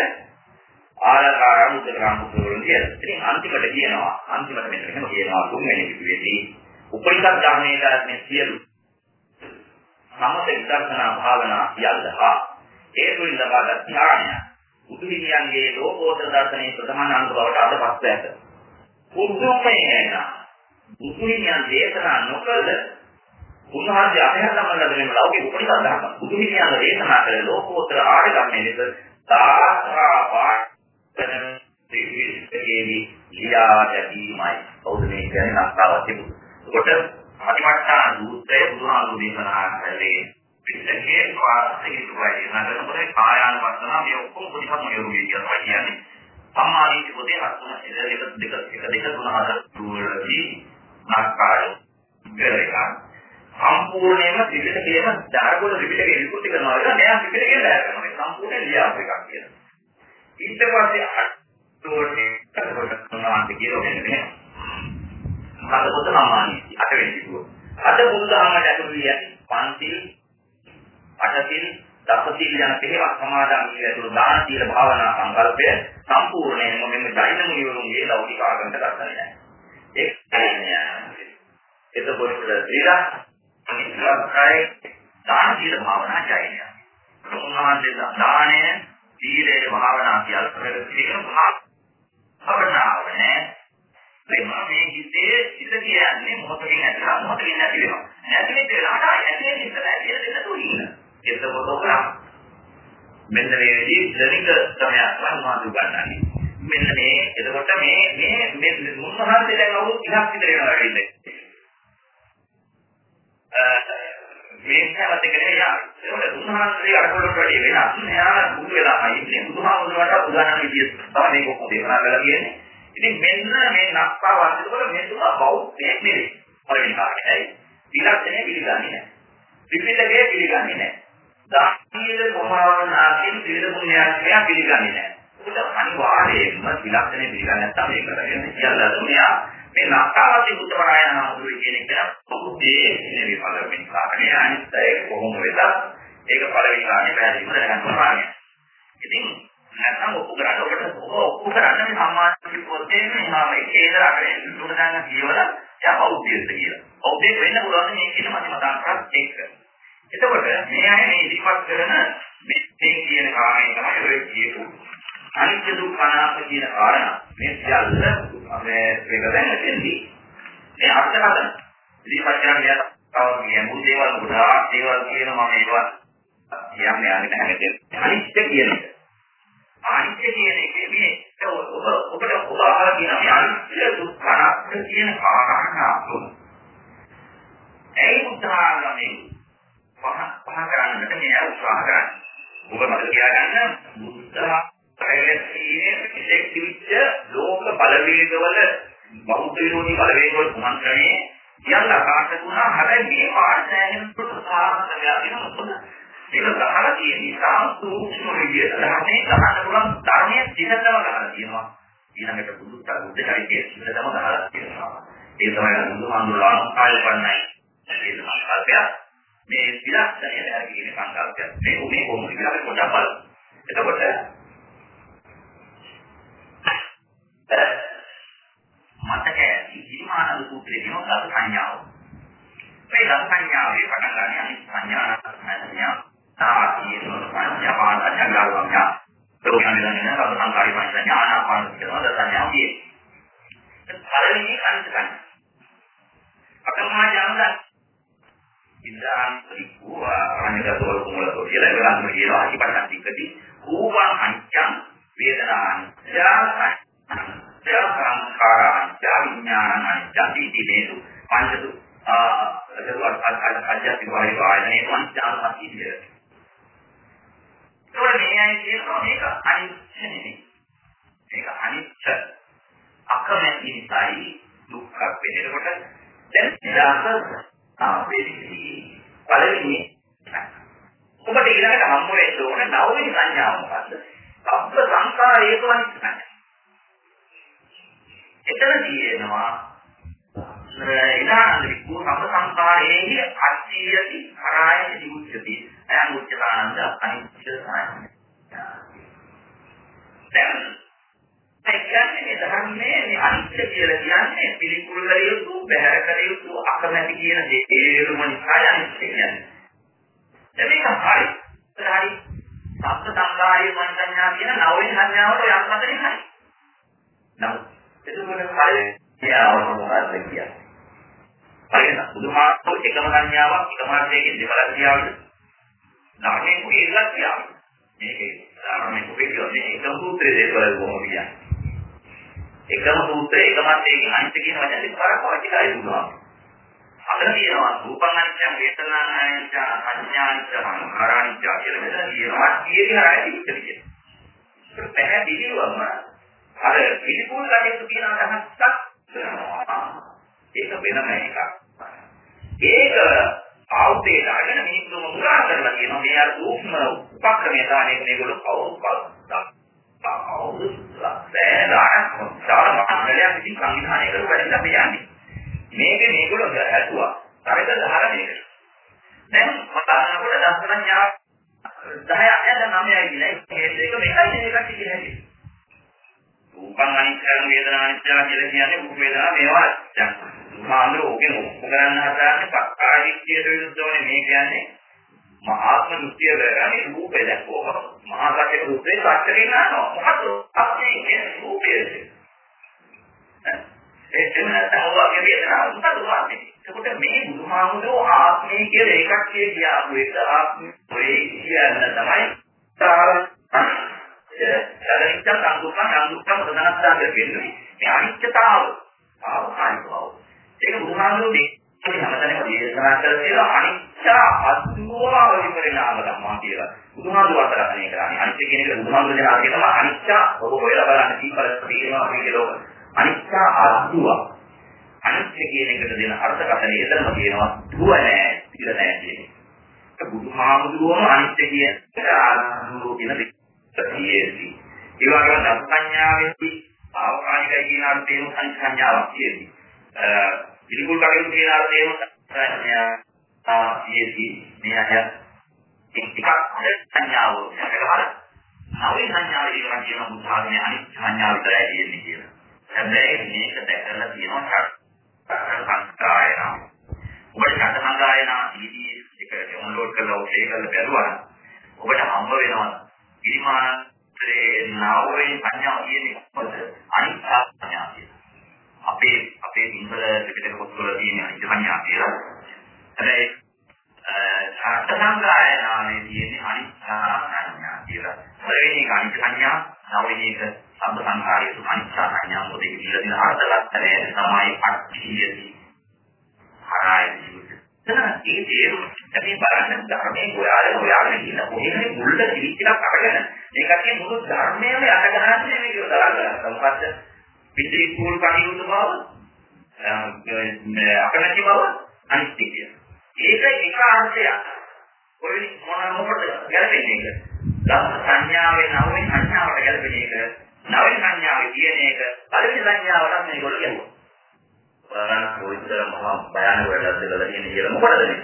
ආලකාරම් උදකරම් පුරුණිය ඉතින් අන්තිමට කියනවා අන්තිමට මෙන්න මෙහෙම කියනවා තුන්වෙනි පිටුවේදී උපනිෂද් ධර්මයේ මේ සියලු සමථ විදර්ශනා භාවනා සියල්ලහා ඒ තුලින් ලබාගත් ඥානය බුදුහිමියන්ගේ ලෝකෝත්තර දර්ශනයේ ප්‍රධාන අංග බවට අදපත් ඇත. පුදුමයි නේද? බුදුහිමියන් දේශනා නොකළ උන්වහන්සේ අධ්‍යාත්ම ලැබෙන ලෞකික උපනිෂද් ධර්ම බුදුහිමියන් දේශනා කළ ලෝකෝත්තර ආර්යකම්මේ ලෙස තාරා වාචන දෙවිදේවි ලියා දැකීමයි. කවුද මේ කියන්නේ නැස්තාවක් තිබුණා. ඒකට අතිමත්තා දූතය බුදුහාමුදුරු දේශනා කළේ පිටකේ වාසික දුවයි නගරපොතේ කායානුපස්සන මේ ඔක්කොම පොඩිකම යොමුවේ කියලා කියන්නේ. සම්මානීය පොතේ අත්තුන එක දෙක දෙක එක දෙක තුන හතර තුනදී නාකාරය කරේකා සම්පූර්ණයෙන්ම ත්‍රිපිටකයේම ධාරගුණ ත්‍රිපිටකේ විකෘති කරනවා කියලා මෙයා ත්‍රිපිටකේ දායක කරනවා. මේ සම්පූර්ණ ලියාප එකක් කියලා. ඊට පස්සේ අටෝටේ කරකට තුනන්ට කියලා මෙන්න මෙහෙම මම පොත සම්මානීය අටවෙනි පිටුව අද බුදුදහමට ඇතුළු විය පන්තිල් අටසිල් දසසිල් යන පෙරවක් සමාදන් වී ඇතුළු දාන සීල භාවනා සංකල්පය සම්පූර්ණයෙන්ම මෙන්න ජෛන මුනිවරුන්ගේ ලෞකික ආගමට ගන්නනේ නැහැ. ඒක කියන්නේ. එතකොට ත්‍රිලා අනිත්‍යයි දාන සීල භාවනා ජෛනය. උන්වහන්සේ දානය සීලය භාවනා කියලා කරගෙන භාවනාව නේ. මේ හිතේ හිත කියන්නේ මොහොතකින් ඇතිලා මොහොතකින් නැති වෙනවා. නැති වෙන වෙලාවට ඇති වෙන ඉස්සර ඇති වෙන දෙන්න තුනින්න. එතකොට උනා මෙන්න මේ විදිහේ ධනික සමයක් වන්වාදු ගන්නන්නේ. මෙන්න මේ එතකොට මේ මේ මේ මුන්නහන්සේ දැන් අවුරුදු 30ක් විතර වෙනවා වෙන්නේ. මේ හැමත එකනේ යා. ඒකට මුන්නහන්සේ අරකොලට වැඩි වෙනස්. මෙයා බුදු වෙලාමයි ඉන්නේ. බුදුහාමුදුරුවන්ට උදාහරණ විදියට තමයි මේක කොහොමද දේශනා කරලා කියන්නේ. ඉතින් මෙන්න මේ නක්කා වන්දිනකොට මේ තුමා බෞද්ධයෙක් නෙවෙයි. පළවෙනි කාරණේ. විලක්ෂණය පිළිගන්නේ නැහැ. විපිටකේ පිළිගන්නේ නැහැ. දානීය භාවනාවෙන් විවිධ පුණ්‍යයන් පිළිගන්නේ නැහැ. ඒක අනිවාර්යයෙන්ම විලක්ෂණය පිළිගන්නේ නැත්නම් මේක කරන්නේ කියලා දුනියා මේ නක්කාවති බුද්ධ පරායන නමුදුයි කියන එක පොදුේ නෙවෙයි පළවෙනි කාරණේ අනිත් ඒක කොහොම වෙතත් ඒක පළවෙනි කාරණේ පැහැදිලිව දැනගන්න ඕනේ. ඉතින් නැත්නම් ඔප්පු කරන්න ඔබට ඔප්පු කරන්න මේ සම්මාන පොතේ මේ එකේ ඉඳලා කරේ තුන ගන්න කියවලා යා බෞද්ධයෙක් කියලා. බෞද්ධයෙක් වෙන්න පුළුවන් මේ කියන මතිමතාන්තරත් එක්ක. එතකොට මේ අය මේ ඉදිරිපත් කරන මේ කියන කාරණේ තමයි ඔය කියපු අනිත්‍ය දුක්ඛ අනාත්ම කියන කාරණා. මේ සියල්ල මේ මේක දැන් එතෙන්දී මේ අර්ථකථන ඉදිරිපත් කරන්නේ තව මේ මුල් දේවල් ගොඩාක් දේවල් කියන මම ඒවා කියන්නේ නැහැ හැමදේම අනිත්‍ය කියන එක. අනිත්‍ය කියන එකේ මේ ඔබ ඔබට ඔබ අහලා කියන මේ අනිත්‍ය දුක්ඛ අනාත්ම කියන කාරණා තුන. ඒ උදාහරණෙ පහ පහ කරන්නට මේ උත්සාහ කරන්නේ. ඔබ මතක තියාගන්න බුද්ධ ප්‍රයත්නයේ ඉතිවිච්ච ලෝක බලවේගවල බෞද්ධ විරෝධී බලවේගවල කුමන්ත්‍රණයේ යන්න ආකාශ ගුණ හැබැයි මේ පාඩයෙන් ප්‍රසාරණ වෙනවා මොකද? ඒක ගහලා තියෙන නිසා සූක්ෂම විදියට ධර්මයේ ගහන්න පුළුවන් ධර්මයේ දිහතම ගහලා තියෙනවා. ඊළඟට බුදු බුද්ධ චරිතයේ දිහතම ගහලා තියෙනවා. ඒ තමයි බුදුහාමුදුරුවෝ ආකාරය පන්නයි ඒ සංකල්පය මේ විලක්ෂණය දැරීමේ සංකල්පය. මේ මේ කොහොමද? කියලා අපි පොඩ්ඩක් බලමු. එතකොට මතක ඇති ඉරිමානද සූත්‍රයේ තියෙන සංඥාව. මේ දස සංඥාවේ පටන් ගන්න අනිත් සංඥා සංඥා තාපීන සංඥා පාන සංඥා සංඥා ලෝකයන් දන්නේ නැහැ සංකාරී සංඥා ආනාපාන කියන දස සංඥා කියේ පළවෙනි අනිත් සංඥා. අකමහා ඥානද ඉන්ද්‍රයන් පරිපූර්ව අනිකතවල කුමලතෝ කියලා ගන්න කියනවා. අහිපටන් තික්කදී ඌවා අනිච්චං වේදනාං සංඛාරං විඥානං අනිච්චති මේසු පංචසු අදවත් අජ්ජති වායි වායනේ පංචාමතිය ඒතකොට මේ අය කියනවා මේක අනිච්ච නෙමෙයි. මේක අනිච්ච අකමැති නිසායි දුක්ඛ වෙනකොට දැන් ඉදාස ආපේදී පළවෙනි ඔබට ඊළඟට හම්බ වෙන්න ඕන නවවෙනි සංඥාව මොකද්ද? සබ්බ සංඛාර හේතුවනිත් නැහැ. එතන තියෙනවා ඉදානන්දිකු සබ්බ සංඛාරේහි අත්‍යයති අනායති දිමුච්චති අයං උච්චානන්ද අනිච්ච සායන. දැන් ඒ කියන්නේ ධර්මයේ මේ අනිත්‍ය කියලා කියන්නේ පිළිකුල් කළ යුතු, බහැර කළ යුතු, අකමැති කියන දේ ඒරුම නිසා අනිත්‍ය කියන්නේ. මේක හරි. හරි. සත්‍ය සංගායේ මනසඤ්ඤා කියන නවවෙනි සංඥාවට යම් හතරේ හරි. නමුත් එතකොට කලින් කියවම මොකක්ද කියන්නේ? හරිද? බුදුහාමුදුරු එකම සංඥාවක් එකම අර්ථයකින් දෙකක් කියවලු. ධර්මයෙන් කුයි ඉල්ලක් කියවලු. මේකේ ධර්මයෙන් කුයි කියන්නේ එකම සූත්‍රයේ දේවල් කොහොමද කියන්නේ? එකම සූත්‍රයේ එකම අර්ථයකින් අනිත් කියන වචන දෙක පාරක් පාවිච්චි කරලා දුන්නා. අතන තියෙනවා රූපං අනිත්‍යං වේදනාං අනිත්‍යං සංඥානිත්‍යං සංඛාරානිත්‍යං කියලා මෙතන තියෙනවා කීයකින් හරයි ඉච්ච විදියට. ඒක පැහැදිලිවම අර පිළිපුල් කටයුතු කියන අදහසක් ඒක වෙනම එකක්. ඒක ආයුධයට අරගෙන මිනිස්සුම මුලා කරලා කියනවා මේ අර සූක්ෂම උපක්‍රමයේ දාන එක මේගොල්ලෝ කවුරුත් බෑදාන සාරමහලයක් ඉතින් සංවිධානය කරලා වැඩිලා අපි යන්නේ. මේක මේගොල්ලෝ හැදුවා. තරක ධාරණයකට. දැන් මතනකොට දසන ඥා 10ක් නේද 9යි කියලා. ඒක මේකයි මේකට කියලා හැදේ. රූපං අනිත්‍යං වේදනා අනිත්‍ය කියලා කියන්නේ රූප වේදනා මේවා දැන් සාමාන්‍ය ඕකෙන් ඔක්කොම කරන්න හදාන්නේ පක්කාදිත්‍යයට විරුද්ධවනේ මේ කියන්නේ මහාත්ම දෘෂ්ටිය කරන්නේ රූපේ දැක්වම මහා සත්‍ය රූපේ සත්‍යකින් නෝ මොකද අපේ කියන්නේ රූපේ ඒ දෙන්නට ඔයගේ වේදනාව මොකද වන්නේ? එතකොට මේ බුදුහාමුදුරුවෝ ආත්මය කියලා එකක් කියලාපු එක ආත්මය කියන තමයි අනිත්‍ය සංදුක්ඛ සංදුක්ඛ ප්‍රධානතාවය කියන්නේ මේ අනිත්‍යතාව. ආවකාරී ඒක බුදුහාමුදුරුවෝ අපි හැමතැනම දේශනා කරලා අනිත්‍ය අද්භූත විපරිණාම ධර්මා කියලා. බුදුහාමුදුරුවෝ අතරන්නේ කරන්නේ අනිත්‍ය කියන එක බුදුහාමුදුරුවෝ දෙනා කියනවා අනිත්‍ය ඔබ හොයලා බලන්න දීපල තේරෙනවා මේක ලෝක. අනිත්‍ය අද්භූත. අනිත්‍ය කියන එකට දෙන අර්ථකථනය එතනම කියනවා දුව නෑ, ඉර නෑ කියන එක. බුදුහාමුදුරුවෝම අනිත්‍ය කියන අද්භූත කියන දෙකේදී. ඒ වගේම දස සංඥාවේදී ආවකාශිකයි කියන අර්ථයෙන් සංඥාවක් තියෙනවා. පිළිකුල් කටයුතු කියන අර්ථයෙන් සංඥා ආයේදී මේ අය ටිකක් සංඥාව කරලා නවී සංඥාව කියන කියන මුදාගෙන අනිත් සංඥාව විතරයි කියන්නේ කියලා. හැබැයි මේක දැකලා තියෙනවා සංස්කාරයන. ඔබට ඡන්ද සංගායන ඉදී එක ඩවුන්ලෝඩ් කරලා ඔබ ඒක කරලා බැලුවා. ඔබට හම්බ වෙනවා ඉරිමානයේ නවී සංඥාව කියන්නේ මොකද? අනිත් සංඥාව කියන්නේ. අපේ අපේ සිංහල ත්‍රිපිටක පොත්වල තියෙන අනිත් සංඥා කියලා. හැබැයි ඡාත්‍ර සංගායනාවේ තියෙන අනිත් සංඥා කියලා. පළවෙනි එක අනිත් සංඥා, නවවෙනි එක සම්බ සංකාරයේ අනිත් සංඥා මොකද කියලා දෙන අර්ථලක්ෂණය තමයි අට්ඨියති. හරයි. ඒ තේරුම අපි බලන්න ධර්මයේ හොයාගෙන හොයාගෙන ඉන්න කොහේ මුල්ල කිරිච්චක් අරගෙන මේකත් මුළු ධර්මයේම යට ගහන්නේ මේක උදාහරණයක්. මොකද්ද? පිටේ කුල් කණියුතු බව අකමැති බව අනිත්‍ය කියන. ඒක එක අර්ථයක්. ඔය මොන මොකටද ගැලපෙන්නේ ඒක? දස සංඥාවේ නවවෙනි සංඥාවට ගැලපෙන එක. නවවෙනි සංඥාවේ කියන එක පළවෙනි සංඥාවට මේගොල්ලෝ කියනවා. බලන්න කොයිතර මහා භයානක වැඩක්ද කියලා කියන කියලා මොකටද මේ?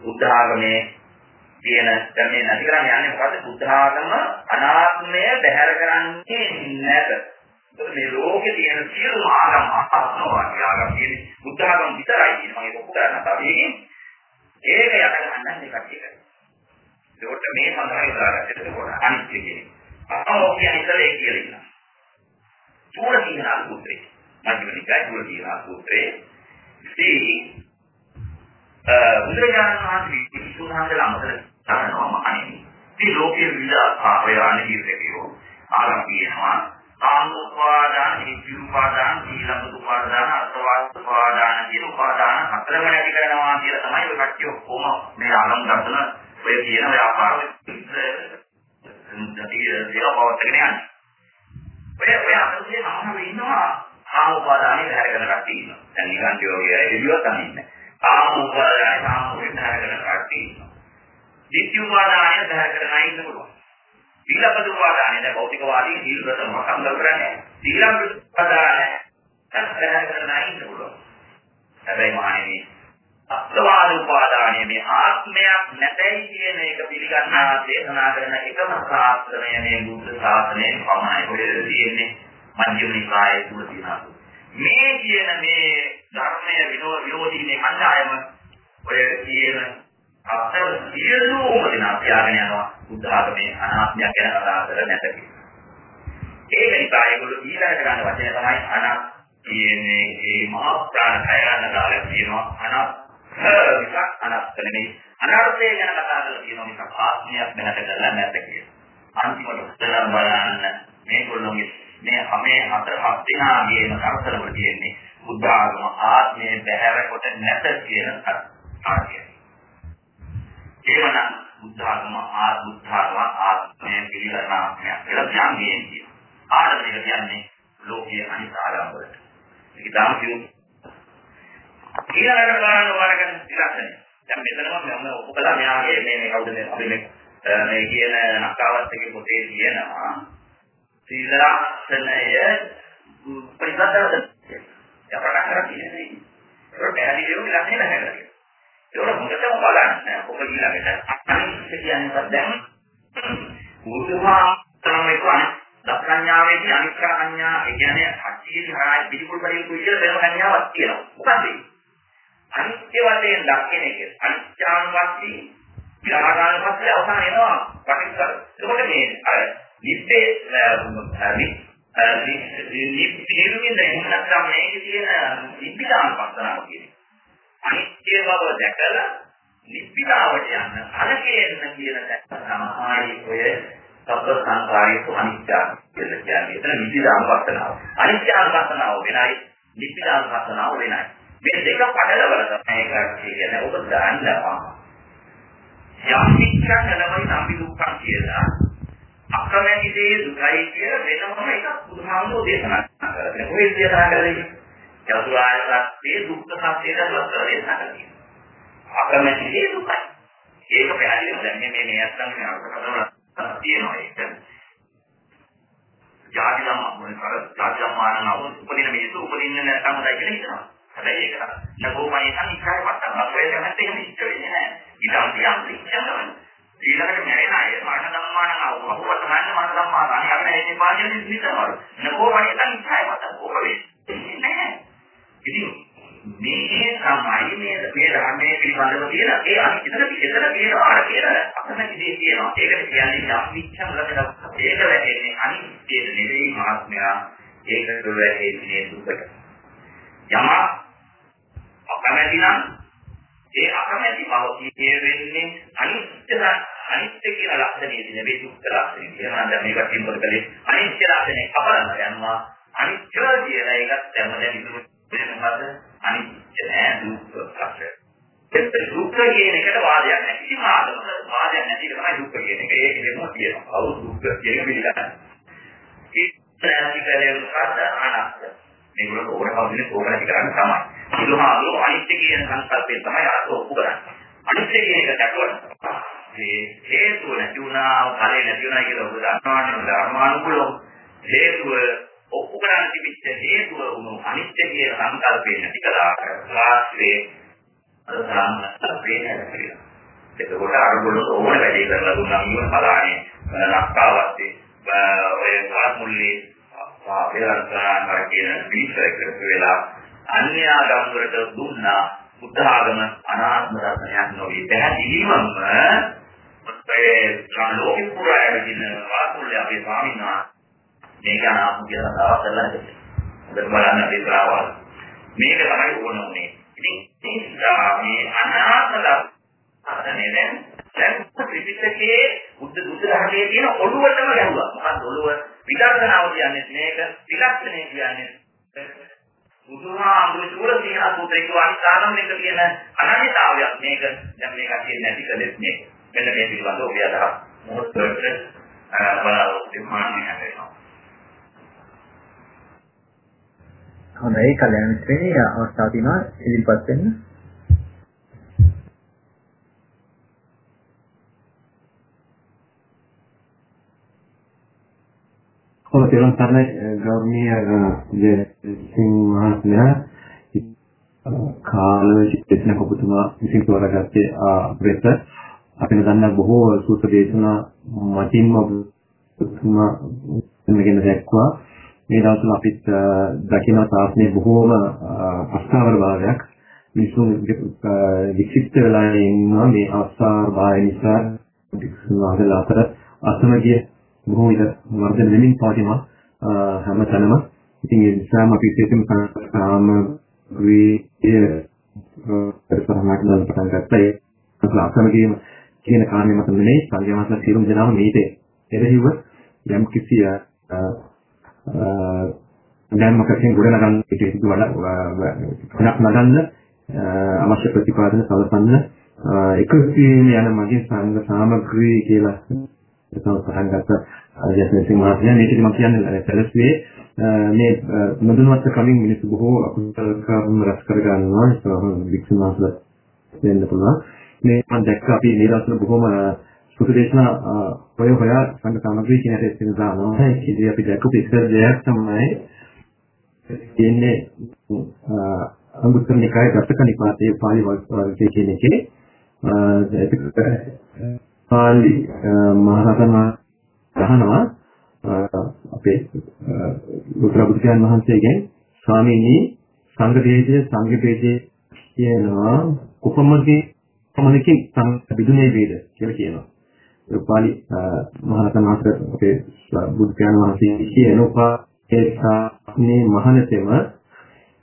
බුද්ධ ආගමේ කියන දැන් මේ නැති කරන්නේ යන්නේ මොකද්ද? බුද්ධ ආගම අනාත්මය බැහැර කරන්නේ නැත. මේ ලෝකේ තියෙන සියලුම ආගම් ආත්මවාදී ආගම් කියන්නේ බුද්ධ ආගම විතරයි කියන්නේ මම ඒක පුරාණ තාවේකින් ඒක යට ගන්න මේ කට්ටිය කරනවා. ඒකට මේ සඳහා උදාහරණයක් දෙන්න අනිත් කියන්නේ. අහෝ කියන්නේ ඉතලේ කියලා ඉන්නවා. චූල සීනා සූත්‍රය. මධ්‍යම නිකාය චූල සීනා සූත්‍රයේ ඉතින් බුදුරජාණන් වහන්සේ විසුණුහන්සේ ළමතර කරනවා මහණෙනි. මේ ලෝකයේ විවිධ ආකාරයන් ඉතිරියෝ ආරම්භ කියනවා කාමෝපාදාන, ඉච්ඡුපාදාන, සීලංග උපාදාන, අත්වාද උපාදාන කියන උපාදාන හතරම නැති කරනවා කියලා තමයි ඔය කට්ටිය ඔක්කොම මේ ආගම් දර්ශන ඔය කියන ව්‍යාපාර දේවපවත්තගෙන යන්නේ. ඔය ඔය අතරේ සමහරව ඉන්නවා කාමෝපාදානේ බහැරගෙන කට්ටිය ඉන්නවා. දැන් නිකන් යෝගය එළියවත් අනින්නේ. කාමෝපාදානේ කාමෝපාදානේ බහැරගෙන කට්ටිය ඉන්නවා. ඉච්ඡුපාදානේ බහැරගෙන ඉන්න පුළුවන්. සීලපද උපාදානය දැන් භෞතිකවාදී සීල ප්‍රථම සම්බන්ධ කරන්නේ සීලපද උපාදානය අත්හැර කරන ඉන්න පුළුවන්. හැබැයි මහණෙනි අත්වාද උපාදානය මේ ආත්මයක් නැතයි කියන එක පිළිගන්නා දේශනා කරන එකම ශාස්ත්‍රය මේ බුද්ධ ශාසනයේ පමණයි. කොහෙද තියෙන්නේ මධ්‍යම නිකායේ තුල තියෙනවා. මේ කියන මේ ධර්මය විරෝධී මේ කණ්ඩායම ඔය කියන අතර සියලුම දෙනා තියාගෙන යනවා. බුද්ධ ආගමේ අනාත්මයක් ගැන කතා කර නැත ඒක නිසා ඒගොල්ලෝ ඊළඟට ගන්න වචනය තමයි අනාත් කියන්නේ. මේ මහා ප්‍රාණ කය ගන්න දාලා කියනවා අනාත් විසක් අනාත් නෙමෙයි. අනාර්ථය ගැන කතා කරලා කියනවා මිසක් ආත්මයක් දැනට කරලා නැත කියලා අන්තිමට උත්තර බලන්න මේගොල්ලෝගේ මේ හැමේ හතර හත් දිනාගේම කරතල වල තියෙන්නේ බුද්ධ ආගම ආත්මයේ බැහැර කොට නැත කියන අර්ථය. ඒවනම් බුද්ධාගම ආත්මුත්ථාගම ආත්මය පිළිගන්න ආත්මයක් කියලා කියන්නේ කියනවා. ආඩමික කියන්නේ ලෝකීය අනිත් ආගම් වලට. ඒක තාම කියමු. ඊළඟට බලන්න වරගෙන ඉලක්කය. දැන් මෙතනම මම ඔබලා මෙයාගේ මේ මේ කවුද මේ අපි මේ මේ කියන නක්කාවත් එකේ පොතේ තියෙනවා. සීලරක්ෂණය පරිසද්දවද. යපරක් කරලා තියෙන්නේ. ඒක පැහැදිලිවම ඉලක්කය නැහැ. ඒක හොඳටම බලන්න. ඔබ ඊළඟට අනිත් කියන්නේ දැන් මුතුමා තමයි කියන්නේ දක්ඥාවේදී අනිත් සංඥා ඒ කියන්නේ අට්ටියේ හරහා පිළිකුල් පරිපූර්ණ කියලා වෙනම සංඥාවක් තියෙනවා. මොකද අනිත්‍ය වශයෙන් දකින එක අනිත්‍යාන් වශයෙන් විරාගාන වශයෙන් අවසාන එනවා. පටිච්ච එතකොට මේ අර නිත්තේ නිත්‍යයෙන් දැනගන්න මේකේ තියෙන නිබ්බිදාන පස්සනාව කියන්නේ. අනිත්‍ය බව දැකලා නිබ්බිදාවට යන අනකේන කියන තමයි ඔය සබ්බ සංකාරයේ අනිත්‍ය කියලා කියන්නේ. එතන නිබ්බිදානුපස්සනාව. අනිත්‍යානුපස්සනාව වෙනයි නිබ්බිදානුපස්සනාව වෙනයි. මේ දෙක පඩලවල තමයි ඒක කියන්නේ ඔබ දන්නවා. යම් විචක්ෂ නමයි සම්පි දුක්ඛ කියලා අකමැති දේ දුකයි කියලා වෙනම එකක් බුදුහාමුදුරෝ දේශනා කරනවා. කොහේද දේශනා කරන්නේ? චතුරාර්ය සත්‍ය දුක්ඛ සත්‍යයට ලස්සන දේශනා කරනවා. අකමැති දේ දුකයි. ඒක පැහැදිලිව දැන් මේ මේ මේ අත්තන් මේ අර්ථකථන තියෙනවා ඒක. ජාති ධම්ම මොන කර ජාති ධම්මාන නව උපදින මිනිස්සු උපදින්න නැත්නම් හොඳයි කියලා හිතනවා. හැබැයි ඒක නගෝමයි සංඛාය මතම ඔය දැනත් එහෙම ඉච්ච වෙන්නේ නැහැ. ඊටම තියන් ඉච්චනවා. ඊළඟට මැරෙන අය මරණ ධම්මාන නව අපව තමයි මරණ ධම්මාන අනේ අපේ එන්නේ පාදියේ නිතරම නගෝමයි සංඛාය මතම ඔබ වෙන්නේ නැහැ. ඉතින් මේ තමයි මේ මේ ධර්මයේ පිළිබඳව තියෙන ඒ අනිතර පිටතර තියෙනවා අර කියන අකමැති දේ තියෙනවා. ඒකට කියන්නේ අවිච්ඡම ලබන ඒක වැටෙන්නේ අනිත්‍ය නෙවෙයි මහත්මයා. ඒකට වැටෙන්නේ දුකට. යම අකමැති නම් ඒ අකමැති බව කියේ වෙන්නේ අනිත්‍ය අනිත්‍ය කියන ලක්ෂණය නෙවෙයි දුක්ඛ ලක්ෂණය. එහෙනම් දැන් මේක සිම්පල් කලේ අනිත්‍ය ලක්ෂණය කපරන්න යනවා. අනිත්‍ය කියලා එකක් දැම්ම දැන් ඉතුරු වෙනවද අනිත්‍ය නෑ දුක්ඛ ලක්ෂණය. ඒක දුක්ඛ කියන එකට වාදයක් නැහැ. කිසිම ආදමක වාදයක් නැති එක තමයි දුක්ඛ කියන එක. ඒක දෙනවා කියනවා. කවුරු දුක්ඛ කියන එක පිළිගන්නේ. ඒකයි මොකද්ද අනාත්ම. මේගොල්ලෝ ඕන කවුරුනේ ඕනටි කරන්නේ තමයි. බුදුහාමුදුරුවෝ අනිත්‍ය කියන සංකල්පය තමයි අර ඔප්පු කරන්නේ. අනිත්‍ය කියන එක දැක්වලා මේ හේතුව නැති වුණා, ඵලෙ නැති වුණා කියලා ඔබ දන්නවනේ ධර්මානුකූලව හේතුව ඔප්පු කරන්න තිබිච්ච හේතුව වුණු අනිත්‍ය කියන සංකල්පය නැති කළා. ශාස්ත්‍රයේ අර සාමස්තේ නැතිලා. එතකොට අරගොල්ල ඕන වැඩේ කරලා දුන්නා නිවන බලානේ ලක්කාවත්තේ ඔය මුල්ලේ ආපේරන්තරාන කියන පිටරයකට වෙලා අන්‍යාගම් වලට දුන්නා බුද්ධ ආගම අනාත්ම දර්ශනයක් නොවේ. පැහැදිලිවම ඒ ලෝකෙ පුරා ඇවිදින වාසුල්‍ය අපේ ස්වාමීන් වහන්සේ මේක අනාත්ම කියලා කතාවක් කරලා ඉතින් බලන්න අපේ ශ්‍රාවක මේක තමයි ඕන උනේ. ඉතින් මේ අනාත්ම දර්ශනය දැන් දැන් ත්‍රිපිටකයේ බුද්ධ බුද්ධ ධර්මයේ තියෙන ඔළුවටම ගැහුවා. මොකක්ද ඔළුව විදර්ශනාව කියන්නේ මේක, ත්‍රිලක්ෂණය කියන්නේ බුදුහාමුදුරු සූර සීනා සූත්‍රයේ කියවන එක කියන අනන්‍යතාවයක් මේක දැන් මේක කියන්නේ නැති කලෙත් මේක. මෙන්න මේ පිළිබඳව ඔබේ අදහස් මොහොතකට බලාපොරොත්තු මාන්නේ හැදෙනවා. හොඳයි කල්‍යාණ මිත්‍රේ අවස්ථාව තියෙනවා ඉදිරිපත් වෙන්න. කොහොමද තේරුම් ගන්න ගෞරවනීය දෙසිං මහත්මයා. කාල චිත්තන ඔබතුමා විසින් තෝරාගත්තේ අපිට. අපිට දන්න බොහෝ සූත්‍ර දේශනා මතින්ම ඔබතුමා මෙගෙන දැක්වා. මේ දවස්වල අපිත් දකින තාස්නේ බොහෝම අස්ථාවර භාවයක්. මිනිසුන් විචිත්ත වෙලා ඉන්නවා මේ අස්ථාවර භාවය නිසා. වික්ෂුණාදල අතර අසමගිය බොහෝ විට වර්ධන වෙමින් පවතිනවා හැමතැනම ඉතින් ඒ නිසාම අපි විශේෂයෙන්ම සාම වී පරිසරණක් දාලා පටන් ගත්තා. ඒ අසමගියම කියන කාරණේ මත නෙමෙයි. සංයමස්න සියලුම දෙනාම මේකේ එරෙහිව යම් කිසි දැන්මකකින් ගොඩ නගන්න පිටින් වඩා නගන්න අවශ්‍ය ප්‍රතිපාදන සලසන්න එකසින් යන මගේ සංඝ සාමග්‍රී කියලා තමයි පටන් ගත්ත ජස්මින් මහත්මයා මේකද මම කියන්නේ සැලසුවේ මේ නොදැනුවත් කමින් මිනිස්සු බොහෝ අකුසල කර්ම රැස් කර ගන්නවා ඒක වික්ෂුන් වහන්සේලා වෙන්න පුළුවන්. මේ මම දැක්ක අපි මේ දවස්වල බොහොම සුදුදේශනා ඔය හොයා සංඝ සාමග්‍රී කියන එක ඉස්සෙල් දානවා. ඒකදී අපි දැක්කු ඉස්සර දෙයක් තමයි කියන්නේ අංගුත්තර නිකායේ දසක නිපාතයේ පාළි වර්ගයේ කියන එකේ. පාළි මහරහතන් වහන්සේ අපේ බුදුන් වහන්සේගෙන් ස්වාමීනි සංඝ දේශයේ සංඝ දේශයේ කියනවා කුපමගේ කොමනකින් බිදුනේ වේද? කියලා කියනවා. ඒ පාළි මහරහතන් වහන්සේ අපේ බුදුන් වහන්සේ කියන උපාේ සානේ මහණතෙම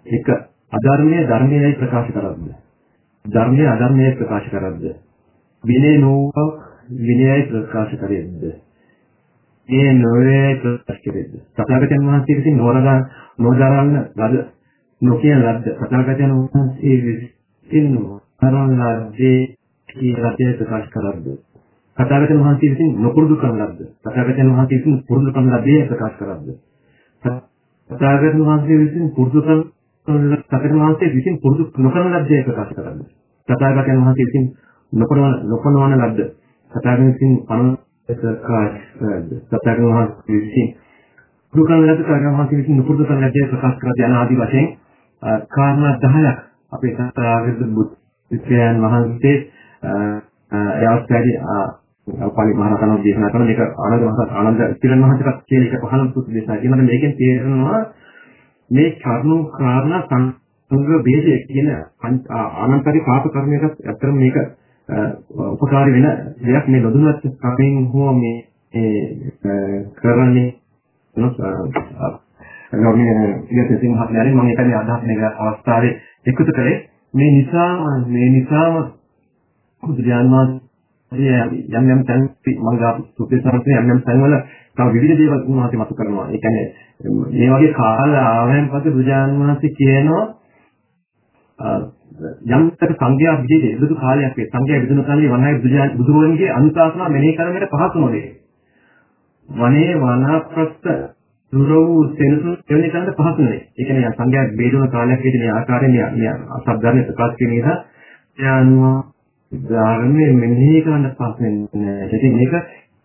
එක අධර්මයේ ධර්මයයි ප්‍රකාශ කරද්ද? ධර්මයේ අධර්මයයි ප්‍රකාශ කරද්ද? විනය නෝව විනයයි ප්‍රකාශ කරෙද්ද? මේ නොවේ ප්‍රකාශ කරෙද්ද? සතරගතයන් වහන්සේ විසින් නෝරගා නෝදරන්න ලද නොකිය ලද්ද? සතරගතයන් වහන්සේ විසින් නෝරගා ලද්දේ කියලා ප්‍රකාශ කරද්ද? සතරගතයන් වහන්සේ විසින් නොපුරුදු කරන ලද්ද සතරගතයන් වහන්සේ විසින් පුරුදු කරන ලද්දේ ප්‍රකාශ කරද්ද සතරගතයන් වහන්සේ විසින් පුරුදු කරන සතර මහන්සිය විසින් පුරුදු නොකරන ලද්දේ ප්‍රකාශ කරන්නේ. තථාගතයන් වහන්සේ විසින් නොකරන නොකරන ලද්ද. තථාගතයන් විසින් පනසකාශ තථාගතයන් වහන්සේ විසින් පුරුදු කරන ලද්ද තථාගතයන් වහන්සේ විසින් නොපුරුදු කරන ලද්දේ ප්‍රකාශ කර යන ආදි වශයෙන් කාරණා 10ක් අපේ තථාගත බුදුන් වහන්සේ ඒ අවස්ථාවේ පාලි මහරහතන් දේශනා කරන මේක ආනන්ද මහත් ආනන්ද ඉතිරන් මහත්තයාත් කියන එක පහළම සුදු දේශනා. කියනවා මේකෙන් තේරෙනවා මේ කරුණු කාරණා සංඝ ભેදය කියන ආනන්තරි පාප කර්මයකට ඇත්තටම මේක උපකාරී වෙන දෙයක් මේ නොදුනත් කමින් හෝ මේ කරන්නේ නෝමිනේ ඉතින් මහත්මයාගේ මම ඒකනේ අදහස් මේක අවස්ථාවේ එකතු කරේ මේ නිසා මේ නිසාම බුදුජාන වහන්සේ යම් යම් තැන් මම ගාපු සුපේසරසේ යම් යම් තැන් වල තව විවිධ දේවල් උන්වහන්සේ මතු කරනවා. ඒ කියන්නේ මේ වගේ කාල ආවෙන් පස්සේ බුදුජාන වහන්සේ කියනවා යම්තක සංඝයා විදිහේ බුදු කාලයක් වේ. සංඝයා විදුණු කාලේ වනයි බුදුජාන බුදුරෝණිගේ අනුශාසනා මෙනෙහි කරන්නට පහසු නොවේ. වනේ වනාප්‍රස්ත දුර වූ සෙනසුන් දෙවෙනි කරන්න පහසු නෙවෙයි. ඒ කියන්නේ සංඝයා බේදුන කාලයක් විදිහේ මේ ආකාරයෙන් මේ අසබ්දන්නේ ප්‍රකාශ කියන නිසා යානුවා ධර්මයේ මෙනෙහි කරන්න පහසු වෙන්නේ. ඉතින් මේක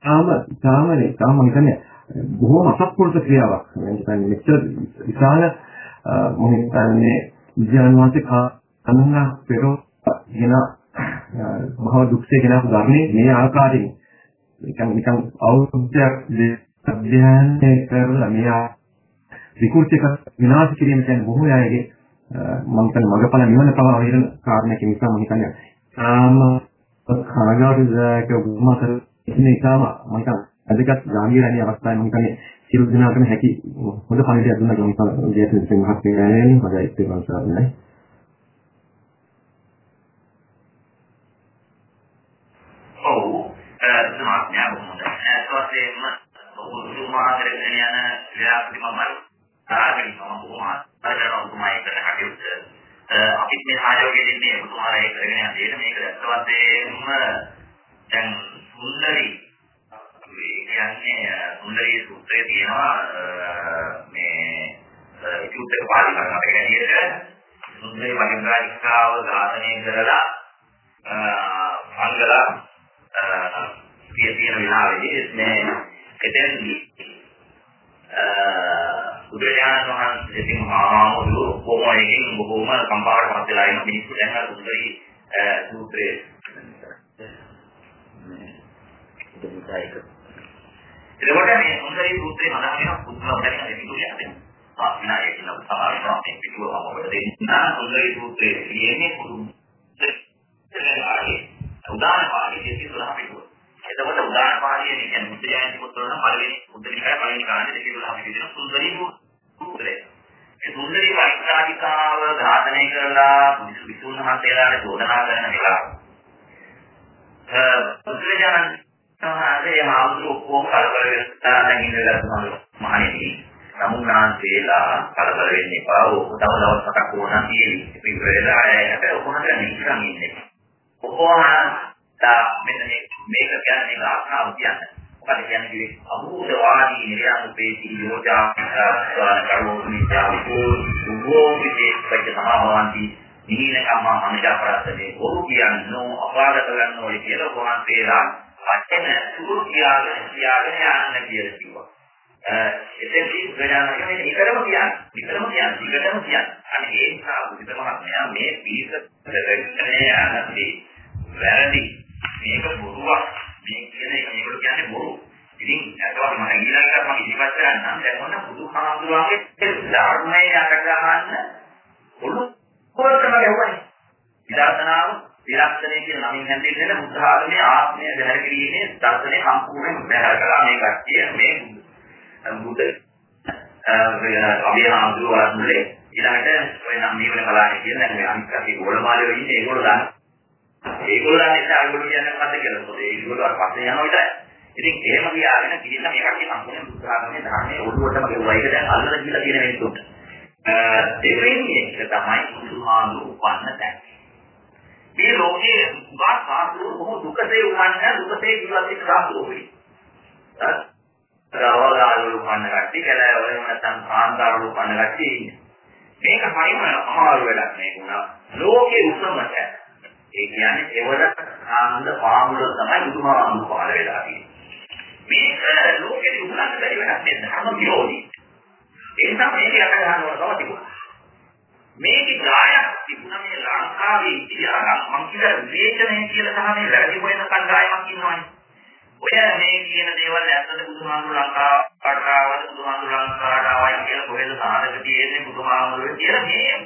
තාම තාමනේ තාම මම කියන්නේ බොහොම අසත්පුරුෂ ක්‍රියාවක්. මම කියන්නේ මෙච්චර විශාල මම කියන්නේ විද්‍යාන්වාසේ කන්නා පෙරෝ කියන මහ දුක්සේ කියන ධර්මයේ මේ ආකාරයෙන් නිකන් නිකන් අවුරුද්දක් අධ්‍යයනය කරලා මේ විකෘතික විනාශ කිරීම කියන්නේ බොහෝ අයගේ මම හිතන්නේ මගපල නිවන පවා වෙන කාරණයක් නිසා මම හිතන්නේ ආම කනගාටුදායක උපමාතර ඉන්න එකම මම හිතන්නේ අදගත් ගාම්භීරණී අවස්ථාවේ මම හිතන්නේ සියලු දෙනාටම හැකි හොඳ පණිවිඩයක් දුන්නා කියලා මම ජයසිංහ සිංහ මහත්මයාණන් හොඳයි ඒක වන්සාරණයි ඔව්. සමාඥා බොහොමද ඒකවසෙම ඔබතුමා කරගෙන යන ව්‍යාපෘති මම ආරගෙන මම බොහොම ආදරව ඔබතුමා එකට කටයුත්ත අපිත් මේ සහයෝගය දෙන්නේ ඔබතුමාලා ඒක කරගෙන යන දේට මේක ඇත්තවසෙම දැන් සුන්දරි කියන්නේ සුන්දරී සූත්‍රයේ තියෙනවා. මේ යුද්ධක පාලි කරනවා කියන විදිහට සුන්දරී මහින්දානිකාව ඝාතනය කරලා මංගලා කිය තියෙන වෙලාවේදී මේ එතෙන්දී බුදුරජාණන් වහන්සේ ඉතින් මහාමුදු කොහොමකින් බොහෝම කම්පාවට පත් වෙලා ඉන්න මිනිස්සු දැන් අර සුන්දරී සූත්‍රයේ එතකොට මේ සුන්දරී සූත්‍රයේ සඳහන් වෙන පුදුම දැනගෙන දෙවියන් යන්නේ. ආ විනාය කියලා සමාවෙනවා මේ පිටුව අපකට දෙන්න සුන්දරී සූත්‍රයේ කියන්නේ පුදුම උදාන පාළියේ තියෙන අපිට. එතකොට උදාන පාළියේ කියන්නේ බුද්ධ ජයන්ති පුත්‍රණ පළවෙනි බුද්ධ විහාර පළවෙනි කාණ්ඩේ දෙකේ අපිට තියෙන සුන්දරී සූත්‍රය. ඒ සුන්දරී වෛද්‍යානිකාව ඝාතනය කරලා විසුණු මහත්තයාට චෝදනා කරන වෙලාව. බුදුරජාණන් සමහරේ හාමුදුරු ඔක්කොම කලබල වෙලා දැන් ඉඳලා තමයි මහණෙනි නමුනාන්සේලා කලබල වෙන්න එපා ඕක තව දවස් හතක් ඕනනම් තියෙයි ඉතින් වෙලා ආයෙත් ඔක්කොම නිකන් ඉන්නේ ඔක්කොම තා මෙන්න මේ මේක කියන්නේ මේක ආස්නාව කියන්නේ. මොකද කියන්නේ කිව්වේ අභූතවාදී නිර්යාමුපේති යෝජා කරුණි ජාවෝ උගෝ විදේශ සමාවන්ති නිහිනකම මනජාපරතේ බොරු කියන්නෝ අපාගත කරන්නෝ කියලා වහන්සේලා වචන සුරු කියාගෙන කියාගෙන යන්න කියලා කිව්වා. එතෙන්දී ප්‍රජානක මේ නිතරම කියන්නේ නිතරම කියන්නේ නිතරම කියන්නේ. අනේ ඒ නිසා බුද්ධ මහත්මයා මේ පීස දෙකනේ යනදී වැරදි. මේක බොරුවක් මේ කියන එක මේකට කියන්නේ බොරු. ඉතින් අතවත් මම ඊළඟට මම ඉතිපත් කරන්නම් දැන් මොන බුදුහාමුදුරන්ගේ ධර්මයේ යට ගන්න පොළු කොරකම ගැහුවනේ. විදර්ශනාව විරක්ෂණය කියන නමින් හැඳින්වෙන බුද්ධ ආගමේ ආත්මය දැහැර කිරීමේ දර්ශනය සම්පූර්ණයෙන් බැහැර කළා මේ කට්ටිය මේ බුද්ධ අභිහාමුදුරුව වරන්ලේ ඊළඟට ඔය නම් මේවල බලන්නේ කියන දැන් මේ අනිත් කට්ටිය ගෝලමාලේ ඉන්නේ ඒගොල්ලෝ දන්න. ඒගොල්ලෝ දන්නේ නැහැ ඒගොල්ලෝ කියන්නේ මොකද්ද කියලා. මොකද ඒගොල්ලෝ අර පස්සේ යනවා විතරයි. ඉතින් එහෙම ගියාගෙන ගිහින් මේ කට්ටිය සම්පූර්ණ බුද්ධ ආගමේ ධර්මයේ ඔළුවටම ගෙවුවා. ඒක දැන් අල්ලලා කියලා කියන මිනිස්සුන්ට. දෙවෙනි එක තමයි බුදුහාමුදුරු උපන්න තැන. මේ ලෝකයේ උගා සාධු බොහෝ දුකසේ උපන්න දුකසේ ජීවත් වෙන සාධු වෙයි. රවලාලු උපන්න කට්ටිය කැලෑ වල නැත්නම් කාන්තාවල උපන්න කට්ටිය ඉන්නේ. මේක හරිම අමාරු වැඩක් මේක උනා. ලෝකේ උසමට ඒ කියන්නේ ඒවල ආනන්ද පාමුල තමයි බුදුහාමුදුරු පාල වෙලා තියෙන්නේ. මේක ලෝකෙදි උපන්න බැරි වැඩක් නේ ධර්ම විරෝධී. ඒ නිසා මේක යට ගන්නවා තමයි තිබුණා. මේකේ ගායක් තිබුණා මේ ලංකාවේ ඉතිහාස මම කියන විවේචනය කියලා තමයි වැරදි වෙන කණ්ඩායමක් ඉන්නවනේ. ඔය මේ කියන දේවල් ඇත්තද බුදුහාමුදුර ලංකාවට ආවද බුදුහාමුදුර ලංකාවට ආවයි කියලා කොහෙද සාධක තියෙන්නේ බුදුහාමුදුර කියලා මේ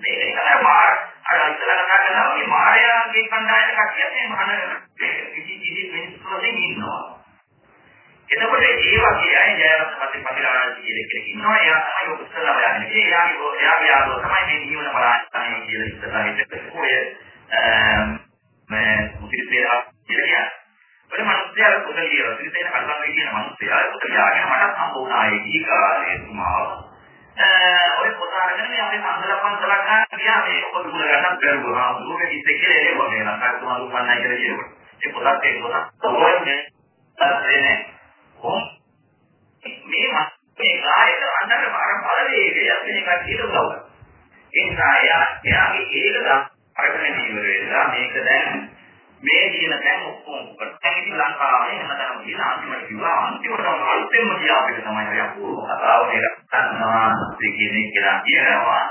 මේ ඒක මාර අර ඉතලා කතා කරනවා මේ මායාගේ කණ්ඩායම කට්ටිය මේ මහන කිසි කිසි මිනිස්සු වලින් ඉන්නවා. එතකොට ඒ වගේ අය ජයවර්ධන ප්‍රතිපදිලාරාජි කියලා කෙනෙක් ඉන්නවා. එයා තමයි ඔබ ඉස්සලා බලන්නේ. ඒ යාගේ යාගේ යාළුවා තමයි මේ නියමන බලන්නේ කියලා ඉස්සලා හිතේ. ඔය මේ මුතිපේරා කියලා. ඔය මිනිස්යාල පොත ලියලා ඉතින් කල්පනා කියන මිනිස්යාල පොත ලියාගෙන මට හම්බ වුණා ඒ දීකාරයේ තුමාව. ඔය පොත අරගෙන මේ අපේ මන්දල පන්සලක් ගන්න ගියා මේ පොත දුර ගන්න බැරුවා. දුරේ ඉස්සේ කියලා ඒ වගේ නංගා තුමාලු පන්නයි කියලා කියනවා. ඒ පොතත් ඒ පොතත් ඔය මේ අරනේ කොහොම මේ මේ කායද අnder බාර බලවේගය අපේ කටියට උදව් කරනවා. ඒ නිසා එයා එයාගේ ඒක අරගෙන ඉවර වෙලා මේක දැන් මේ කියන දැන් ඔක්කොම ප්‍රත්‍යක්ෂ ලංකාවේ හැමදාම කියන අන්තිමට කිව්වා අන්තිමටම අලුතෙන්ම කියා අපිට තමයි ඔය අපූර්ව කතාව නේද ගන්නවා දෙකේ කියලා කියනවා.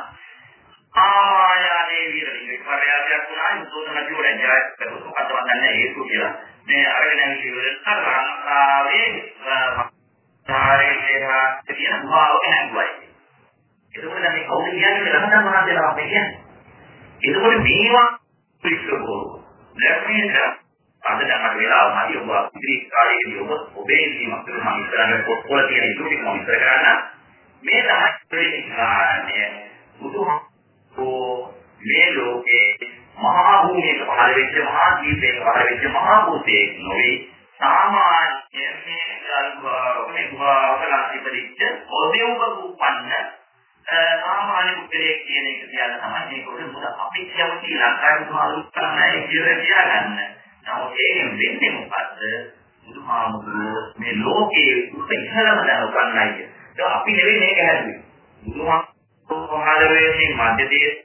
ආමායානේ විරලි පරයාදයක් වුණා මුතෝන නදිවල ජයත් කරුතු කතාවක් නැහැ ඒක කියලා. මේ අරගෙන ඉවරෙන් ලංකාවේ සාරේලා කියන භාවක හැංගුවයි. එතකොට දැන් මේ කවුද කියන්නේ රහතන් වහන්සේලා අපි කියන්නේ. එතකොට මේවා පිළිස්සකෝ. ලැබෙන්නේ අද දැන් මට වෙලාව හරි ඔබ ඉතිරි කාලයේදී ඔබ ඔබේ ඉදීමක් කරන මම ඉස්සරහට පොත්වල තියෙන ඉතුරු ටික මම ඉස්සර කරන්න. මේ තමයි ප්‍රේණිකාන්නේ බුදුහමෝ මේ ලෝකේ මහා භූමියක පහළ වෙච්ච මහා දීපයක පහළ වෙච්ච මහා භූතයේ නොවේ සාමාන්‍ය මේ ගල්වා මේ ගුහාවක ඉපදිච්ච ඔදෙව්ව උපන්න සාමාන්‍ය පුද්ගලයෙක් කියන එක කියලා තමයි මේක උඩ මුද අපි කියවති ලංකාවේ මාළු කරන්නේ කියලා කියගන්න. නමුත් ඒකෙන් වෙන්නේ මොකද්ද? බුදුහාමුදුරුවෝ මේ ලෝකයේ ඉස්සරහම දරපන්නයි. ඒක අපි නෙවෙයි මේක හැදුවේ. බුදුහාමුදුරුවෝ පහළ වෙන්නේ මධ්‍යදේශ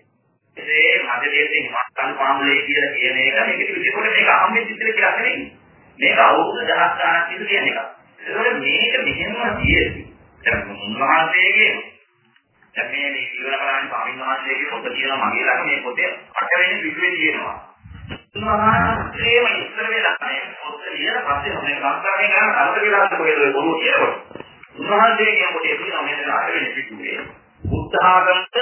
ඒ මධ්‍යදේශේ හිමස්තන් පාමුලේ කියලා කියන එක මේක විදිහට මේක අහම්බෙච්ච ඉතිරි කියලා නෙවෙයි. මේක අවුරුදු දහස් ගණන් තිබු කියන එක. ඒකෝට මේක මෙහෙම තියෙන්නේ. දැන් උන්වහන්සේගේ දැන් මේ මේ ඉවර කරන්නේ ස්වාමීන් වහන්සේගේ පොත තියෙනවා මගේ ළඟ මේ පොතේ අටවෙනි පිටුවේ තියෙනවා. උන්වහන්සේම ඉස්සර වෙලා මේ පොත ලියලා පස්සේ මේ සංස්කාරයෙන් ගන්න අර්ථ කියලා කොහෙද බොරු කියනකොට. උන්වහන්සේගේ පොතේ තියෙනවා මේ අටවෙනි පිටුවේ බුද්ධ ආගමට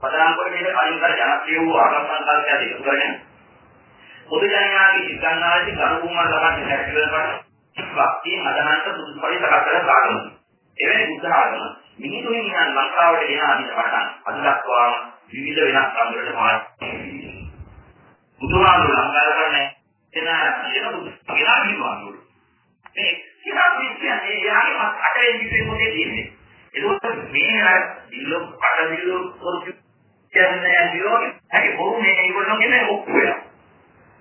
පදනම් කොට මේක කලින් කර ජනප්‍රිය වූ ආගම් සංකල්පයක් එකතු කරගෙන පොදු ජනයාගේ සිතන්නාදී ගනුකුමාර ලබන්නේ හැකියාව භක්තිය මදහන්ත සුදුසු පරිසර සකස් කරගන්න. එවැනි බුද්ධ ආගම මිනිසුන් නිකන් ලංකාවට ගෙන ආදින පටන් අද දක්වා විවිධ වෙනස්කම් වලට මාර්ග බුදුහාමුදුරු ලංකාව කරන්නේ එන කියන බුදු ගෙනා දීවානුරු. මේ කිනා කියන්නේ යාගේ අටේ විදිහේ මොකද තියෙන්නේ. ඒක මේ අර දිල්ල අටදිල්ල කරු කියන්නේ යන්නේ හැකි බොරු මේ ඒගොල්ලෝ කියන්නේ ඔක්කොම.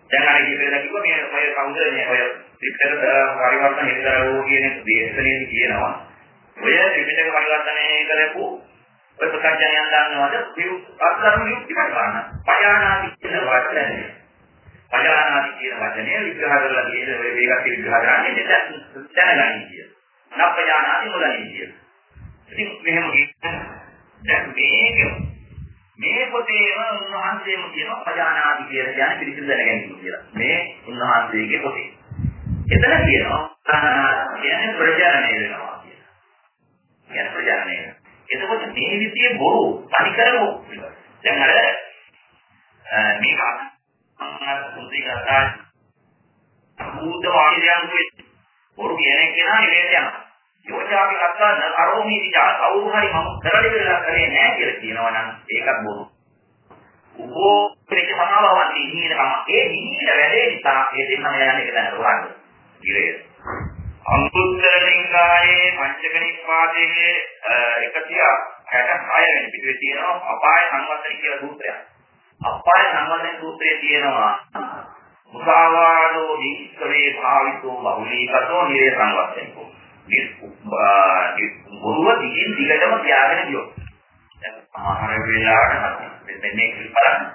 දැන් අර කියපේලා කිව්වා මේ ඔය කවුද මේ ඔය පිටතට පරිවර්තන හිතරවෝ කියන දේශනේ කියනවා. ඔය ත්‍රිපිටක පරිවර්තනය කරපු ඔය ප්‍රකල්පයන් දන්නවද? අර්ථකථන යුක්ති කරගන්න. පයානාති කියන වචනේ. පයානාති කියන වචනේ විග්‍රහ කරලා කියන ඔය මේකත් විග්‍රහ කරන්නේ දැනගන්න කියන. නප්පයානාති මොළනින් කියන. ඉතින් මෙහෙම දැන් මේක මේ පොතේම උන්වහන්සේම කියනවා පජානාති කියලා කියන්නේ පිළිසිදු දැනගැනීම කියලා. මේ උන්වහන්සේගේ පොතේ. එතන කියනවා කියන්නේ ප්‍රජානනය වෙනවා කියලා. කියන්නේ ප්‍රජානනය. එතකොට මේ විදිහේ බොරු පරිකරම දැන් අර මේක අන්න පුරුදු කරලා භූත වාක්‍යයන් බොරු කියන කෙනා නෙවෙයි යනවා. යෝජාවි ලක්කන කරෝමි විචාර කවුරු හරි මම කරලි වෙලා කරේ නැහැ කියලා කියනවා නම් ඒකත් බොරු. උගෝ පිට මහාවවන් නිහිරම ඒ නිහිර වැඩේ නිසා ඒ දෙන්නම යන්නේ එක දැන රොහන්න. ඉරේ. අංකුත්තර නිකායේ පංචක නිපාතයේ 166 වෙනි පිටුවේ තියෙනවා අපාය සංවර්ධන කියලා සූත්‍රයක්. අපාය සංවර්ධන සූත්‍රයේ තියෙනවා මුසාවාදෝ දීක්කවේ භාවිතෝ බහුලීකතෝ නිරේ සංවර්ධනකෝ. බොරුව දිගින් දිගටම තියාගෙන ගියොත් දැන් සමහර වෙලාවට මෙතන බලන්න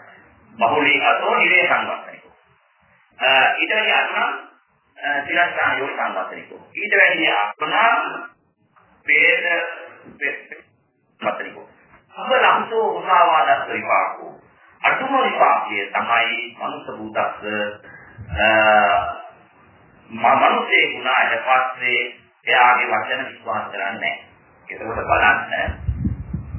බහුලීකතෝ නිරේ සංවර්ධනකෝ. ඊට වැඩි අතුනම් තිරස්ථාන යෝග සංවර්ධනකෝ. ඊට වැඩි අතුනම් වේද මතනිකෝ. අබලම්තෝ උසාවාදස් විපාකෝ. අටුම විපාකයේ තමයි මනුෂ්‍ය භූතස්ස මනුෂ්‍ය ගුණාට පස්සේ එයාගේ වචන විශ්වාස කරන්නේ නැහැ. ඒකකොට බලන්න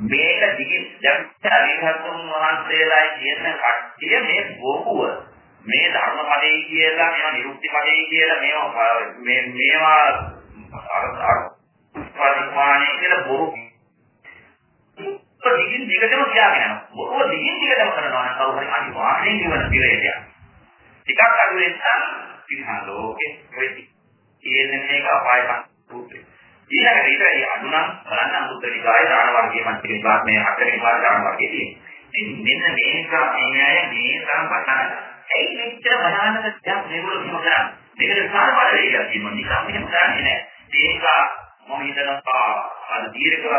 මේක දිගින් දැන් විහතුන් වහන්සේලා කියන කට්ටිය මේ බොහුව මේ ධර්මපදේ කියලා මේවා නිරුක්තිපදේ කියලා මේවා මේ මේවා අර පරිපාණය කියලා බොරු දිගින් දිගටම කියාගෙන යනවා. බොරුව දිගින් දිගටම කරනවා නම් කවුරු හරි අනිවාර්යෙන් නිවන පිරේට යනවා. ටිකක් අඩු වෙනසම් පිළිහා ලෝකේ වෙයි. කියන්නේ මේක අපායක සූත්‍රය. ඊළඟට ඊට වැඩි අඩු නම් බලන්න අමුද්ද නිකායේ දාන වර්ගයේ මන්ත්‍රී විභාග මේ හතරේ විභාග දාන වර්ගයේ තියෙනවා. ඉතින් මෙන්න මේක මේ අය මේ තරම් පටන් ඇයි මෙච්චර භයානක දෙයක් මේගොල්ලෝ කිව්ව කරන්නේ? මේකට සාරවල වෙයි කියලා කියනවා නිකන් මෙහෙම කරන්නේ නැහැ. ඒක මම හිතනවා අර දීර්ඝව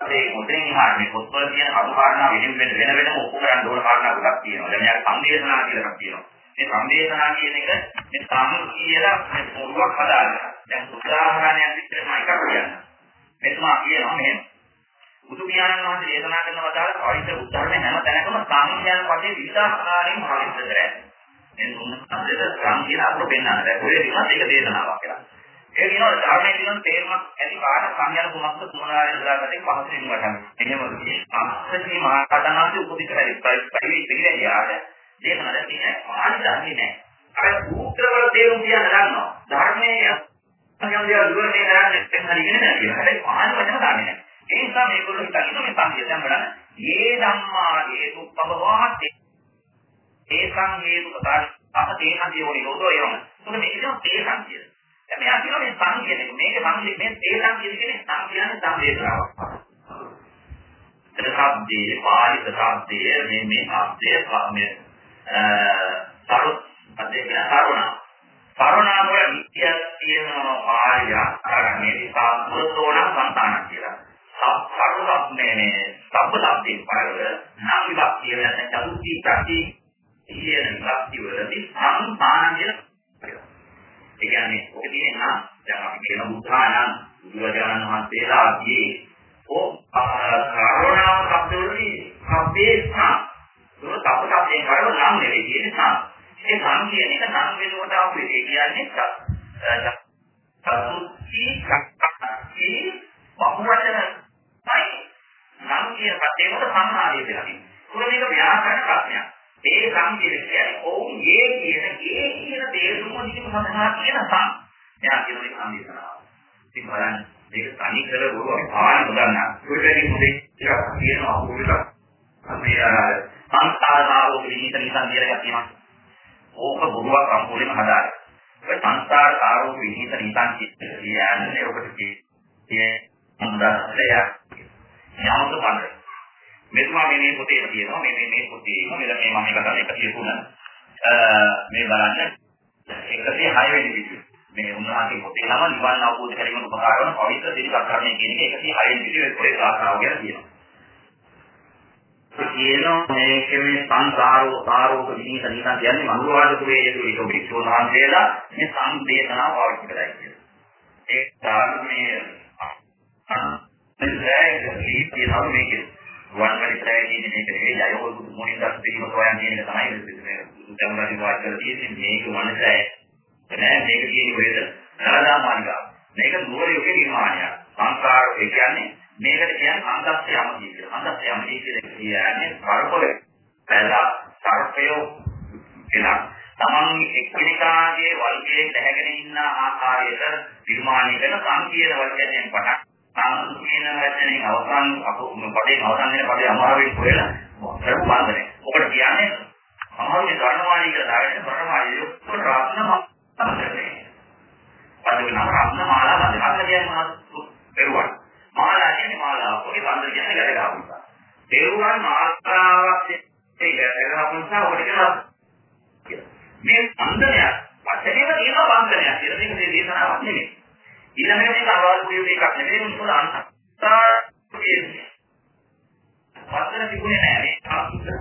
ඒ මොතෙන් හරිය පොත්වල තියෙන කරු කාරණා වෙන වෙන වෙන වෙනම ඔප්පු කරන්න ඕන කාරණා ගොඩක් තියෙනවා. දැන් යාක සම්දේශනා කියලා එකක් තියෙනවා. මේ සම්දේශනා කියන එක මේ සාමු කියලා මේ පොරුවක් හදාගන්න. දැන් උදාහරණයක් විදිහට මම එකක් කියන්න. මෙතුමා කියනවා මෙහෙම. බුදු පියාණන් වහන්සේ දේශනා කරන වදාළ පවිත්‍ර උදාහරණ හැම තැනකම සාමිඥාන පදේ විවිධාකාරයෙන් භාවිත කරන්නේ. මේ දුන්න අදද සංකීර්ණ අපර පෙන්වන්න බැහැ. ඔය විමත් එක දේශනාවක් කියලා. ඒ කියනවා ධර්මයේ පිළිබඳ තේරුමක් ඇති කාට සංඥා කුමක්ද කුමනාරේ දාගත්තේ පහසුවෙන් වටන්න. එහෙම අස්සී මහාතනාදී උපදිත පරිපරි පිළිගෙන යාද දේශනා දෙන්නේ ආනි දන්නේ නැහැ. අර සූත්‍රවල තේරුම් කියන්න ගන්නවා. ධර්මයේ යම් දේවල් දුරනේ කරන්නේ හරියගෙන නැහැ කියලා. හැබැයි ආනි වචන දන්නේ නැහැ. ඒ නිසා මේගොල්ලෝ හිතන්නේ මේ සංකේතය දැන් බලන්න. ඒ ධම්මා හේතුප්පවවාති ඒකං හේතු කතා අප තේහන් දියෝනි නෝදෝ යම. මොකද මේක තමයි තේහන් කියන්නේ. දැන් මෙයා කියනවා මේ සං කියන එක. මේක සං මේ තේහන් කියන කෙනේ සං කියන්නේ සංවේදනාවක්. සබ්දේ පාලිත සබ්දේ මේ මේ සබ්දේ මේ සරු අධේ කියන කරුණා. කරුණා වල නිත්‍යයක් තියෙනවා ආර්ය ආකාරණේ නිසා මුලතෝණ සංතාන කියලා. සබ්බරුවක් මේ මේ සබ්බ සබ්දේ පරව නම් විභක්තිය නැත්නම් චතුර්ථී ප්‍රති කියන විභක්ති වලදී සංතාන කියන ඒ කියන්නේ ඔක තියෙන නම් දැන් අපි කියන උදාහරණ බුදුරජාණන් වහන්සේලා ආදී ඕ කරුණාව શબ્දවලදී සබ්බේ සා ඒක තප තපෙන් කරව නම් නෙවෙයි කියන්නේ සා ඒ නම් කියන එක නම් වෙනකොට අපි කියන්නේ චතුර්ථී චක්කී බහුවචන තමයි නම් කියන පදේ මොකද සංහාරය කියලා කියන්නේ. ඒක මේක ව්‍යාකරණ ප්‍රශ්නයක්. ඒ සංකේත කියන්නේ ඔවුන් ඒ කියන ඒ කියන තේරුම දිගට සඳහා කියන සම්. එයා කියන මේ සම්දේශනාව. ඉතින් බලන්න මේක තනි කර බොරු අපි පාන ගන්න. ඔයගෙන් මොකද කියලා කියනවා ඔයලා. මේ සංස්කාරාවෝ විනිත නිසන් කියලා කියනවා. ඕක බොරුවක් සම්පූර්ණයෙන්ම හදාගන්න. ඔය සංස්කාරාවෝ විනිත නිසන් කියන්නේ ඔකට කියන්නේ අන්දස්සය ඥානක පන්දර. මෙතුමා මේ මේ පොතේ තියෙනවා මේ මේ මේ පොතේ මෙල මේ මම එක තමයි 103 මේ බලන්න 106 වෙනි විදිය. මේ උන්වහන්සේ පොතේ නම නිවන් අවබෝධ කිරීමට උපකාර වන පවිත්‍ර දිරිපත් කරන්නේ කියන එක 106 වෙනි විදියේ පොතේ ආකාරව ගැන තියෙනවා. කියනවා මේක මේ සංසාරෝ සාරෝක විනීත නිකන් කියන්නේ මනුවාද කුවේ යතු ඒක වික්ෂෝණ වහන්සේලා මේ සංදේශනා පාවිච්චි කරලා කියනවා. ඒ ධර්මයේ එන්නේ කියනවා මේක වන්වලි ප්‍රයෝජනෙ මේක නෙවෙයි අයෝග මොනින් දැස් පිළිම හොයන් කියන එක තමයි දැන් ගන්න වාක්‍ය තියෙන්නේ මේක වනසයි නෑ මේක කියන්නේ කොහෙද සාදාමානිකා මේක නුවරයක නිර්මාණයක් සංස්කාර ඒ කියන්නේ මේකට කියන්නේ අන්දස්ස යමදී කියලා අන්දස්ස යමදී කියලා කියන්නේ පරපොර පැලා සර්පයෝ කියලා තමන් එක්කෙනෙකාගේ වර්ගයේ දැහැගෙන ඉන්න ආකාරයට නිර්මාණය කරන සංකීර්ණ වර්ගයෙන් පටන් කියන වචනේ අවසන් පදේ අවසන් වෙන පදේ අමාරුවෙන් හොයලා කරපු බන්ධනේ. ඔකට කියන්නේ අමාරුවේ ධර්මවාදී කියලා දාගෙන ධර්මවාදී ඔක්කොම රත්න මාලාවේ. පදේ නම රත්න මාලා බන්ධ. රත්න කියන්නේ මොනවද? පෙරුවන්. මාලා කියන්නේ මාලාව. ඔකේ බන්ධ කියන්නේ ගැට ගන්නවා. පෙරුවන් මාලාවක් ඒ ගැට ගන්න නිසා ඔකට කියනවා මේ බන්ධනයක් වචනේම තියෙන බන්ධනයක් කියලා මේක දේශනාවක් නෙමෙයි. ඊළඟට මේක අවාල්පුවේ එකක් නෙවෙයි මොකද අන්තර්ාර කියන්නේ. වචන තිබුණේ නැහැ. මේ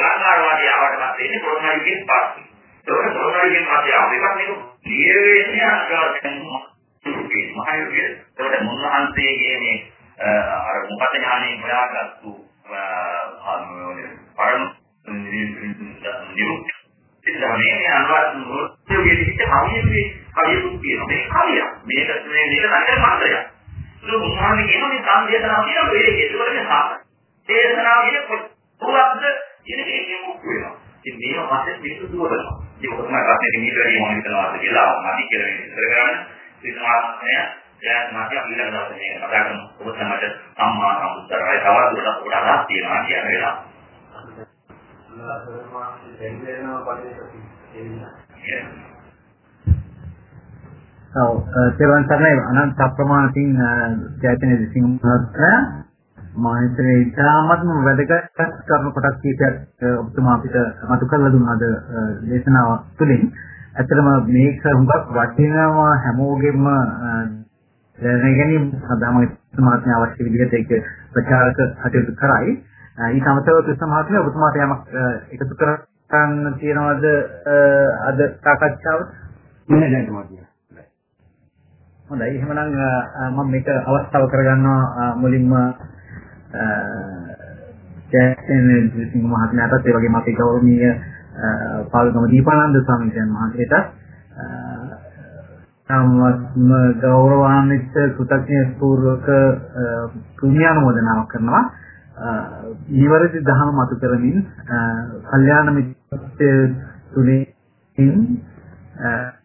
අලංකාරවාදී ආවට පස්සේ ඉන්නේ කොරෝනා යුගයෙන් පස්සේ. ඒක කොරෝනා යුගයෙන් පස්සේ ආව එකක් මේක නිර්වේශනය අගාරයෙන් මහයුගයේ ඒකට මුන්වහන්සේගේ මේ අර මොකද ඥානයෙන් හොයාගත්තු පරම නිරුක්ති. ඉතින් අනුවාද මුරුගේ විදිහට හරියන්නේ හරියුත් කියනවා මේ හරියක් මේක මේ මේක නැතර මාත්‍රයක්. ඒක උන්වහන්සේ කියනවා මේ සම්දේශනාව කියන වේලේ ඒකවල මේ සාප දේශනාව කියන කොහොමද කියන එකේ මුක් වෙනවා. ඉතින් මේක පස්සේ මිනිස්සු දුවනවා. ඒක තමයි රටේ නීතිය මොන හිතනවාද කියලා මාදි කියලා විස්තර කරන්න. විශ්වාසය දැන් මාත් ඊළඟ දවසේ මේ කතා කරමු. ඔබ තමයි සම්මා සම්බුද්ධරයි තවත් දුරට කොට අදහස් තියෙනවා කියන වෙලාව. ඔව් තෙරුවන් සරණයි අනන්ත අප්‍රමාණකින් ජයතන දිසිංහ මහත්මයා මා හිතන්නේ ඉතාමත්ම වැදගත් කරුණු කොටස් කීපයක් ඔබතුමා අපිට මතු කරලා දුන්නාද දේශනාව තුළින් ඇත්තටම මේක හුඟක් වටිනවා හැමෝගෙම දැන ගැනීම සදාම මහත්මයා අවශ්‍ය විදිහට ඒක ප්‍රචාරක කටයුතු කරයි ඊට අමතරව ක්‍රිස්ත මහත්මයා ඔබතුමාට යමක් එකතු කරන්න තියනවද අද සාකච්ඡාවට? නෑ නෑ මහත්මයා. හොඳයි. එහෙමනම් මම මේක අවස්ථාව කරගන්නවා. මුලින්ම ජයසේන සිංහ මහත්මයාටත් ඒ වගේම අපේ ගෞරවනීය පාලකම දීපානන්ද ස්වාමීන් වහන්සේට තමත්ම ගෞරවාන්විත කෘතඥ පූර්වක පුණ්‍යානුමෝදනාවක් කරනවා. නිවැරදි දහම මතු කරමින් කල්යාණ මිත්‍ය තුලින්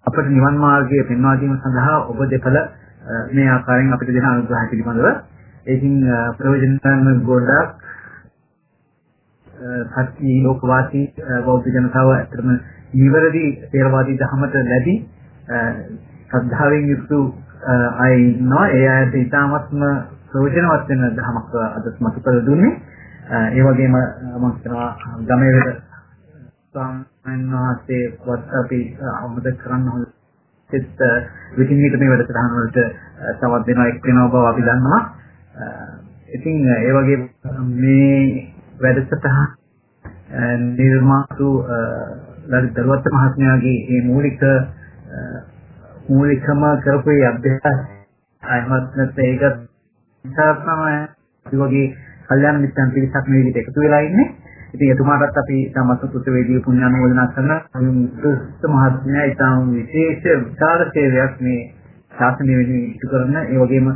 අපට නිවන් මාර්ගය පෙන්වා දීම සඳහා ඔබ දෙකල මේ ආකාරයෙන් අපිට දෙන අනුග්‍රහය පිළිබඳව. ඒකින් ප්‍රයෝජන ගන්න ගොඩක් සත්‍ය ලෝකවාසී බෞද්ධ ජනතාව අතරම නිවැරදි තේරවාදී ධර්මයට ලැබී ශ්‍රද්ධාවෙන් යුක්තු අය ඉන්නවා. ඒ අයට ඉතාමත්ම ප්‍රයෝජනවත් වෙන ධර්මයක් අද මතු කර දුන්නේ. ඒ වගේම මම හිතනවා ගමේ වෙද ස්වාමීන් වහන්සේ වත් අපි අමතක කරන්න හොඳ සිත් විකින් විට මේ වැඩසටහන වලට තවත් දෙනවා එක් වෙනවා බව අපි දන්නවා. ඉතින් ඒ වගේ මේ වැඩසටහන නිර්මාතු ලලිත දරුවත් මහත්මයාගේ මේ මූලික මූලිකම කරපු අභ්‍යාස අයමත් නැත්නම් ඒක තමයි වගේ කල්යාණ මිත්‍රන් පිරිසක් මේ විදිහට එකතු වෙලා ඉන්නේ. ඉතින් එතුමාටත් අපි තමත් පුතවේදී පුණ්‍යානුමෝදනා කරන සුස්ත මහත්මයා ඊටම විශේෂ විචාර සේවයක් මේ ශාසනය වෙනුවෙන් ඉටු කරන ඒ වගේම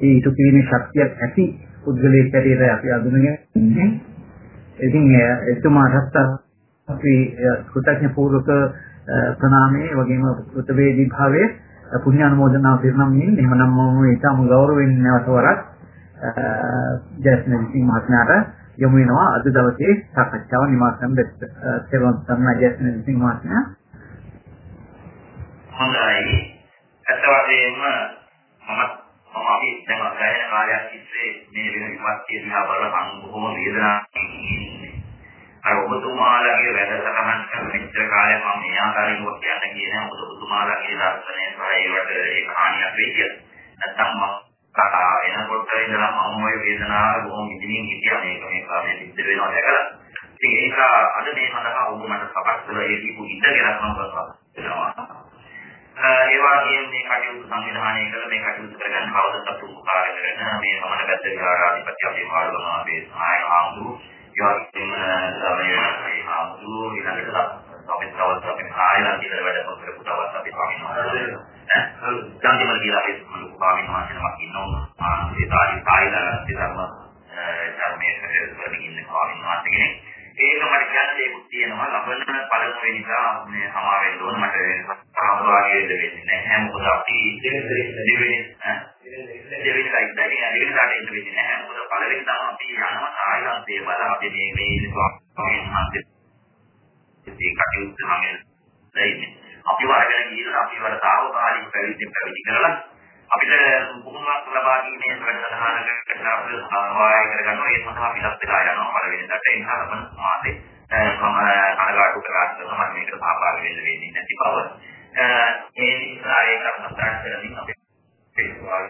ඒ ඉටු කිරීමේ ශක්තියක් ඇති පුද්ගලයෙක් හැටියට අපි අඳුනගෙන ඉන්නේ. ඉතින් එතුමාටත් අපි කෘතඥ පූර්වක ප්‍රණාමයේ වගේම පුතවේදී භාවයේ පුණ්‍යානුමෝදනා පිරිනම්මින් එහෙමනම් මම ඊටම ගෞරවයෙන් නැවත වරක් ජයස්න විසින් මහත්මයාට යොමු වෙනවා. අද දවසේ සාකච්ඡාව නිමාසම් දෙත් සේවන සම්මා ජයස්න විසින් මහත්මයා හොඳයි. ඇත්ත වශයෙන්ම මම මම අපි දැන් අගයන කාලයක් තිස්සේ මේ වෙන විපත්තිය දිහා බලලා මම බොහොම වේදනාවෙන් ඉන්නේ. අර ඔබතුමාලගේ වැඩසටහන් කරන මෙච්චර කාලයක් මම මේ ආකාරයෙන් ඔබ කියන්න කියන්නේ ඔබ ඔබතුමාලගේ දර්ශනය සහ ඒවට ඒ කහානියක් වෙයි කියලා. නැත්තම් මම කතා වෙනකොට ඉඳලා මම ওই වේදනාව බොහොම ඉදිරියෙන් හිතියා මේක මේ කාමයේ සිද්ධ වෙනවා දැකලා. ඉතින් ඒක අද මේ සඳහා ඔබ මට සපස් කළ ඒ දීපු ඉඳගෙන මම කරනවා. ඒ වගේම මේ කටයුතු සංවිධානය කළ මේ කටයුතු කරගන්න කවදත් උපකාර කරන මේ මමන ගැද්ද විහාරාධිපති අපේ පාඩම අපේ සහාය ආමුදු යෝගින් සමයේ ආමුදු ඊළඟට අපි තවත් අපි ආයලා කියලා වැඩ කරපු තවත් අපි ස්වාමීන් වහන්සේ ඈ? ගාන්ධිමල් කියලා අපි ස්වාමීන් වහන්සේනමක් ඉන්නවා ඒ තායි තායිලා ධර්ම ධර්මයේ වලින් ඉන්න ස්වාමීන් වහන්සේ කෙනෙක්. ඒක මට කියන්නේ තියෙනවා. ලබන පළමු වෙනිදා මේ සමා වෙන්න ඕන. මට සහභාගී වෙන්න නැහැ. මොකද අපි දෙවෙනි දෙවෙනි සයිඩ් එකේ දෙවෙනි සයිඩ් එකේ වෙන්නේ නැහැ. මොකද පළවෙනි තමයි අපි යනවා. ආයතනයේ බල අපි මේ මේ ස්වාමීන් වහන්සේ ඒ කටයුතු හැමෙන් දෙන්නේ අපි වරගෙන ගිහිල්ලා අපි වර තාවකාලික පැවිදි පැවිදි කරලා අපිට පුහුණුවක් ලබා දීමේ වැඩසටහනකට අපි සහභාගී කරගන්නවා ඒ සඳහා පිටත් වෙලා යනවා. පළවෙනිදට ඒ හරම මාසේ මම අනගාටු කරා මම මේකට සහභාගී වෙන්න වෙන්නේ නැති බව. ඒ නිසා ඒක අපතට කරමින් අපි පෙන්වා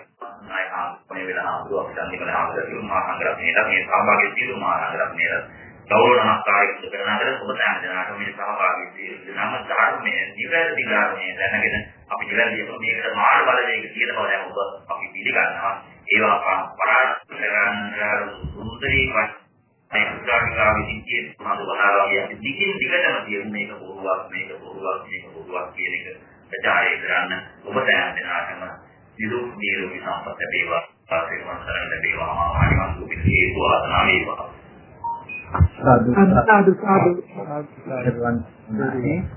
නායකා මේ වෙලාව අපිට අපිට අන්තිමට ආවද මහා සංග්‍රහණයට මේ සහභාගී සියලු මහා සංග්‍රහණයට ගෞරව නමස්කාරයක් කරන අතර ඔබ දැනගන්නාට මේ සහභාගී වෙනම ධර්මයේ නිවැරදි ධර්මයේ දැනගෙන අපි නිවැරදිව මේකට මාන බලවේග තියෙන බව දැන් ඔබ අපි පිළිගන්නවා. ඒවා පරාජය සුන්දරී වස්තුකාරිකා විදිහේ මොනවද වනාරාගේ අපි දිගින් දිගටම තියෙන මේක බොරුවක් මේක බොරුවක් මේක බොරුවක් කියන එක ප්‍රචාරය කරන්න ඔබ දැනගන්නාටම නිරුක් නිරෝගී සම්පත ලැබේවා. ආශිර්වාද කරන්න ලැබේවා. ආනිවන් දුක හේතු ආසනා වේවා සාදු සාදු සාදු සාදු